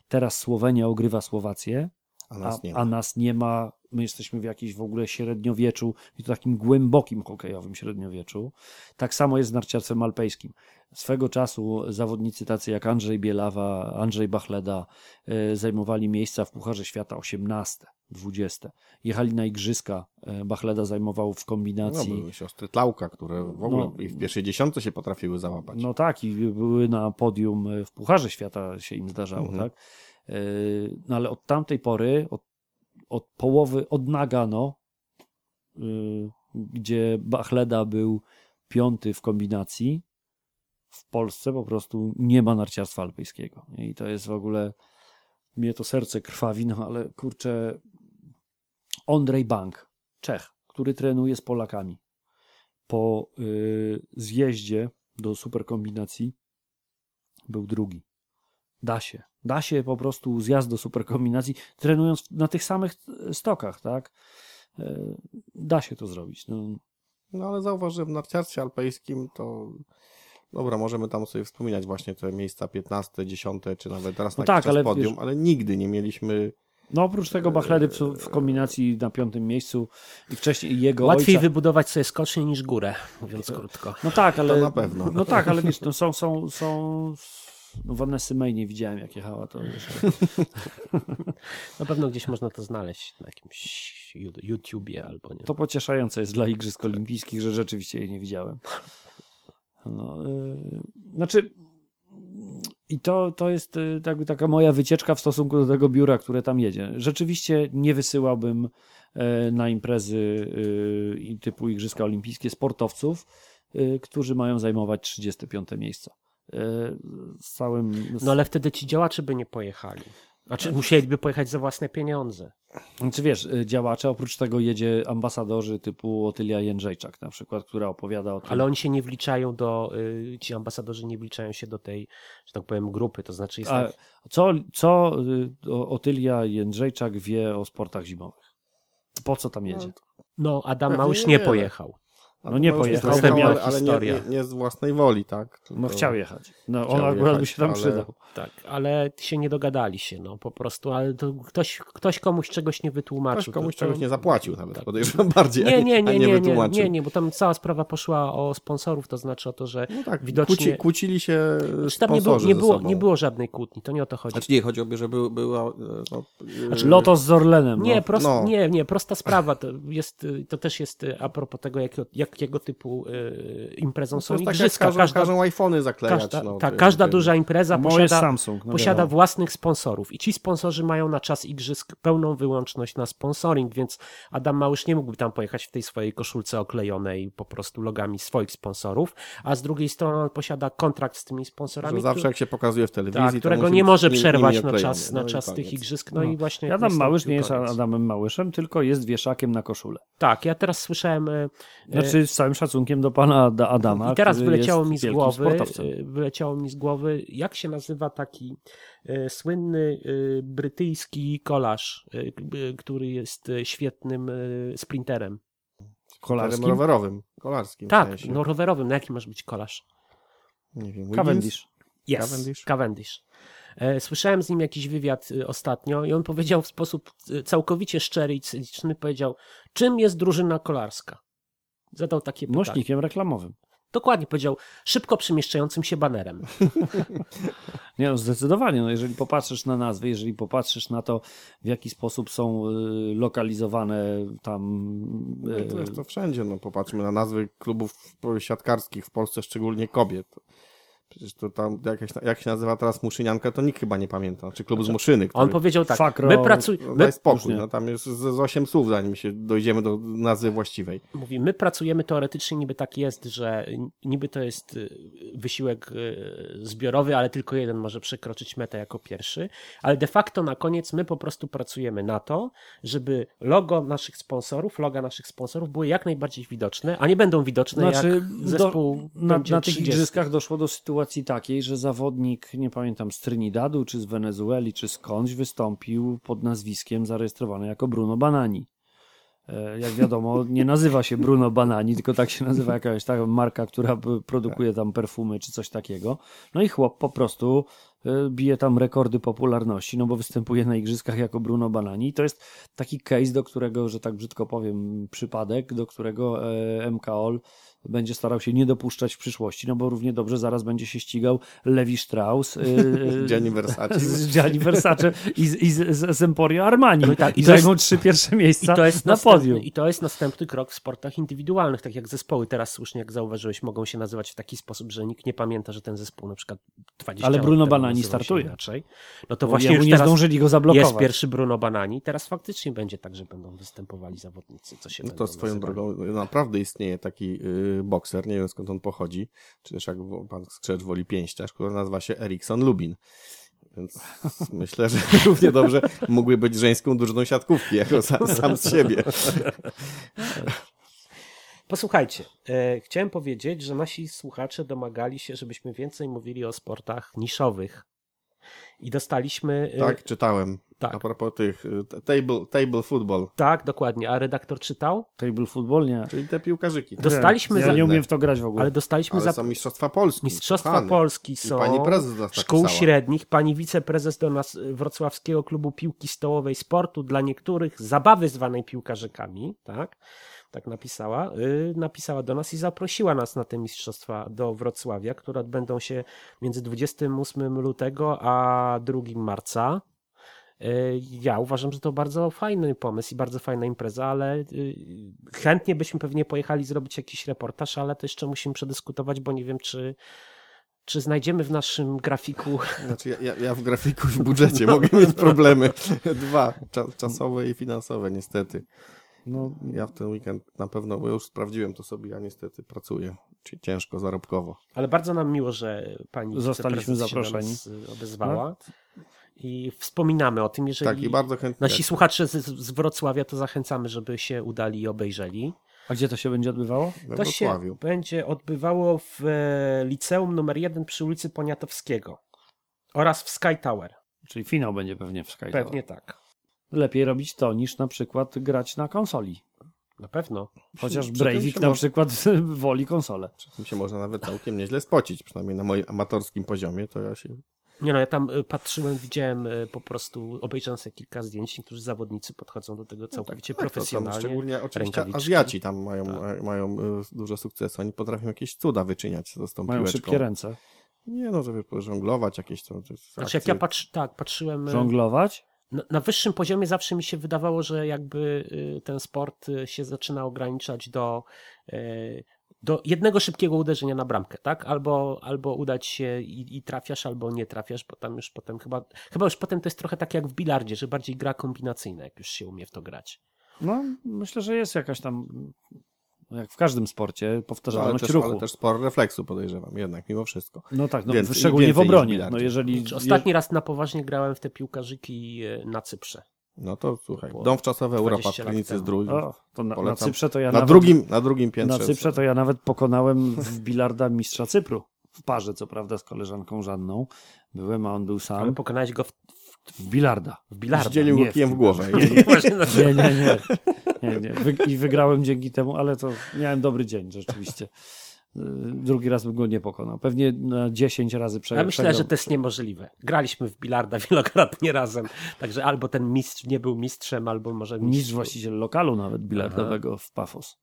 S4: Teraz Słowenia ogrywa Słowację,
S3: A
S4: a,
S3: nas nie ma.
S4: a nas nie ma. My jesteśmy w jakimś w ogóle średniowieczu i to takim głębokim hokejowym średniowieczu. Tak samo jest z narciarstwem alpejskim. Swego czasu zawodnicy tacy jak Andrzej Bielawa, Andrzej Bachleda e, zajmowali miejsca w Pucharze Świata 18, 20. Jechali na igrzyska. E, Bachleda zajmował w
S3: No,
S4: kombinacji.
S3: były siostry Tlauka, które w ogóle
S4: No.
S3: i w pierwszej dziesiątce się potrafiły załapać.
S4: No tak, i były na podium e, w Pucharze Świata się im zdarzało,
S3: Mhm.
S4: tak? E, No ale od tamtej pory, od, od połowy, od Nagano, y, gdzie Bachleda był piąty w kombinacji, w Polsce po prostu nie ma narciarstwa alpejskiego. I to jest w ogóle, mnie to serce krwawi, no ale kurczę, Ondrej Bank, Czech, który trenuje z Polakami, po y, zjeździe do superkombinacji był drugi. Da się. Da się po prostu zjazd do superkombinacji, trenując na tych samych stokach, tak? Y, Da się to zrobić. No,
S3: No ale zauważ, że w narciarstwie alpejskim to... Dobra, możemy tam sobie wspominać właśnie te miejsca 15, 10, czy nawet teraz
S4: No
S3: na
S4: tak, ale
S3: podium,
S4: wiesz-
S3: ale nigdy nie mieliśmy...
S4: no oprócz tego Bachledy w, w kombinacji na piątym miejscu i wcześniej jego
S2: Łatwiej
S4: ojca...
S2: wybudować sobie skocznię niż górę, mówiąc krótko.
S4: No tak, ale...
S3: To na pewno.
S4: No tak, ale wiesz, no są, są, są... No Vanessy May nie widziałem jak jechała, to jeszcze... [laughs]
S2: Na pewno gdzieś można to znaleźć na jakimś YouTubie albo nie.
S4: To pocieszające jest dla Igrzysk Olimpijskich, że rzeczywiście jej nie widziałem. No, yy, znaczy, i to, to jest yy, tak, taka moja wycieczka w stosunku do tego biura, które tam jedzie. Rzeczywiście nie wysyłałbym e, na imprezy i typu Igrzyska Olimpijskie sportowców, yy, którzy mają zajmować 35 miejsce. Z całym.
S2: No ale wtedy ci działacze by nie pojechali. Znaczy musieliby pojechać za własne pieniądze.
S4: Znaczy wiesz, y, działacze, oprócz tego jedzie ambasadorzy typu Otylia Jędrzejczak na przykład, która opowiada o tym.
S2: Ale oni się nie wliczają do, y, ci ambasadorzy nie wliczają się do tej, że tak powiem, grupy. To znaczy jest
S4: A
S2: tak,
S4: co, co y, Otylia Jędrzejczak wie o sportach zimowych? Po co tam jedzie?
S2: no Adam
S3: Pewnie
S2: Małysz nie pojechał.
S4: No
S3: to
S4: nie pojechał,
S2: miał
S3: ale nie, nie, nie z własnej woli, tak?
S4: No
S3: To-
S4: chciał jechać. No
S3: Chciał
S4: on akurat by się tam
S3: ale-
S4: przydał.
S2: Tak, ale się nie dogadali się, no po prostu, ale to ktoś, ktoś komuś czegoś nie wytłumaczył.
S3: Ktoś komuś
S2: to, to...
S3: czegoś nie zapłacił nawet,
S2: Tak.
S3: podejrzewam [laughs] bardziej,
S2: Nie, nie,
S3: a
S2: nie,
S3: nie
S2: nie, nie, nie, nie, bo tam cała sprawa poszła o sponsorów, to znaczy o to, że
S3: No tak,
S2: widocznie...
S3: kłóci, kłócili się
S2: Znaczy, tam nie było,
S3: sponsorzy
S2: nie, było, nie było żadnej kłótni, to nie o to chodzi.
S3: Znaczy nie, chodzi o to, że był, była... e, No,
S4: Znaczy Lotos z Orlenem.
S2: Nie,
S4: no.
S2: prost,
S3: no.
S2: nie, nie, prosta sprawa. To, jest, to też jest y, a propos tego, jak, jakiego typu y, imprezą
S3: to
S2: są
S3: tak
S2: igrzyska.
S3: każą,
S2: każda,
S3: każą iPhony zaklejać.
S2: każda,
S3: no,
S2: tak,
S3: ty-
S2: każda
S3: ty-
S2: duża impreza posiada,
S4: Samsung. No
S2: posiada własnych sponsorów i ci sponsorzy mają na czas igrzysk pełną wyłączność na sponsoring, więc Adam Małysz nie mógłby tam pojechać w tej swojej koszulce oklejonej po prostu logami swoich sponsorów, a z drugiej strony on posiada kontrakt z tymi sponsorami,
S3: Że zawsze
S2: który-
S3: jak się pokazuje w telewizji,
S2: tak, którego nie może przerwać na czas, na
S3: No
S2: czas tych igrzysk. No, i właśnie.
S4: Adam Małysz nie jest. Adamem Małyszem, tylko jest wieszakiem na koszulę.
S2: Tak, ja teraz słyszałem. e, e,
S4: Znaczy z całym szacunkiem do pana Ad- Adama,
S2: I teraz
S4: który
S2: wyleciało
S4: jest
S2: mi z głowy, y, wyleciało mi z głowy, jak się nazywa taki y, słynny y, brytyjski kolarz, który jest świetnym sprinterem.
S4: Kolarskim.
S3: rowerowym, kolarskim. w
S2: Tak,
S3: sensie.
S2: no rowerowym, no jaki może być kolarz?
S3: Nie wiem?
S4: Cavendish.
S2: Yes,
S3: Cavendish?
S2: Cavendish. E, Słyszałem z nim jakiś wywiad ostatnio i on powiedział w sposób całkowicie szczery i cyniczny, powiedział, czym jest drużyna kolarska? Zadał takie pytanie.
S4: Nośnikiem reklamowym.
S2: Dokładnie powiedział, szybko przemieszczającym się banerem. [laughs]
S4: Nie, no zdecydowanie. No jeżeli popatrzysz na nazwy, jeżeli popatrzysz na to, w jaki sposób są y, lokalizowane tam.
S3: No,
S4: y,
S3: to jest to wszędzie, no popatrzmy na nazwy klubów siatkarskich w Polsce, szczególnie kobiet. Przecież to tam, jak się, jak się nazywa teraz Muszynianka, to nikt chyba nie pamięta. Czy klub z Muszyny, który...
S2: On powiedział tak,
S4: Fakro-
S2: my pracujemy,
S3: No, daj spokój, no tam jest z, z 8 słów, zanim się dojdziemy do nazwy właściwej.
S2: mówi, my pracujemy teoretycznie, niby tak jest, że niby to jest y, wysiłek y, zbiorowy, ale tylko jeden może przekroczyć metę jako pierwszy, ale de facto na koniec my po prostu pracujemy na to, żeby logo naszych sponsorów, loga naszych sponsorów były jak najbardziej widoczne, a nie będą widoczne
S4: Znaczy,
S2: jak zespół
S4: do, na, na tych
S2: 30.
S4: igrzyskach doszło do sytuacji takiej, że zawodnik, nie pamiętam, z Trinidadu, czy z Wenezueli, czy skądś wystąpił pod nazwiskiem zarejestrowany jako Bruno Banani. E, Jak wiadomo, nie nazywa się Bruno Banani, tylko tak się nazywa jakaś taka marka, która produkuje tam perfumy czy coś takiego. No i chłop po prostu e, bije tam rekordy popularności, no bo występuje na igrzyskach jako Bruno Banani. I to jest taki case, do którego, że tak brzydko powiem, przypadek, do którego e, MKOL będzie starał się nie dopuszczać w przyszłości, no bo równie dobrze zaraz będzie się ścigał Levi Strauss yy, [laughs]
S3: Gianni Versace.
S4: z Gianni Versace i, z, i z, z, z Emporio Armani
S2: No i tak,
S4: i,
S2: i to jest-
S4: zajmą trzy pierwsze miejsca
S2: I to, jest
S4: na
S2: następny,
S4: podium.
S2: I to jest następny krok w sportach indywidualnych, tak jak zespoły teraz słusznie, jak zauważyłeś, mogą się nazywać w taki sposób, że nikt nie pamięta, że ten zespół na przykład 20
S4: Ale Bruno Banani startuje.
S2: Inaczej. No to
S4: Bo
S2: właśnie już
S4: nie zdążyli go zablokować.
S2: jest pierwszy Bruno Banani, teraz faktycznie będzie tak, że będą występowali zawodnicy, co się
S3: No to swoją
S2: nazywali.
S3: drogą naprawdę istnieje taki y, bokser, nie wiem skąd on pochodzi, czy też jak pan Skrzecz woli pięściarz, który nazywa się Erikson Lubin. Więc [laughs] myślę, że [laughs] równie dobrze mógłby być żeńską drużyną siatkówki, jako sam, [laughs] sam z siebie.
S2: Posłuchajcie, e, chciałem powiedzieć, że nasi słuchacze domagali się, żebyśmy więcej mówili o sportach niszowych. I dostaliśmy. e,
S3: Tak, czytałem.
S2: Tak.
S3: A propos tych y, table, table football,
S2: tak, dokładnie. A redaktor czytał?
S4: Table football nie.
S3: czyli te piłkarzyki.
S2: Dostaliśmy
S4: ja
S2: za-
S4: nie umiem w to grać w ogóle.
S2: Ale dostaliśmy
S3: Ale
S2: za
S3: są Mistrzostwa Polski.
S2: Mistrzostwa
S3: kochany.
S2: Polski
S3: I
S2: są.
S3: pani prezes nas
S2: Szkół
S3: napisała.
S2: średnich, pani wiceprezes do nas y, Wrocławskiego Klubu Piłki Stołowej Sportu dla niektórych zabawy zwanej piłkarzykami, tak? Tak napisała. Y, napisała do nas i zaprosiła nas na te mistrzostwa do Wrocławia, które odbędą się między 28 lutego a 2 marca. Y, Ja uważam, że to bardzo fajny pomysł i bardzo fajna impreza, ale y, chętnie byśmy pewnie pojechali zrobić jakiś reportaż, ale to jeszcze musimy przedyskutować, bo nie wiem, czy, czy znajdziemy w naszym grafiku. [laughs]
S3: Znaczy ja, ja, w grafiku w budżecie mogę mieć problemy. [laughs] Dwa, cza, czasowe i finansowe niestety.
S4: No,
S3: Ja w ten weekend na pewno, bo już sprawdziłem to sobie, ja niestety pracuję. Czyli ciężko, zarobkowo.
S2: Ale bardzo nam miło, że pani
S4: Zostaliśmy
S2: się
S4: zaproszeni.
S2: nas y, odezwała. I wspominamy o tym, jeżeli
S3: Tak, i bardzo chętnie.
S2: nasi słuchacze z, z Wrocławia, to zachęcamy, żeby się udali i obejrzeli.
S4: a gdzie to się będzie odbywało?
S3: we
S2: To się
S3: Wrocławiu.
S2: będzie odbywało w e, liceum numer 1 przy ulicy Poniatowskiego oraz w Sky Tower.
S4: Czyli finał będzie pewnie w Sky.
S2: Pewnie tak.
S4: Lepiej robić to, niż na przykład grać na konsoli.
S2: Na pewno.
S4: Chociaż
S3: Przy
S4: Breivik na przykład [laughs] woli konsolę.
S3: Tym się można nawet całkiem nieźle spocić, przynajmniej na moim amatorskim poziomie, to ja się...
S2: Nie no, ja tam y, patrzyłem, widziałem y, po prostu, obejrzałem sobie kilka zdjęć, niektórzy zawodnicy podchodzą do tego całkowicie
S3: Tak, to tam
S2: profesjonalnie.
S3: szczególnie oczywiście. Azjaci tam mają,
S2: Tak.
S3: mają y, duże sukcesy, oni potrafią jakieś cuda wyczyniać z tą
S4: Mają
S3: piłeczką.
S4: szybkie ręce.
S3: Nie no, żeby żonglować jakieś to, to
S2: Znaczy jak ja patrzy, tak, patrzyłem... y,
S4: Żonglować?
S2: Na, na wyższym poziomie zawsze mi się wydawało, że jakby y, ten sport y, się zaczyna ograniczać do, y, do jednego szybkiego uderzenia na bramkę, tak? Albo, albo udać się i, i trafiasz, albo nie trafiasz, bo tam już potem chyba, chyba już potem to jest trochę tak jak w bilardzie, że bardziej gra kombinacyjna, jak już się umie w to grać.
S4: No, myślę, że jest jakaś tam, jak w każdym sporcie,
S3: No, ale,
S4: powtarzalność
S3: też,
S4: ruchu.
S3: ale też sporo refleksu podejrzewam, jednak mimo wszystko.
S4: No tak, no,
S3: Więcej-
S4: szczególnie w obronie. No jeżeli,
S2: Ostatni raz na poważnie grałem w te piłkarzyki y, na Cyprze.
S3: No to słuchaj,
S2: Było
S3: dom wczasowy Europa w
S2: 20 lat
S3: Klinicy. Zdrój.
S4: o, to na, na. Cyprze to ja
S3: na,
S4: nawet,
S3: drugim, na drugim piętrze.
S4: na Cyprze to ja nawet pokonałem w bilarda mistrza Cypru. W parze, co prawda, z koleżanką Żanną. Byłem, a on był
S2: Ale
S4: sam.
S2: pokonałeś go w,
S4: W bilarda.
S2: w bilardzie.
S3: Zdzielił
S4: nie,
S3: kijem w głowę.
S2: Na- [laughs]
S4: Nie, nie, nie. nie, nie. Wy, I wygrałem dzięki temu, ale to miałem dobry dzień rzeczywiście. Y, Drugi raz bym go nie pokonał. Pewnie na 10 razy prze,
S2: Ja myślę,
S4: przegrał.
S2: że to jest niemożliwe. Graliśmy w bilarda wielokrotnie [laughs] razem, także albo ten mistrz nie był mistrzem, albo może
S4: Mistrz właściciel lokalu nawet bilardowego w Pafos.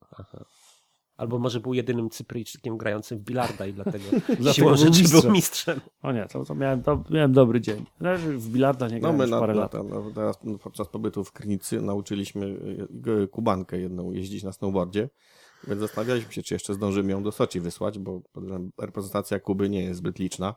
S2: Albo może był jedynym Cypryjczykiem grającym w bilarda i dlatego [laughs] siłą rzeczy
S4: mistrzem.
S2: był mistrzem.
S4: O nie, to, to miałem, to miałem dobry dzień. No, W bilarda nie
S3: No
S4: grałem
S3: my
S4: już
S3: na,
S4: parę
S3: na,
S4: lat.
S3: no, teraz podczas pobytu w Krynicy nauczyliśmy y, Kubankę jedną jeździć na snowboardzie, więc zastanawialiśmy się, czy jeszcze zdążymy ją do Soczi wysłać, bo reprezentacja Kuby nie jest zbyt liczna,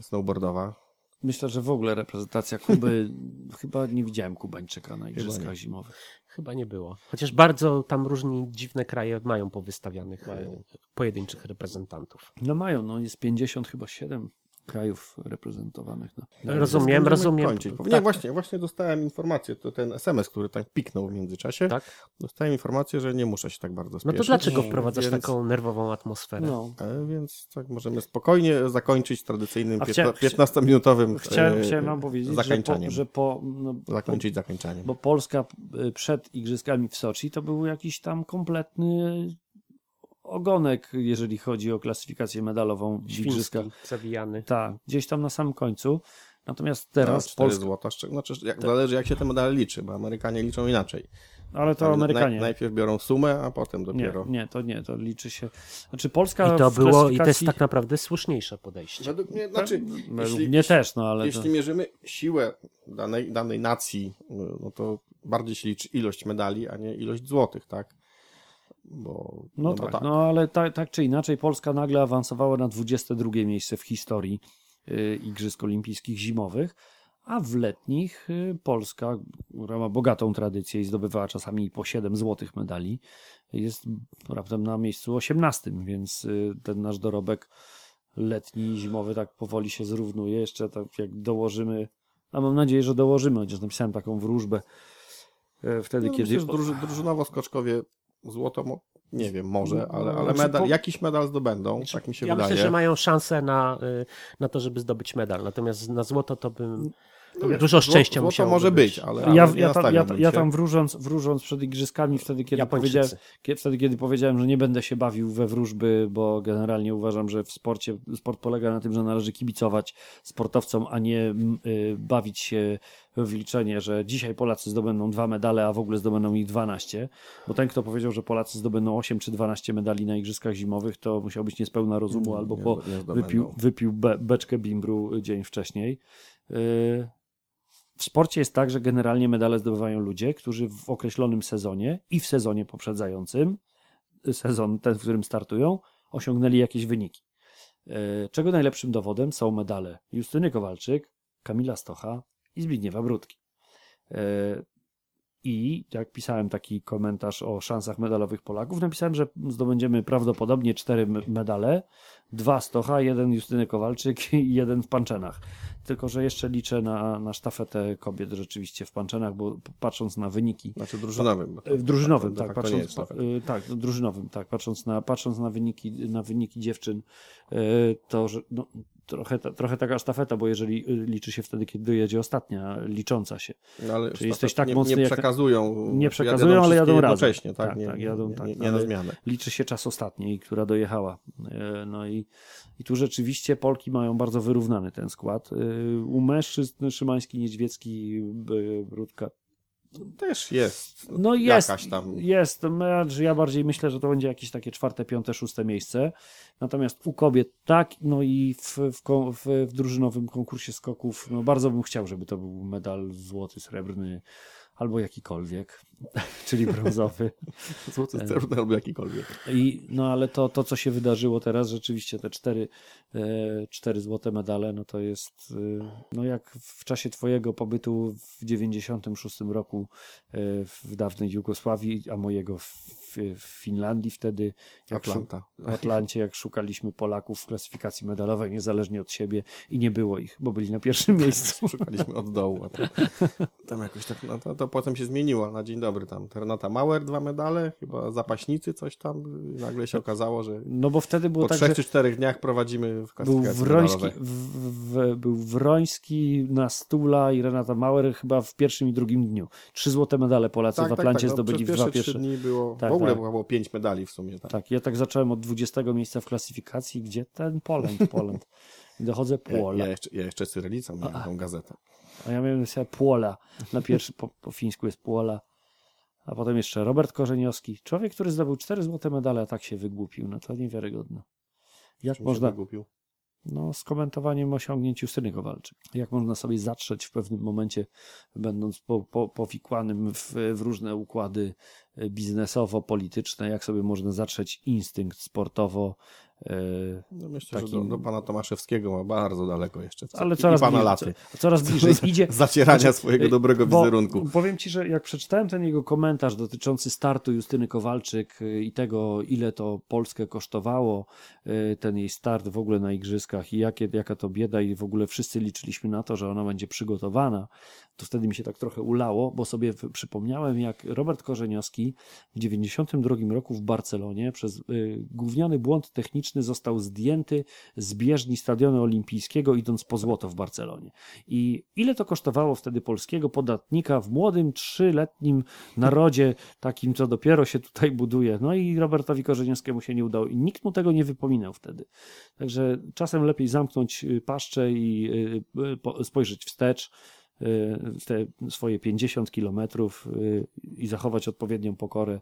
S3: snowboardowa.
S4: Myślę, że w ogóle reprezentacja Kuby, [laughs] chyba nie widziałem Kubańczyka na igrzyskach zimowych.
S2: Chyba nie było. Chociaż bardzo tam różni dziwne kraje mają powystawianych e, pojedynczych reprezentantów.
S4: No mają, no jest 50 chyba 7 krajów reprezentowanych. No.
S2: Rozumiem, rozumiem.
S3: Kończyć. Nie,
S2: Tak,
S3: właśnie, właśnie dostałem informację, to ten SMS, który tak piknął w międzyczasie,
S2: tak?
S3: dostałem informację, że nie muszę się tak bardzo
S2: No
S3: spieszyć.
S2: to dlaczego wprowadzasz
S3: więc,
S2: taką nerwową atmosferę?
S4: No.
S3: E, Więc tak możemy spokojnie zakończyć tradycyjnym
S4: A chcia-
S3: 15-minutowym
S4: Chciałem,
S3: e,
S4: chciałem wam powiedzieć, że po,
S3: zakończeniem.
S4: że po, no, po
S3: Zakończyć zakończeniem.
S4: bo Polska y, przed igrzyskami w Soczi to był jakiś tam kompletny ogonek, jeżeli chodzi o klasyfikację medalową w igrzyskach.
S2: Zawijany.
S4: Tak, gdzieś tam na samym końcu. Natomiast
S3: Teraz
S4: teraz
S3: cztery
S4: Polska,
S3: złota, znaczy, jak, zależy jak się te medale liczy, bo Amerykanie liczą inaczej.
S4: ale to Amerykanie.
S3: Naj, najpierw biorą sumę, a potem
S4: Nie,
S3: dopiero.
S4: nie, to nie, to liczy się. Znaczy Polska
S2: I to było, i to jest
S4: klasyfikacji-
S2: tak naprawdę słuszniejsze podejście.
S3: Według mnie, znaczy,
S4: Według
S3: jeśli,
S4: mnie też, no ale
S3: jeśli
S4: to,
S3: mierzymy siłę danej, danej nacji, no to bardziej się liczy ilość medali, a nie ilość złotych, tak? Bo,
S4: no,
S3: bo
S4: tak, no ale tak, tak czy inaczej Polska nagle awansowała na 22 miejsce w historii y, Igrzysk Olimpijskich Zimowych, a w letnich y, Polska, która ma bogatą tradycję i zdobywała czasami po 7 złotych medali, jest raptem na miejscu 18, więc y, ten nasz dorobek letni i zimowy tak powoli się zrównuje. Jeszcze tak jak dołożymy, a mam nadzieję, że dołożymy, chociaż napisałem taką wróżbę wtedy,
S3: no,
S4: kiedy...
S3: myślę, że druży, drużynowo skoczkowie złoto, nie wiem, może, ale, ale
S4: Znaczy,
S3: medal,
S4: po-
S3: jakiś medal zdobędą, tak mi się
S2: ja
S3: wydaje.
S2: myślę, że mają szansę na, y, na to, żeby zdobyć medal. Natomiast na złoto to bym
S3: No
S2: dużo szczęścia
S3: złoto
S2: musiało
S3: może
S2: być.
S3: być, ale,
S4: Ja, ja, tam, ja, ja tam wróżąc, wróżąc przed igrzyskami, wtedy kiedy, powiedziałem, wtedy kiedy powiedziałem, że nie będę się bawił we wróżby, bo generalnie uważam, że w sporcie sport polega na tym, że należy kibicować sportowcom, a nie y, bawić się w liczenie, że dzisiaj Polacy zdobędą dwa medale, a w ogóle zdobędą ich 12. Bo ten, kto powiedział, że Polacy zdobędą 8 czy 12 medali na igrzyskach zimowych, to musiał być niespełna rozumu albo
S3: nie-
S4: po,
S3: nie
S4: wypił, wypił be, beczkę bimbru dzień wcześniej. Y, w sporcie jest tak, że generalnie medale zdobywają ludzie, którzy w określonym sezonie i w sezonie poprzedzającym, sezon ten, w którym startują, osiągnęli jakieś wyniki. E, Czego najlepszym dowodem są medale Justyny Kowalczyk, Kamila Stocha i Zbigniewa Brudki. E, I jak pisałem taki komentarz o szansach medalowych Polaków, napisałem, że zdobędziemy prawdopodobnie cztery me- medale, dwa Stocha, jeden Justyny Kowalczyk i jeden w Panczenach. Tylko, że jeszcze liczę na, na sztafetę kobiet rzeczywiście w Panczenach, bo patrząc na wyniki
S3: Znaczy drużynowym.
S4: E, W drużynowym, tak, patrząc, y, tak, no, drużynowym, tak, patrząc na, patrząc na wyniki, na wyniki dziewczyn, y, to, że no, trochę, ta- trochę taka sztafeta, bo jeżeli y, liczy się wtedy, kiedy dojedzie ostatnia licząca się.
S3: No, ale
S4: Czyli jesteś tak
S3: nie,
S4: mocny
S3: nie
S4: jak-
S3: przekazują.
S4: Nie przekazują, ale jadą razem.
S3: jednocześnie, tak?
S4: Tak,
S3: nie,
S4: tak, jadą
S3: nie,
S4: tak,
S3: nie, nie na
S4: ale-
S3: zmianę.
S4: liczy się czas ostatniej, która dojechała. E, No i, i tu rzeczywiście Polki mają bardzo wyrównany ten skład. E, U mężczyzn Szymański, Niedźwiecki, Brudka.
S3: Też jest.
S4: No jest,
S3: Jakaś tam.
S4: jest. Ja bardziej myślę, że to będzie jakieś takie czwarte, piąte, szóste miejsce. Natomiast u kobiet tak, no i w, w, w, w drużynowym konkursie skoków, no bardzo bym chciał, żeby to był medal złoty, srebrny albo jakikolwiek, [laughs] czyli brązowy. [laughs]
S3: Złoty, srebrny albo jakikolwiek.
S4: I, no ale to, to, co się wydarzyło teraz, rzeczywiście te cztery, e, cztery złote medale, no to jest e, no jak w czasie twojego pobytu w 96 roku e, w dawnej Jugosławii, a mojego w, w, w Finlandii wtedy, jak
S3: Atlanta.
S4: w Atlancie, jak szukaliśmy Polaków w klasyfikacji medalowej, niezależnie od siebie i nie było ich, bo byli na pierwszym miejscu. [laughs]
S3: Szukaliśmy od dołu. A tam, [laughs] tam jakoś tak, no to, to potem się zmieniło na dzień dobry tam. Renata Mauer dwa medale, chyba zapaśnicy coś tam. Nagle się okazało, że
S4: No bo wtedy było
S3: po
S4: tak,
S3: trzech czy czterech dniach prowadzimy w
S4: Był
S3: klasyfikacji
S4: Wroński,
S3: medalowej.
S4: w, w, był Wroński, Nastula i Renata Mauer chyba w pierwszym i drugim dniu. Trzy złote medale Polacy w Atlancie
S3: no,
S4: zdobyli w dwa
S3: pierwsze trzy
S4: pierwsze.
S3: dni było,
S4: Tak,
S3: w ogóle
S4: tak.
S3: było pięć medali w sumie. Tak.
S4: Tak, ja tak zacząłem od 20 miejsca w klasyfikacji, gdzie ten Poland, [laughs] Poland. Dochodzę
S3: Ja,
S4: Płola.
S3: ja, jeszcze, ja jeszcze cyrylicą miałem tą gazetę.
S4: A ja miałem sobie Płola. Na pierwszy, po, po fińsku jest Płola. A potem jeszcze Robert Korzeniowski. Człowiek, który zdobył cztery złote medale, a tak się wygłupił. No to niewiarygodne. Jak
S3: Czym się
S4: można,
S3: wygubił?
S4: No, z komentowaniem osiągnięć Justyny Kowalczyk. Jak można sobie zatrzeć w pewnym momencie, będąc po, po, powikłanym w, w różne układy biznesowo-polityczne, jak sobie można zatrzeć instynkt sportowo. E,
S3: No myślę, że
S4: Takim-
S3: do, do pana Tomaszewskiego ma bardzo daleko jeszcze.
S4: ale
S3: I
S4: coraz
S3: pana
S4: bliżej,
S3: laty.
S4: co- coraz bliżej [laughs] idzie.
S3: Zacierania
S4: Znaczy,
S3: swojego
S4: y,
S3: dobrego
S4: bo
S3: wizerunku.
S4: Powiem ci, że jak przeczytałem ten jego komentarz dotyczący startu Justyny Kowalczyk y, i tego, ile to Polskę kosztowało, y, ten jej start w ogóle na igrzyskach i jakie, jaka to bieda i w ogóle wszyscy liczyliśmy na to, że ona będzie przygotowana, to wtedy mi się tak trochę ulało, bo sobie przypomniałem, jak Robert Korzeniowski w 92 roku w Barcelonie przez gówniany błąd techniczny został zdjęty z bieżni Stadionu Olimpijskiego idąc po złoto w Barcelonie. I ile to kosztowało wtedy polskiego podatnika w młodym, trzyletnim narodzie, [laughs] takim, co dopiero się tutaj buduje. No i Robertowi Korzeniowskiemu się nie udało i nikt mu tego nie wypominał wtedy. Także czasem lepiej zamknąć y, paszczę i y, y, po- spojrzeć wstecz te swoje 50 kilometrów y, i zachować odpowiednią pokorę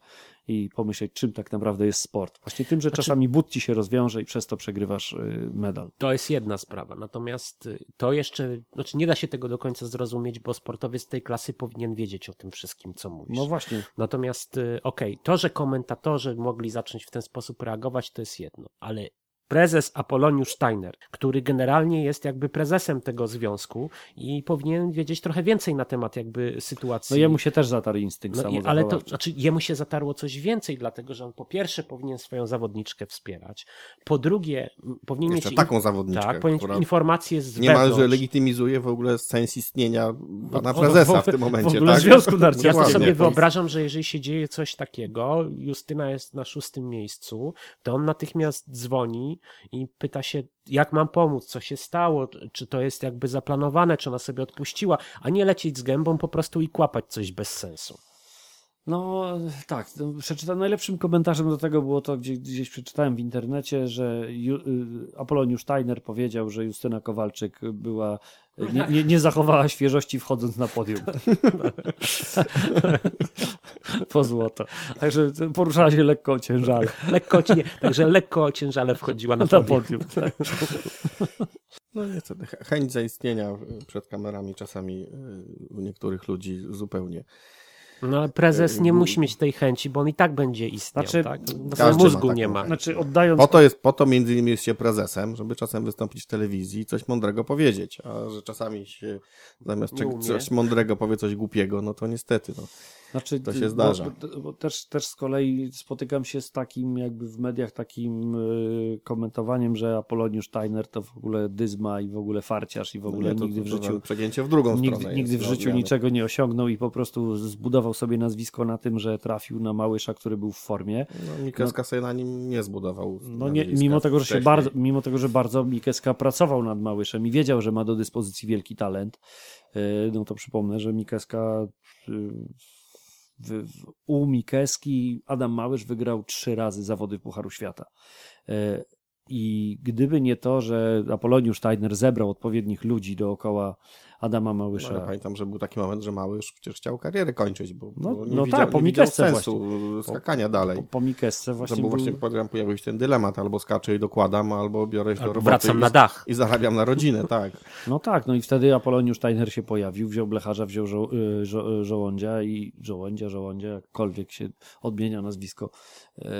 S4: i pomyśleć, czym tak naprawdę jest sport. Właśnie tym, że czasami but ci się rozwiąże i przez to przegrywasz y, medal.
S2: To jest jedna sprawa. Natomiast y, to jeszcze, znaczy nie da się tego do końca zrozumieć, bo sportowiec tej klasy powinien wiedzieć o tym wszystkim, co mówisz.
S4: No właśnie.
S2: Natomiast y, okej, to, że komentatorzy mogli zacząć w ten sposób reagować, to jest jedno, ale prezes Apoloniusz Steiner, który generalnie jest jakby prezesem tego związku i powinien wiedzieć trochę więcej na temat jakby sytuacji.
S4: No jemu się też zatarł instynkt
S2: No i, ale to, znaczy jemu się zatarło coś więcej, dlatego że on po pierwsze powinien swoją zawodniczkę wspierać, po drugie powinien
S3: Jeszcze
S2: mieć
S3: taką zawodniczkę,
S2: tak, powinien
S3: która
S2: mieć informacje z
S3: Niemalże
S2: wewnątrz.
S3: legitymizuje w ogóle sens istnienia pana
S2: O- o-
S3: prezesa w tym momencie.
S4: w ogóle
S3: tak?
S4: Związku
S2: Ja
S4: Narciarskiego.
S2: to sobie wyobrażam, że jeżeli się dzieje coś takiego, Justyna jest na szóstym miejscu, to on natychmiast dzwoni i pyta się, jak mam pomóc, co się stało, czy to jest jakby zaplanowane, czy ona sobie odpuściła, a nie lecieć z gębą po prostu i kłapać coś bez sensu.
S4: No tak, no, przeczytałem, najlepszym komentarzem do tego było to, gdzie, gdzieś przeczytałem w internecie, że Ju, y, Apoloniusz Steiner powiedział, że Justyna Kowalczyk była, nie, nie, nie zachowała świeżości wchodząc na podium. [laughs] po złoto. Także poruszała się lekko ociężale
S2: Lekko, nie, także lekko ociężale wchodziła na
S4: na
S2: podium.
S4: podium. Tak.
S3: No niestety, ch- chęć zaistnienia przed kamerami czasami y, u niektórych ludzi zupełnie.
S2: No ale prezes nie
S3: Yy,
S2: musi mieć tej chęci, bo on i tak będzie istniał,
S4: Znaczy,
S2: tak?
S3: Każdy
S2: mózgu
S3: ma
S2: nie ma.
S4: Znaczy oddając...
S3: Po to jest, po to między innymi jest się prezesem, żeby czasem wystąpić w telewizji i coś mądrego powiedzieć, a że czasami się zamiast coś mądrego powie coś głupiego, no to niestety, no.
S4: Znaczy,
S3: To się zdarza.
S4: Bo, bo też, też z kolei spotykam się z takim jakby w mediach takim y, komentowaniem, że Apoloniusz Steiner to w ogóle dyzma i w ogóle farciarz i w ogóle
S3: nie, to,
S4: nigdy w
S3: to, to
S4: życiu
S3: przegięcie w drugą
S4: nigdy,
S3: stronę
S4: nigdy
S3: jest,
S4: w
S3: no,
S4: życiu niczego nie osiągnął i po prostu zbudował zbudował sobie nazwisko na tym, że trafił na Małysza, który był w formie.
S3: No, Mikeska sobie na nim nie zbudował.
S4: No nie, mimo, tego, że się bardzo, mimo tego, że bardzo Mikeska pracował nad Małyszem i wiedział, że ma do dyspozycji wielki talent, yy, no to przypomnę, że Mikeska w, w, u Mikeski Adam Małysz wygrał trzy razy zawody Pucharu Świata. Yy, I gdyby nie to, że Apoloniusz Steiner zebrał odpowiednich ludzi dookoła Adama
S3: No, ja
S4: Małysza,
S3: pamiętam, że był taki moment, że mały już przecież chciał karierę kończyć, bo,
S4: No-
S3: bo nie
S4: no
S3: widział,
S4: tak, po
S3: nie sensu skakania dalej.
S4: po, po Mikesce
S3: Właśnie
S4: właśnie,
S3: że
S4: był,
S3: był... właśnie potem pojawił się ten dylemat, albo skaczę i dokładam, albo biorę się do
S2: Albo
S3: roboty
S2: wracam
S3: i,
S2: na dach.
S3: i zarabiam na rodzinę, [laughs] tak.
S4: No tak, no i wtedy Apoloniusz Steiner się pojawił, wziął blecharza, wziął żo, y, żo, żołądzia i żołądzia, żołądzia, jakkolwiek się odmienia nazwisko e,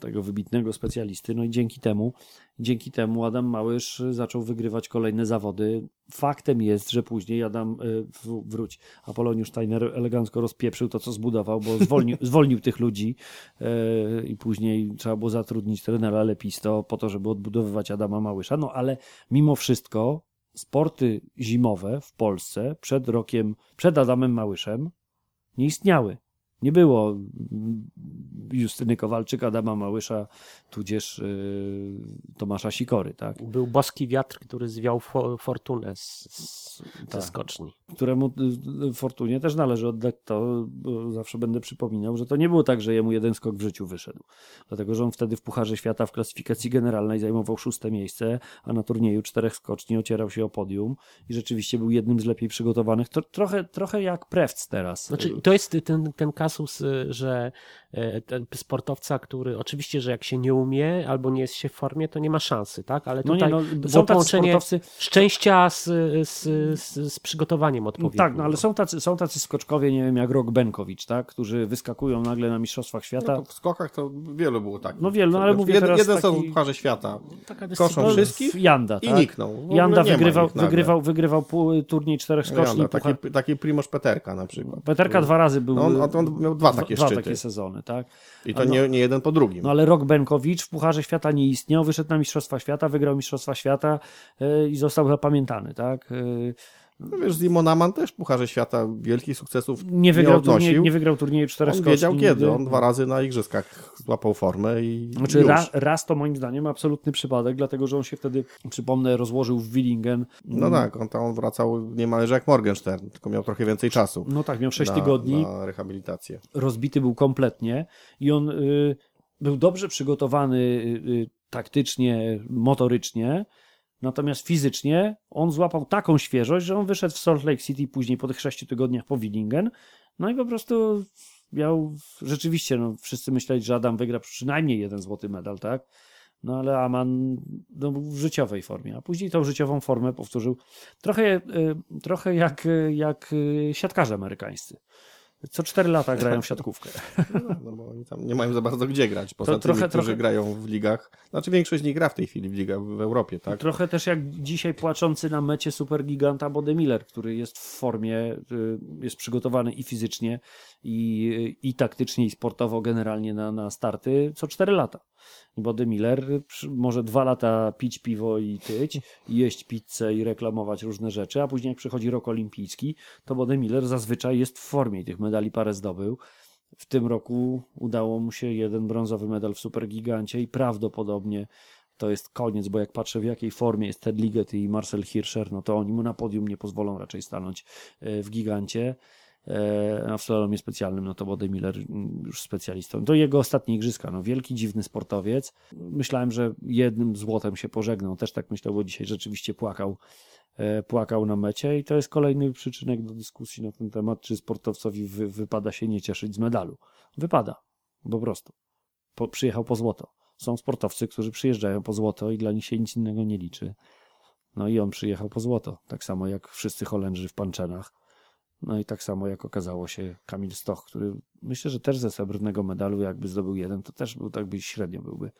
S4: tego wybitnego specjalisty. No i dzięki temu, dzięki temu Adam Małysz zaczął wygrywać kolejne zawody. Faktem jest, że później Adam, w, wróć, Apoloniusz Steiner elegancko rozpieprzył to, co zbudował, bo zwolnił, [laughs] zwolnił tych ludzi e, i później trzeba było zatrudnić trenera Lepisto po to, żeby odbudowywać Adama Małysza. No ale mimo wszystko sporty zimowe w Polsce przed rokiem, przed Adamem Małyszem nie istniały. Nie było Justyny Kowalczyk, Adama Małysza, tudzież y, Tomasza Sikory, tak?
S2: Był boski wiatr, który zwiał fo, fortunę z, z, ze
S4: Tak.
S2: skoczni.
S4: któremu y, y, Fortunie też należy oddać to, bo zawsze będę przypominał, że to nie było tak, że jemu jeden skok w życiu wyszedł. Dlatego, że on wtedy w Pucharze Świata w klasyfikacji generalnej zajmował szóste miejsce, a na turnieju czterech skoczni ocierał się o podium i rzeczywiście był jednym z lepiej przygotowanych. To, trochę, trochę jak Prewc teraz.
S2: Znaczy, to jest ten, ten kasus, y, że e, ten sportowca, który oczywiście, że jak się nie umie albo nie jest się w formie, to nie ma szansy, tak? Ale
S4: no nie,
S2: tutaj
S4: no,
S2: to
S4: są
S2: było
S4: tacy
S2: połączenie
S4: sportowcy,
S2: szczęścia z, z, z, z przygotowaniem
S4: No
S2: odpowiednim.
S4: tak, no ale są tacy, są tacy skoczkowie, nie wiem, jak Rok Benkowicz, tak? którzy wyskakują nagle na Mistrzostwach Świata.
S3: No, w skokach to wielu było tak.
S4: No wielu, no ale mówię
S3: jeden,
S4: teraz
S3: Jeden
S4: taki-
S3: są w parze świata. Koszą wszystkich
S4: Janda,
S3: i
S4: tak?
S3: nikną. W ogóle
S4: Janda
S3: nie
S4: wygrywał, wygrywał, wygrywał pół- turniej czterech skoczni.
S3: Janda, taki,
S4: puchar-
S3: taki Primoz Peterka na przykład.
S4: Peterka dwa razy był.
S3: No on, on, on miał dwa takie
S4: dwa
S3: szczyty.
S4: takie sezony, tak?
S3: I to
S4: no-
S3: nie, nie jeden po drugim.
S4: No ale Rok Benkowicz w Pucharze Świata nie istniał, wyszedł na Mistrzostwa Świata, wygrał Mistrzostwa Świata yy, i został zapamiętany, tak?
S3: No wiesz, Simon Aman też w Pucharze Świata wielkich sukcesów
S4: nie, wygrał
S3: odnosił.
S4: turniej, nie wygrał turnieju czterech
S3: on
S4: skoczni.
S3: wiedział kiedy.
S4: nigdy.
S3: On dwa razy na igrzyskach złapał formę i
S4: Znaczy
S3: już.
S4: ra, raz to moim zdaniem absolutny przypadek, dlatego że on się wtedy, przypomnę, rozłożył w Willingen.
S3: No tak, on tam wracał niemalże jak Morgenstern, tylko miał trochę więcej czasu.
S4: No tak, miał 6
S3: na,
S4: tygodni.
S3: Na rehabilitację.
S4: rozbity był kompletnie i on y, był dobrze przygotowany y, y, taktycznie, motorycznie, natomiast fizycznie on złapał taką świeżość, że on wyszedł w Salt Lake City później po tych sześciu tygodniach po Willingen, no i po prostu miał rzeczywiście, no, wszyscy myśleli, że Adam wygra przynajmniej jeden złoty medal, tak? No ale Aman no, był w życiowej formie, a później tą życiową formę powtórzył trochę, y, trochę jak, y, jak y, siatkarze amerykańscy. Co cztery lata grają w siatkówkę. [laughs]
S3: No, no bo oni tam nie mają za bardzo gdzie grać. Poza
S4: To
S3: tymi,
S4: trochę-
S3: którzy
S4: trochę-
S3: grają w ligach. Znaczy większość z nich gra w tej chwili w ligach w Europie, tak?
S4: Trochę też jak dzisiaj płaczący na mecie supergiganta Bodemiller, który jest w formie, y, jest przygotowany i fizycznie, i, i taktycznie, i sportowo generalnie na, na starty co cztery lata. Bodemiller przy- może dwa lata pić piwo i tyć, i jeść pizzę i reklamować różne rzeczy, a później jak przychodzi rok olimpijski, to Bodemiller zazwyczaj jest w formie tych medali parę zdobył. W tym roku udało mu się jeden brązowy medal w Supergigancie i prawdopodobnie to jest koniec, bo jak patrzę w jakiej formie jest Ted Liggett i Marcel Hirscher, no to oni mu na podium nie pozwolą raczej stanąć e, w gigancie. E, A w slalomie specjalnym, no to Bode Miller mm, już specjalistą. To jego ostatnie igrzyska, no wielki, dziwny sportowiec. Myślałem, że jednym złotem się pożegnał. Też tak myślał, bo dzisiaj rzeczywiście płakał, e, płakał na mecie i to jest kolejny przyczynek do dyskusji na ten temat, czy sportowcowi wy, wypada się nie cieszyć z medalu. Wypada, po prostu. Po, przyjechał po złoto. Są sportowcy, którzy przyjeżdżają po złoto i dla nich się nic innego nie liczy. No i on przyjechał po złoto, tak samo jak wszyscy Holendrzy w Panczenach. No i tak samo jak okazało się Kamil Stoch, który myślę, że też ze srebrnego medalu jakby zdobył jeden, to też był tak by średnio byłby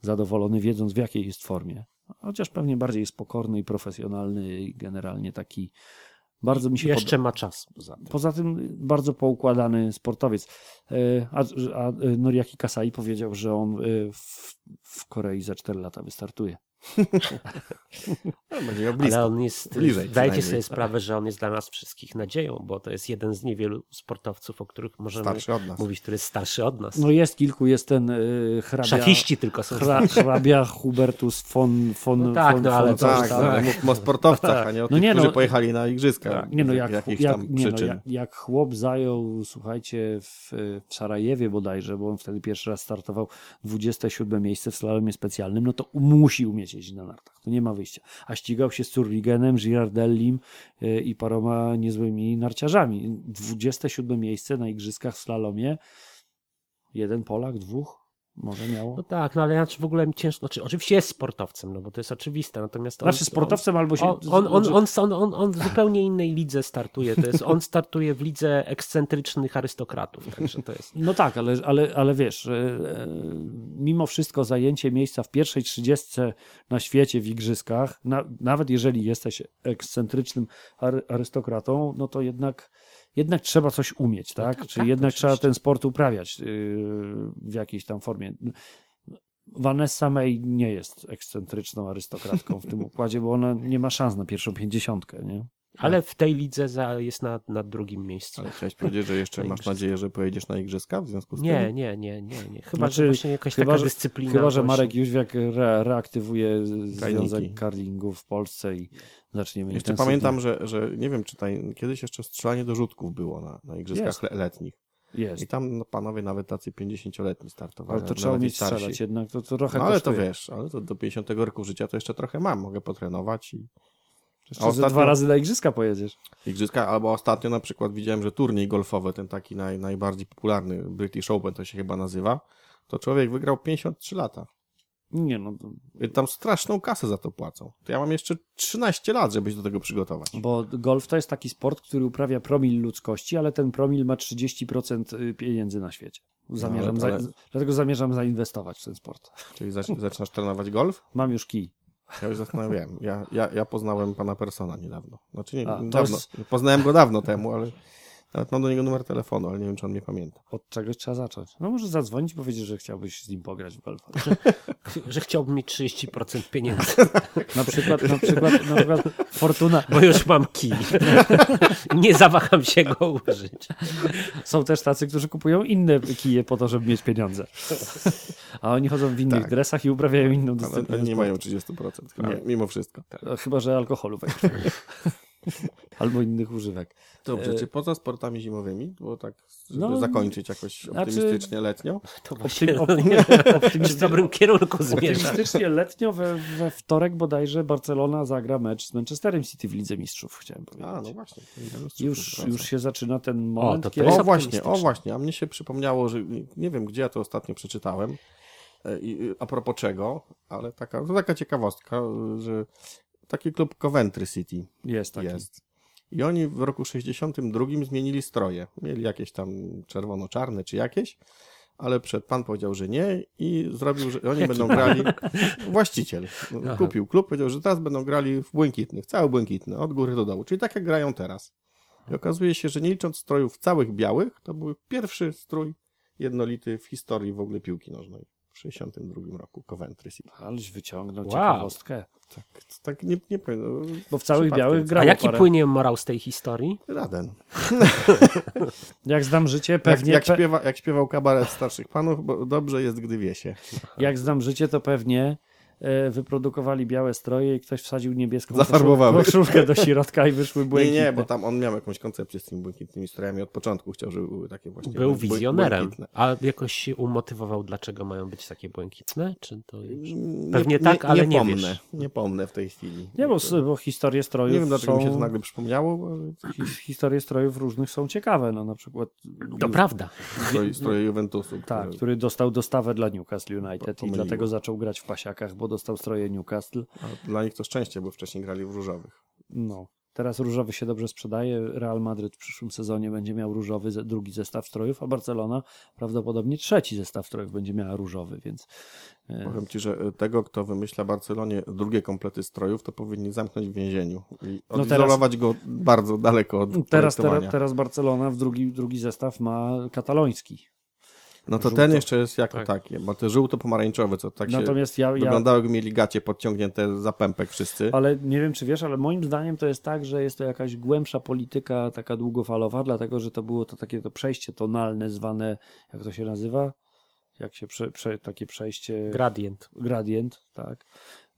S4: zadowolony, wiedząc w jakiej jest formie. Chociaż pewnie bardziej jest pokorny i profesjonalny i generalnie taki bardzo mi się.
S2: Jeszcze ma czas poza tym.
S4: Poza tym bardzo poukładany sportowiec. E, A, a Noriaki Kasai powiedział, że on e, w, w Korei za 4 lata wystartuje. [laughs]
S3: No, będzie miał blisko.
S2: Ale on jest,
S3: Bliżej
S2: dajcie sobie sprawę, że on jest dla nas wszystkich nadzieją, bo to jest jeden z niewielu sportowców, o których możemy
S3: Starszy od nas.
S2: mówić, który jest starszy od nas.
S4: No jest kilku, jest ten y, hrabia...
S2: Szachiści tylko są
S4: Hra, hrabia Hubertus von... von
S2: No tak,
S4: von,
S2: no ale
S4: coś
S3: Tak, tak, mówmy o sportowcach, a nie o
S4: No
S3: tych,
S4: nie,
S3: którzy
S4: no-
S3: pojechali na igrzyska.
S4: Tak, nie no, jak, jak,
S3: tam
S4: nie no, jak, jak chłop zajął, słuchajcie, w, w Sarajewie bodajże, bo on wtedy pierwszy raz startował 27 miejsce w slalomie specjalnym, no to musi umieć jeździć na nartach, to nie ma wyjścia. A ścigał się z Zurrigenem, Girardellim y, i paroma niezłymi narciarzami. 27 miejsce na igrzyskach w slalomie, jeden Polak, dwóch, może miało.
S2: No tak, no ale ja w ogóle mi ciężko, znaczy, oczywiście jest sportowcem, no bo to jest oczywiste, natomiast on,
S4: Znaczy sportowcem albo się...
S2: on, on, on, on, on, on, on w zupełnie innej lidze startuje, to jest, on startuje w lidze ekscentrycznych arystokratów, także to jest...
S4: No tak, ale, ale, ale wiesz, e, e, mimo wszystko zajęcie miejsca w pierwszej trzydziestce na świecie w igrzyskach, na, nawet jeżeli jesteś ekscentrycznym ary, arystokratą, no to jednak, jednak trzeba coś umieć, tak?
S2: tak,
S4: Czyli
S2: tak,
S4: jednak
S2: oczywiście.
S4: trzeba ten sport uprawiać yy, w jakiejś tam formie. Vanessa May nie jest ekscentryczną arystokratką w tym układzie, bo ona nie ma szans na pierwszą pięćdziesiątkę, nie?
S2: Ale w tej lidze za, jest na, na drugim miejscu.
S3: Ale chciałeś powiedzieć, że jeszcze [laughs]
S2: Na
S3: masz
S2: igrzyska.
S3: nadzieję, że pojedziesz na igrzyska w związku z
S2: Nie,
S3: tym?
S2: nie, nie, nie, nie. Chyba,
S4: Znaczy,
S2: że właśnie jakaś
S4: chyba,
S2: taka
S4: że-
S2: dyscyplina.
S4: Chyba, że
S2: właśnie-
S4: Marek Jóźwiak re, reaktywuje Związek. Karlingu w Polsce i zaczniemy
S3: Jeszcze pamiętam, że, że nie wiem, czy taj, kiedyś jeszcze strzelanie do rzutków było na, na igrzyskach
S4: Jest.
S3: le, letnich. I
S4: Jest,
S3: tam no, panowie nawet tacy 50-letni startowali.
S4: ale to trzeba
S3: i
S4: umieć
S3: starsi.
S4: strzelać jednak, to, to trochę
S3: No ale to
S4: kosztuje.
S3: wiesz, ale to do 50 roku życia to jeszcze trochę mam, mogę potrenować i
S4: Jeszcze
S3: ostatnio-
S4: dwa razy na igrzyska pojedziesz.
S3: igrzyska, albo ostatnio na przykład widziałem, że turniej golfowy, ten taki naj, najbardziej popularny, British Open to się chyba nazywa, to człowiek wygrał 53 lata.
S4: Nie no, to-
S3: tam straszną kasę za to płacą. To ja mam jeszcze 13 lat, żeby się do tego przygotować.
S4: bo golf to jest taki sport, który uprawia promil ludzkości, ale ten promil ma 30% pieniędzy na świecie. Zamierzam
S3: No, ale-
S4: za, dlatego zamierzam zainwestować w ten sport.
S3: Czyli zac- zaczynasz trenować golf?
S4: Mam już kij.
S3: Ja już zastanawiałem. Ja, ja, ja poznałem pana Persona niedawno. Znaczy nie,
S4: A,
S3: dawno.
S4: jest-
S3: Poznałem go dawno temu, ale nawet mam do niego numer telefonu, ale nie wiem, czy on mnie pamięta.
S4: Od czegoś trzeba zacząć. No może zadzwonić i powiedzieć, że chciałbyś z nim pograć w golfa.
S2: Że [laughs] chciałbym mieć 30% pieniędzy,
S4: Na przykład, na przykład, na przykład Fortuna.
S2: bo już mam kij. [laughs] Nie zawaham się go użyć.
S4: Są też tacy, którzy kupują inne kije po to, żeby mieć pieniądze. A oni chodzą w innych
S3: Tak.
S4: dresach i uprawiają inną
S3: Ale
S4: dyscyplinę.
S3: nie
S4: sportu.
S3: mają 30%, chyba,
S4: Nie.
S3: mimo wszystko.
S4: No, Chyba, że alkoholu weźmie. [laughs] Albo innych używek.
S3: Dobrze,
S4: E,
S3: czy poza sportami zimowymi, bo tak, żeby
S4: No,
S3: zakończyć jakoś
S4: znaczy-
S3: optymistycznie letnio,
S2: To właśnie nie, [laughs]
S4: optymistycznie-
S2: w dobrym kierunku zmierza.
S4: Optymistycznie letnio we, we wtorek bodajże Barcelona zagra mecz z Manchesterem City w Lidze Mistrzów, chciałem powiedzieć.
S3: A, no właśnie.
S4: już, już się zaczyna ten moment,
S2: to
S4: kiedy...
S3: O właśnie, o właśnie, a mnie się przypomniało, że nie wiem, gdzie ja to ostatnio przeczytałem, e, i, a propos czego, ale taka, to taka ciekawostka, że taki klub Coventry City
S4: Jest taki.
S3: jest. I oni w roku 62 zmienili stroje. Mieli jakieś tam czerwono-czarne czy jakieś, ale przed pan powiedział, że nie i zrobił, że oni [laughs] będą grali. Właściciel
S2: Aha.
S3: kupił klub, powiedział, że teraz będą grali w błękitnych, cały błękitny, od góry do dołu. Czyli tak jak grają teraz. I okazuje się, że nie licząc strojów całych białych, to był pierwszy strój jednolity w historii w ogóle piłki nożnej. W 62 roku Coventry City.
S4: Aleś wyciągnął
S2: Wow.
S4: ciekawostkę.
S3: Tak, tak nie, nie powiem. no,
S4: Bo w całych białych
S2: A
S4: grało
S2: jaki
S4: parę.
S2: płynie morał z tej historii?
S3: Żaden. [laughs]
S4: Jak znam życie,
S3: Jak,
S4: pewnie...
S3: jak,
S4: pe-
S3: śpiewa, jak śpiewał kabaret starszych panów, bo dobrze jest, gdy wie się.
S4: Jak znam życie, to pewnie wyprodukowali białe stroje i ktoś wsadził niebieską koszulkę do środka i wyszły
S3: Nie,
S4: błękitne.
S3: nie, bo tam on miał jakąś koncepcję z tymi błękitnymi strojami od początku. Chciał, żeby były takie właśnie
S2: Był wizjonerem.
S3: błękitne.
S2: A jakoś się umotywował, dlaczego mają być takie błękitne? Czy to już...
S3: Nie-
S2: Pewnie tak, ale nie
S3: pomnę,
S2: wiesz.
S3: Nie pomnę w tej chwili.
S4: Nie, bo, bo historie strojów
S3: Nie wiem, dlaczego
S4: są...
S3: mi się to nagle przypomniało, ale
S4: his- Historie strojów różnych są ciekawe. No na przykład...
S2: To prawda.
S3: stroje, stroje Juventusu.
S4: Tak,
S3: które-
S4: który dostał dostawę dla Newcastle United i
S3: Pomyliło.
S4: dlatego zaczął grać w pasiakach, bo dostał stroje Newcastle.
S3: a Dla nich to szczęście, bo wcześniej grali w różowych.
S4: No. Teraz różowy się dobrze sprzedaje. Real Madryt w przyszłym sezonie będzie miał różowy drugi zestaw strojów, a Barcelona prawdopodobnie trzeci zestaw strojów będzie miała różowy, więc e,
S3: Powiem ci, że tego, kto wymyśla Barcelonie drugie komplety strojów, to powinni zamknąć w więzieniu i
S4: No
S3: odizolować go bardzo daleko od
S4: teraz, teraz, teraz Barcelona w drugi, drugi zestaw ma kataloński.
S3: No to
S4: Żółto.
S3: ten jeszcze jest jako
S2: Tak.
S3: taki, bo te żółto-pomarańczowe, co tak się
S4: Natomiast ja, ja,
S3: wyglądało, jakby mieli gacie podciągnięte za pępek wszyscy.
S4: ale nie wiem czy wiesz, ale moim zdaniem to jest tak, że jest to jakaś głębsza polityka, taka długofalowa, dlatego że to było to takie to przejście tonalne zwane, jak to się nazywa? Jak się prze, prze, takie przejście...
S2: Gradient.
S4: gradient, tak.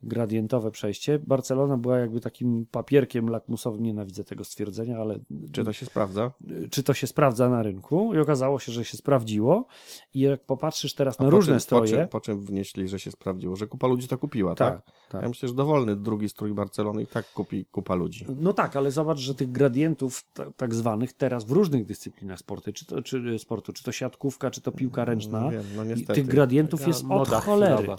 S4: Gradientowe przejście. Barcelona była jakby takim papierkiem lakmusowym, nienawidzę tego stwierdzenia, ale
S3: Czy to się sprawdza?
S4: czy to się sprawdza na rynku i okazało się, że się sprawdziło i jak popatrzysz teraz
S3: A
S4: na różne
S3: czym,
S4: stroje,
S3: Po czym, po czym wnieśli, że się sprawdziło? Że kupa ludzi to kupiła, tak?
S4: tak, tak.
S3: Ja myślę, że dowolny drugi strój Barcelony i tak kupi kupa ludzi.
S4: No tak, ale zobacz, że tych gradientów ta, tak zwanych teraz w różnych dyscyplinach sportu, czy to, czy sportu, czy to siatkówka, czy to piłka ręczna,
S3: No wiem, no
S4: tych gradientów jest od cholery.
S2: chwilowa.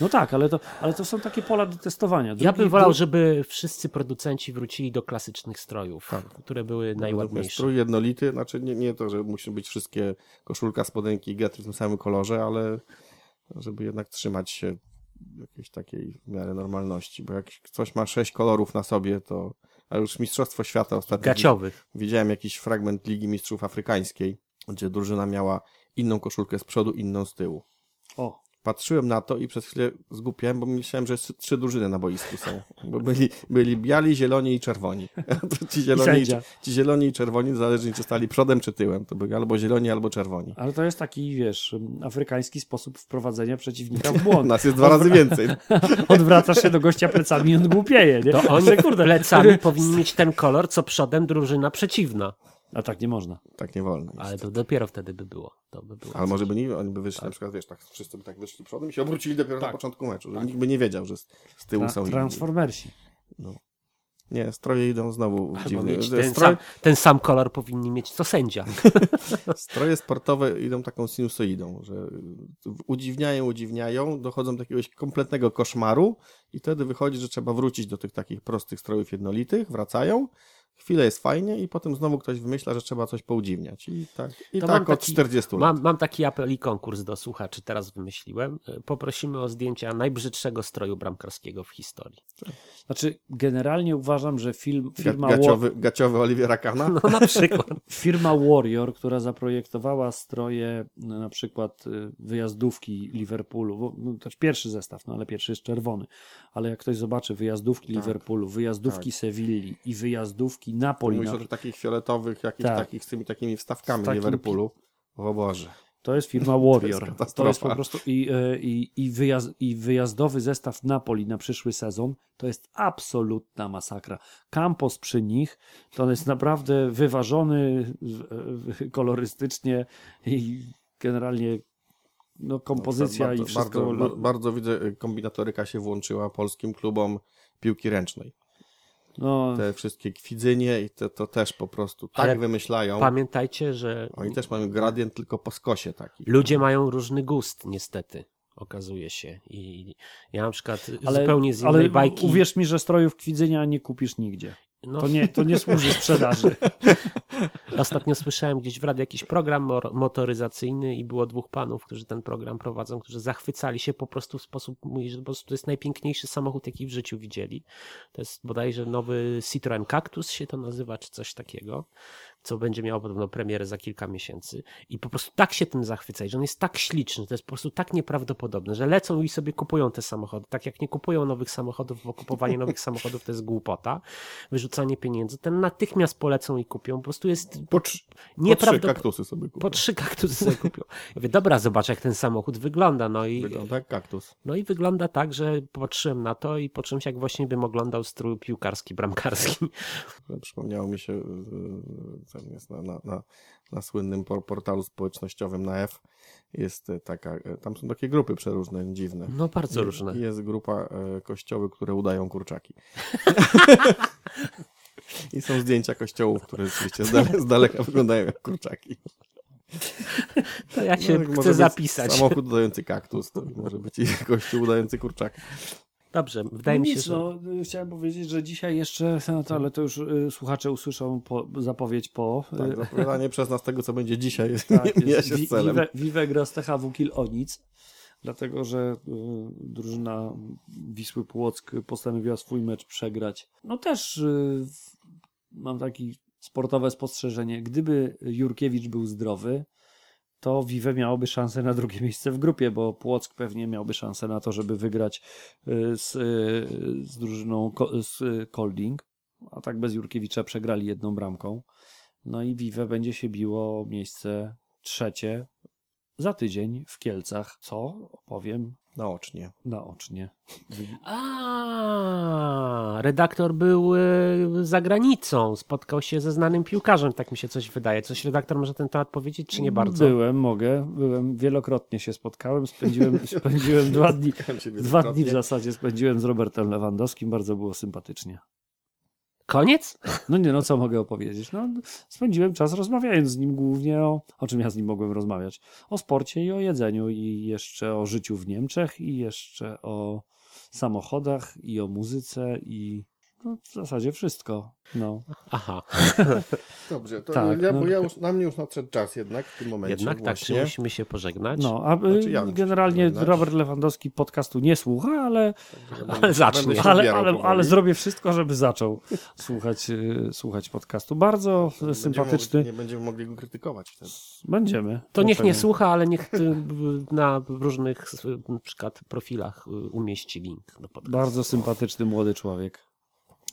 S4: No tak, ale to, ale to są takie pola do testowania.
S2: Ja
S4: Drugi-
S2: bym wolał, żeby wszyscy producenci wrócili do klasycznych strojów,
S3: Tak.
S2: które były najładniejsze.
S3: Strój jednolity, znaczy nie, nie to, że musi być wszystkie koszulka, spodenki i getry w tym samym kolorze, ale żeby jednak trzymać się jakiejś takiej w miarę normalności, bo jak coś ma sześć kolorów na sobie, to a już Mistrzostwo Świata ostatnio
S2: Gaciowych.
S3: widziałem jakiś fragment Ligi Mistrzów Afrykańskiej, gdzie drużyna miała inną koszulkę z przodu, inną z tyłu.
S4: O,
S3: Patrzyłem na to i przez chwilę zgłupiałem, bo myślałem, że trzy- trzy drużyny na boisku są. Bo byli, byli biali, zieloni i czerwoni. [laughs] Ci, zieloni i, ci zieloni i czerwoni, zależnie czy stali przodem czy tyłem, to byli albo zieloni, albo czerwoni.
S4: ale to jest taki, wiesz, afrykański sposób wprowadzenia przeciwnika w błąd. [laughs]
S3: Nas jest dwa razy więcej. [laughs]
S4: Odwracasz się do gościa plecami i on głupieje, nie?
S2: To oni plecami powinni mieć ten kolor, co przodem drużyna przeciwna.
S4: A tak nie można.
S3: Tak nie wolno.
S2: Ale to dopiero wtedy by było. To by było
S3: Ale może by nie, oni by wyszli na przykład, wiesz, tak, wszyscy by tak wyszli przodem i się obrócili dopiero na początku meczu, że nikt by nie wiedział, że z, z tyłu
S4: Tra-
S3: są inni.
S4: Transformersi.
S3: Nie, stroje idą znowu
S2: Albo
S3: dziwnie.
S2: mieć
S3: Te
S2: ten,
S3: Stroje,
S2: sam, ten sam kolor powinni mieć co sędzia. [laughs]
S3: stroje sportowe idą taką sinusoidą, że udziwniają, udziwniają, dochodzą do jakiegoś kompletnego koszmaru i wtedy wychodzi, że trzeba wrócić do tych takich prostych strojów jednolitych, wracają, chwilę jest fajnie i potem znowu ktoś wymyśla, że trzeba coś poudziwniać. I tak, i
S2: To
S3: tak
S2: mam
S3: od
S2: taki-
S3: 40 lat.
S2: Mam, mam taki apel i konkurs do słuchaczy, teraz wymyśliłem. Poprosimy o zdjęcia najbrzydszego stroju bramkarskiego w historii.
S4: Znaczy, generalnie uważam, że film, firma,
S3: gaciowy, gaciowy Oliwiera Kana?
S2: No na przykład. [laughs]
S4: firma Warrior, która zaprojektowała stroje no, na przykład y, wyjazdówki Liverpoolu, bo, no, to jest pierwszy zestaw, no ale pierwszy jest czerwony, ale jak ktoś zobaczy wyjazdówki Liverpoolu, wyjazdówki Sewilli i wyjazdówki Napoli,
S3: Mówisz
S4: na,
S3: o takich fioletowych, jakichś
S4: Tak.
S3: takich z tymi takimi wstawkami
S4: takim
S3: Liverpoolu. O Boże.
S4: To jest firma Warrior. [laughs] to,
S3: katastrofa.
S4: jest po prostu i, e, i, i, wyjazd, i wyjazdowy zestaw Napoli na przyszły sezon to jest absolutna masakra. Campos przy nich to jest naprawdę wyważony kolorystycznie i generalnie no, kompozycja
S3: bardzo,
S4: i wszystko.
S3: Bardzo, ba- bardzo widzę, y, kombinatoryka się włączyła polskim klubom piłki ręcznej.
S4: No,
S3: Te wszystkie kwidzynie i to, to też po prostu tak
S2: Ale
S3: wymyślają.
S2: Pamiętajcie, że
S3: Oni też mają gradient tylko po skosie taki.
S2: ludzie mają różny gust, niestety. Okazuje się. I ja na przykład
S4: ale,
S2: zupełnie z
S4: ale
S2: innej bajki.
S4: uwierz mi, że strojów kwidzenia nie kupisz nigdzie.
S2: No,
S4: To nie, to nie służy sprzedaży. [laughs]
S2: Ostatnio słyszałem gdzieś w radiu jakiś program motoryzacyjny i było dwóch panów, którzy ten program prowadzą, którzy zachwycali się po prostu w sposób, mówi, że po prostu to jest najpiękniejszy samochód, jaki w życiu widzieli. To jest bodajże nowy Citroen Cactus się to nazywa, czy coś takiego, co będzie miało podobno premierę za kilka miesięcy. I po prostu tak się tym zachwycali, że on jest tak śliczny, to jest po prostu tak nieprawdopodobne, że lecą i sobie kupują te samochody. Tak jak nie kupują nowych samochodów, bo kupowanie nowych [laughs] samochodów to jest głupota, wyrzucanie pieniędzy, ten natychmiast polecą i kupią. Po prostu jest
S3: Po, trz- po trzy kaktusy sobie kupią.
S2: Po trzy kaktusy sobie kupią. Ja mówię, dobra, zobacz jak ten samochód wygląda. No i,
S3: Wygląda jak kaktus.
S2: no i wygląda tak, że patrzyłem na to i po czymś jak właśnie bym oglądał strój piłkarski, bramkarski. [laughs]
S3: Przypomniało mi się, jest na, na, na, na słynnym por- portalu społecznościowym na F. Jest y, taka, y, tam są takie grupy przeróżne, dziwne.
S2: No bardzo
S3: I-
S2: różne.
S3: Jest grupa e, kościoły, które udają kurczaki. [laughs] I są zdjęcia kościołów, które rzeczywiście z, dale, z daleka wyglądają jak kurczaki.
S2: To ja się
S3: No,
S2: chcę zapisać.
S3: Samochód udający kaktus, to może być i kościół udający kurczaki.
S2: Dobrze, wydaje
S4: no
S2: mi się,
S4: nic,
S2: że...
S4: no, chciałem powiedzieć, że dzisiaj jeszcze, no to, ale to już y, słuchacze usłyszą po, zapowiedź po.
S3: Tak,
S4: y,
S3: zapowiadanie przez nas tego, co będzie dzisiaj, [laughs] [laughs] jest,
S4: tak,
S3: nie
S4: jest
S3: się
S4: Wi-
S3: z celem.
S4: Vive, Vive Gros THW Kill Onic, dlatego że y, drużyna Wisły Płock postanowiła swój mecz przegrać. No też y, mam takie sportowe spostrzeżenie. Gdyby Jurkiewicz był zdrowy, to Vive miałoby szansę na drugie [laughs] miejsce w grupie, bo Płock pewnie miałby szansę na to, żeby wygrać y, z, y, z drużyną z y, Kolding, a tak bez Jurkiewicza przegrali jedną bramką. No i Vive będzie się biło miejsce trzecie za tydzień w Kielcach, co opowiem
S3: Naocznie.
S4: naocznie. [laughs]
S2: A, redaktor był e, za granicą, spotkał się ze znanym piłkarzem, tak mi się coś wydaje. Coś redaktor może na ten temat powiedzieć, czy nie bardzo?
S4: Byłem, mogę, byłem, wielokrotnie się spotkałem, spędziłem, [laughs] spędziłem dwa dni, dwa dni w zasadzie spędziłem z Robertem Lewandowskim, bardzo było sympatycznie.
S2: Koniec?
S4: No nie, no co mogę opowiedzieć? No, spędziłem czas rozmawiając z nim głównie o, o czym ja z nim mogłem rozmawiać. O sporcie i o jedzeniu i jeszcze o życiu w Niemczech i jeszcze o samochodach i o muzyce i no, w zasadzie wszystko. No.
S2: Aha, [laughs]
S3: Dobrze, to
S4: Tak,
S3: ja,
S4: no.
S3: bo ja już, na mnie już nadszedł czas jednak w tym momencie
S2: jednak tak, czy
S3: właśnie.
S2: musimy się pożegnać?
S4: No, a
S3: Znaczy, ja
S4: generalnie
S3: pożegnać.
S4: Robert Lewandowski podcastu nie słucha, ale,
S2: Ale zacznie.
S4: Ale, ale, ale zrobię wszystko, żeby zaczął słuchać, y, słuchać podcastu. Bardzo
S3: Będziemy
S4: sympatyczny.
S3: Mogli, nie będziemy mogli go krytykować wtedy.
S4: Będziemy.
S2: To niech nie słucha, ale niech y, na różnych y, na przykład profilach y, umieści link do podcastu.
S4: Bardzo sympatyczny młody człowiek.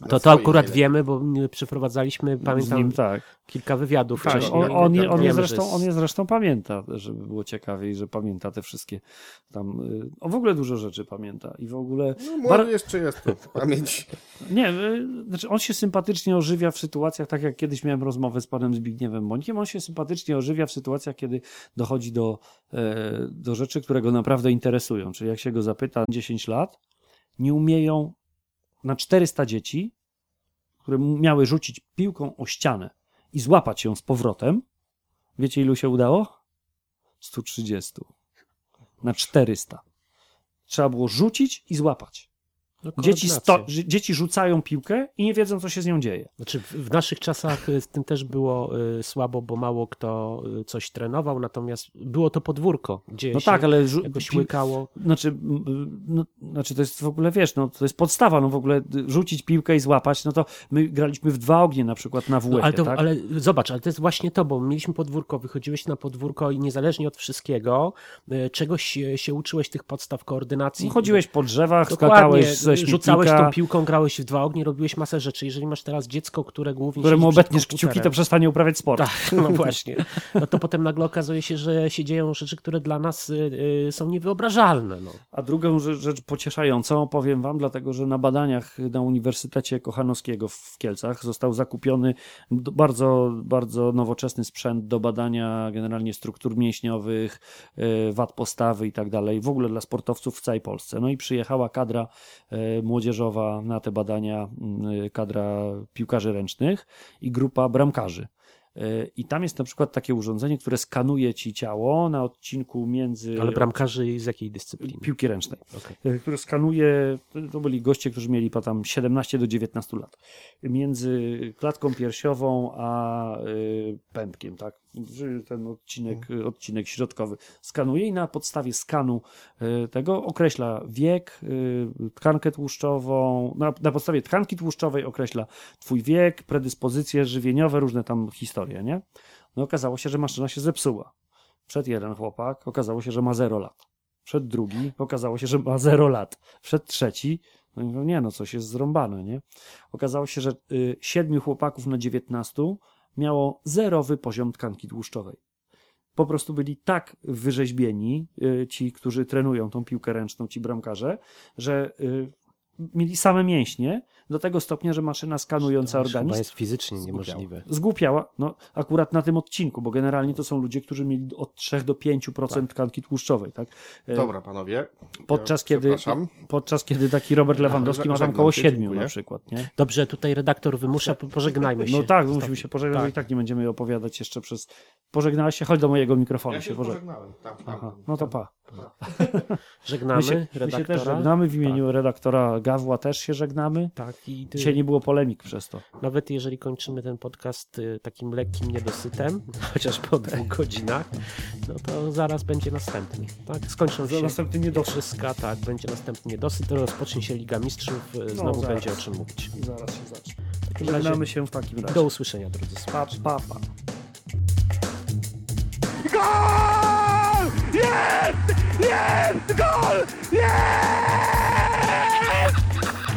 S2: To to akurat wiemy, bo przeprowadzaliśmy, pamiętam,
S4: nim tak.
S2: kilka wywiadów
S4: tak
S2: wcześniej.
S4: on, on, je- on, je zresztą,
S2: jest-
S4: on je zresztą pamięta, żeby było ciekawiej, że pamięta te wszystkie tam. y, O w ogóle dużo rzeczy pamięta. I w ogóle.
S3: No, młody
S4: Bar-
S3: jeszcze jest to w pamięci. [laughs]
S4: Nie, y, znaczy on się sympatycznie ożywia w sytuacjach, tak jak kiedyś miałem rozmowę z panem Zbigniewem Bońkiem, on się sympatycznie ożywia w sytuacjach, kiedy dochodzi do, e, do rzeczy, które go naprawdę interesują. Czyli jak się go zapyta 10 lat, nie umieją na 400 dzieci, które miały rzucić piłką o ścianę i złapać ją z powrotem, wiecie ilu się udało? 130. Na 400. Trzeba było rzucić i złapać.
S2: No,
S4: Dzieci, sto, dzieci rzucają piłkę i nie wiedzą, co się z nią dzieje.
S2: Znaczy, w, w naszych czasach y, z tym też było y, słabo, bo mało kto y, coś trenował, natomiast było to podwórko, gdzie
S4: No
S2: się
S4: tak, ale
S2: jakoś łykało.
S4: Znaczy, m, no, znaczy, to jest w ogóle, wiesz, no, to jest podstawa, no w ogóle y, rzucić piłkę i złapać, no to my graliśmy w dwa ognie na przykład na WF,
S2: No, ale, to,
S4: tak?
S2: ale zobacz, ale to jest właśnie to, bo mieliśmy podwórko, wychodziłeś na podwórko i niezależnie od wszystkiego, y, czegoś się, się uczyłeś tych podstaw koordynacji.
S4: No, Chodziłeś po drzewach,
S2: Dokładnie,
S4: skakałeś ze
S2: rzucałeś
S4: śmietnika,
S2: tą piłką, grałeś w dwa ognie, robiłeś masę rzeczy. Jeżeli masz teraz dziecko, które głównie
S4: któremu obetniesz kciuki, to przestanie uprawiać sport.
S2: Tak, no [laughs] właśnie. No to potem nagle okazuje się, że się dzieją rzeczy, które dla nas y, y, są niewyobrażalne. No.
S4: A drugą rzecz, rzecz pocieszającą opowiem wam, dlatego że na badaniach na Uniwersytecie Kochanowskiego w Kielcach został zakupiony bardzo, bardzo nowoczesny sprzęt do badania generalnie struktur mięśniowych, y, wad postawy i tak dalej, w ogóle dla sportowców w całej Polsce. No i przyjechała kadra młodzieżowa na te badania, y, kadra piłkarzy ręcznych i grupa bramkarzy. Y, I tam jest na przykład takie urządzenie, które skanuje ci ciało na odcinku między
S2: Ale bramkarzy z jakiej dyscypliny?
S4: piłki ręcznej,
S2: Okej.
S4: y, który skanuje, to byli goście, którzy mieli tam 17 do 19 lat, między klatką piersiową a pępkiem, tak, ten odcinek, y, odcinek środkowy skanuje i na podstawie skanu y, tego określa wiek, y, tkankę tłuszczową, na, na podstawie tkanki tłuszczowej określa twój wiek, predyspozycje żywieniowe, różne tam historie, nie? No okazało się, że maszyna się zepsuła. Przed jeden chłopak okazało się, że ma 0 lat. Przed drugi okazało się, że ma 0 lat. Przed trzeci, no mówią, nie no, coś jest zrąbane, nie? Okazało się, że y, siedmiu chłopaków na 19 miało zerowy poziom tkanki tłuszczowej. Po prostu byli tak wyrzeźbieni, y, ci, którzy trenują tą piłkę ręczną, ci bramkarze, że y, mieli same mięśnie do tego stopnia, że maszyna skanująca organizm
S2: jest fizycznie niemożliwe.
S4: zgłupiała, no akurat na tym odcinku, bo generalnie to są ludzie, którzy mieli od 3 do 5% tkanki tłuszczowej, tak? E,
S3: Dobra, panowie.
S4: Podczas
S3: ja
S4: kiedy, podczas kiedy taki Robert Lewandowski ma tam około
S3: cię,
S4: 7
S3: dziękuję.
S4: na przykład, nie?
S2: Dobrze, tutaj redaktor wymusza, po- pożegnajmy się.
S4: No tak, musimy się pożegnać,
S2: Tak.
S4: bo i tak nie będziemy opowiadać jeszcze przez... Pożegnałeś się? Chodź do mojego mikrofonu
S3: Ja
S4: się
S3: się pożegnałem. Tam, tam.
S4: Aha, no to pa.
S2: Żegnamy
S4: My się, my się
S2: redaktora.
S4: też żegnamy w imieniu redaktora Gawła też się żegnamy.
S2: Tak, i ty,
S4: Dzisiaj nie było polemik przez to.
S2: nawet jeżeli kończymy ten podcast y, takim lekkim niedosytem, [laughs] chociaż po dwóch godzinach, no to zaraz będzie następny. Tak, skończą się
S4: następny niedosyt.
S2: tak, będzie następny niedosyt, to rozpocznie się Liga Mistrzów, y, znowu
S4: zaraz.
S2: będzie o czym mówić.
S4: Zaraz się zacznie. Żegnamy się w takim razie.
S2: do usłyszenia, drodzy słuchacze.
S4: Pa, pa, pa.
S5: Gol! Jest! Jest! Gol! Jest!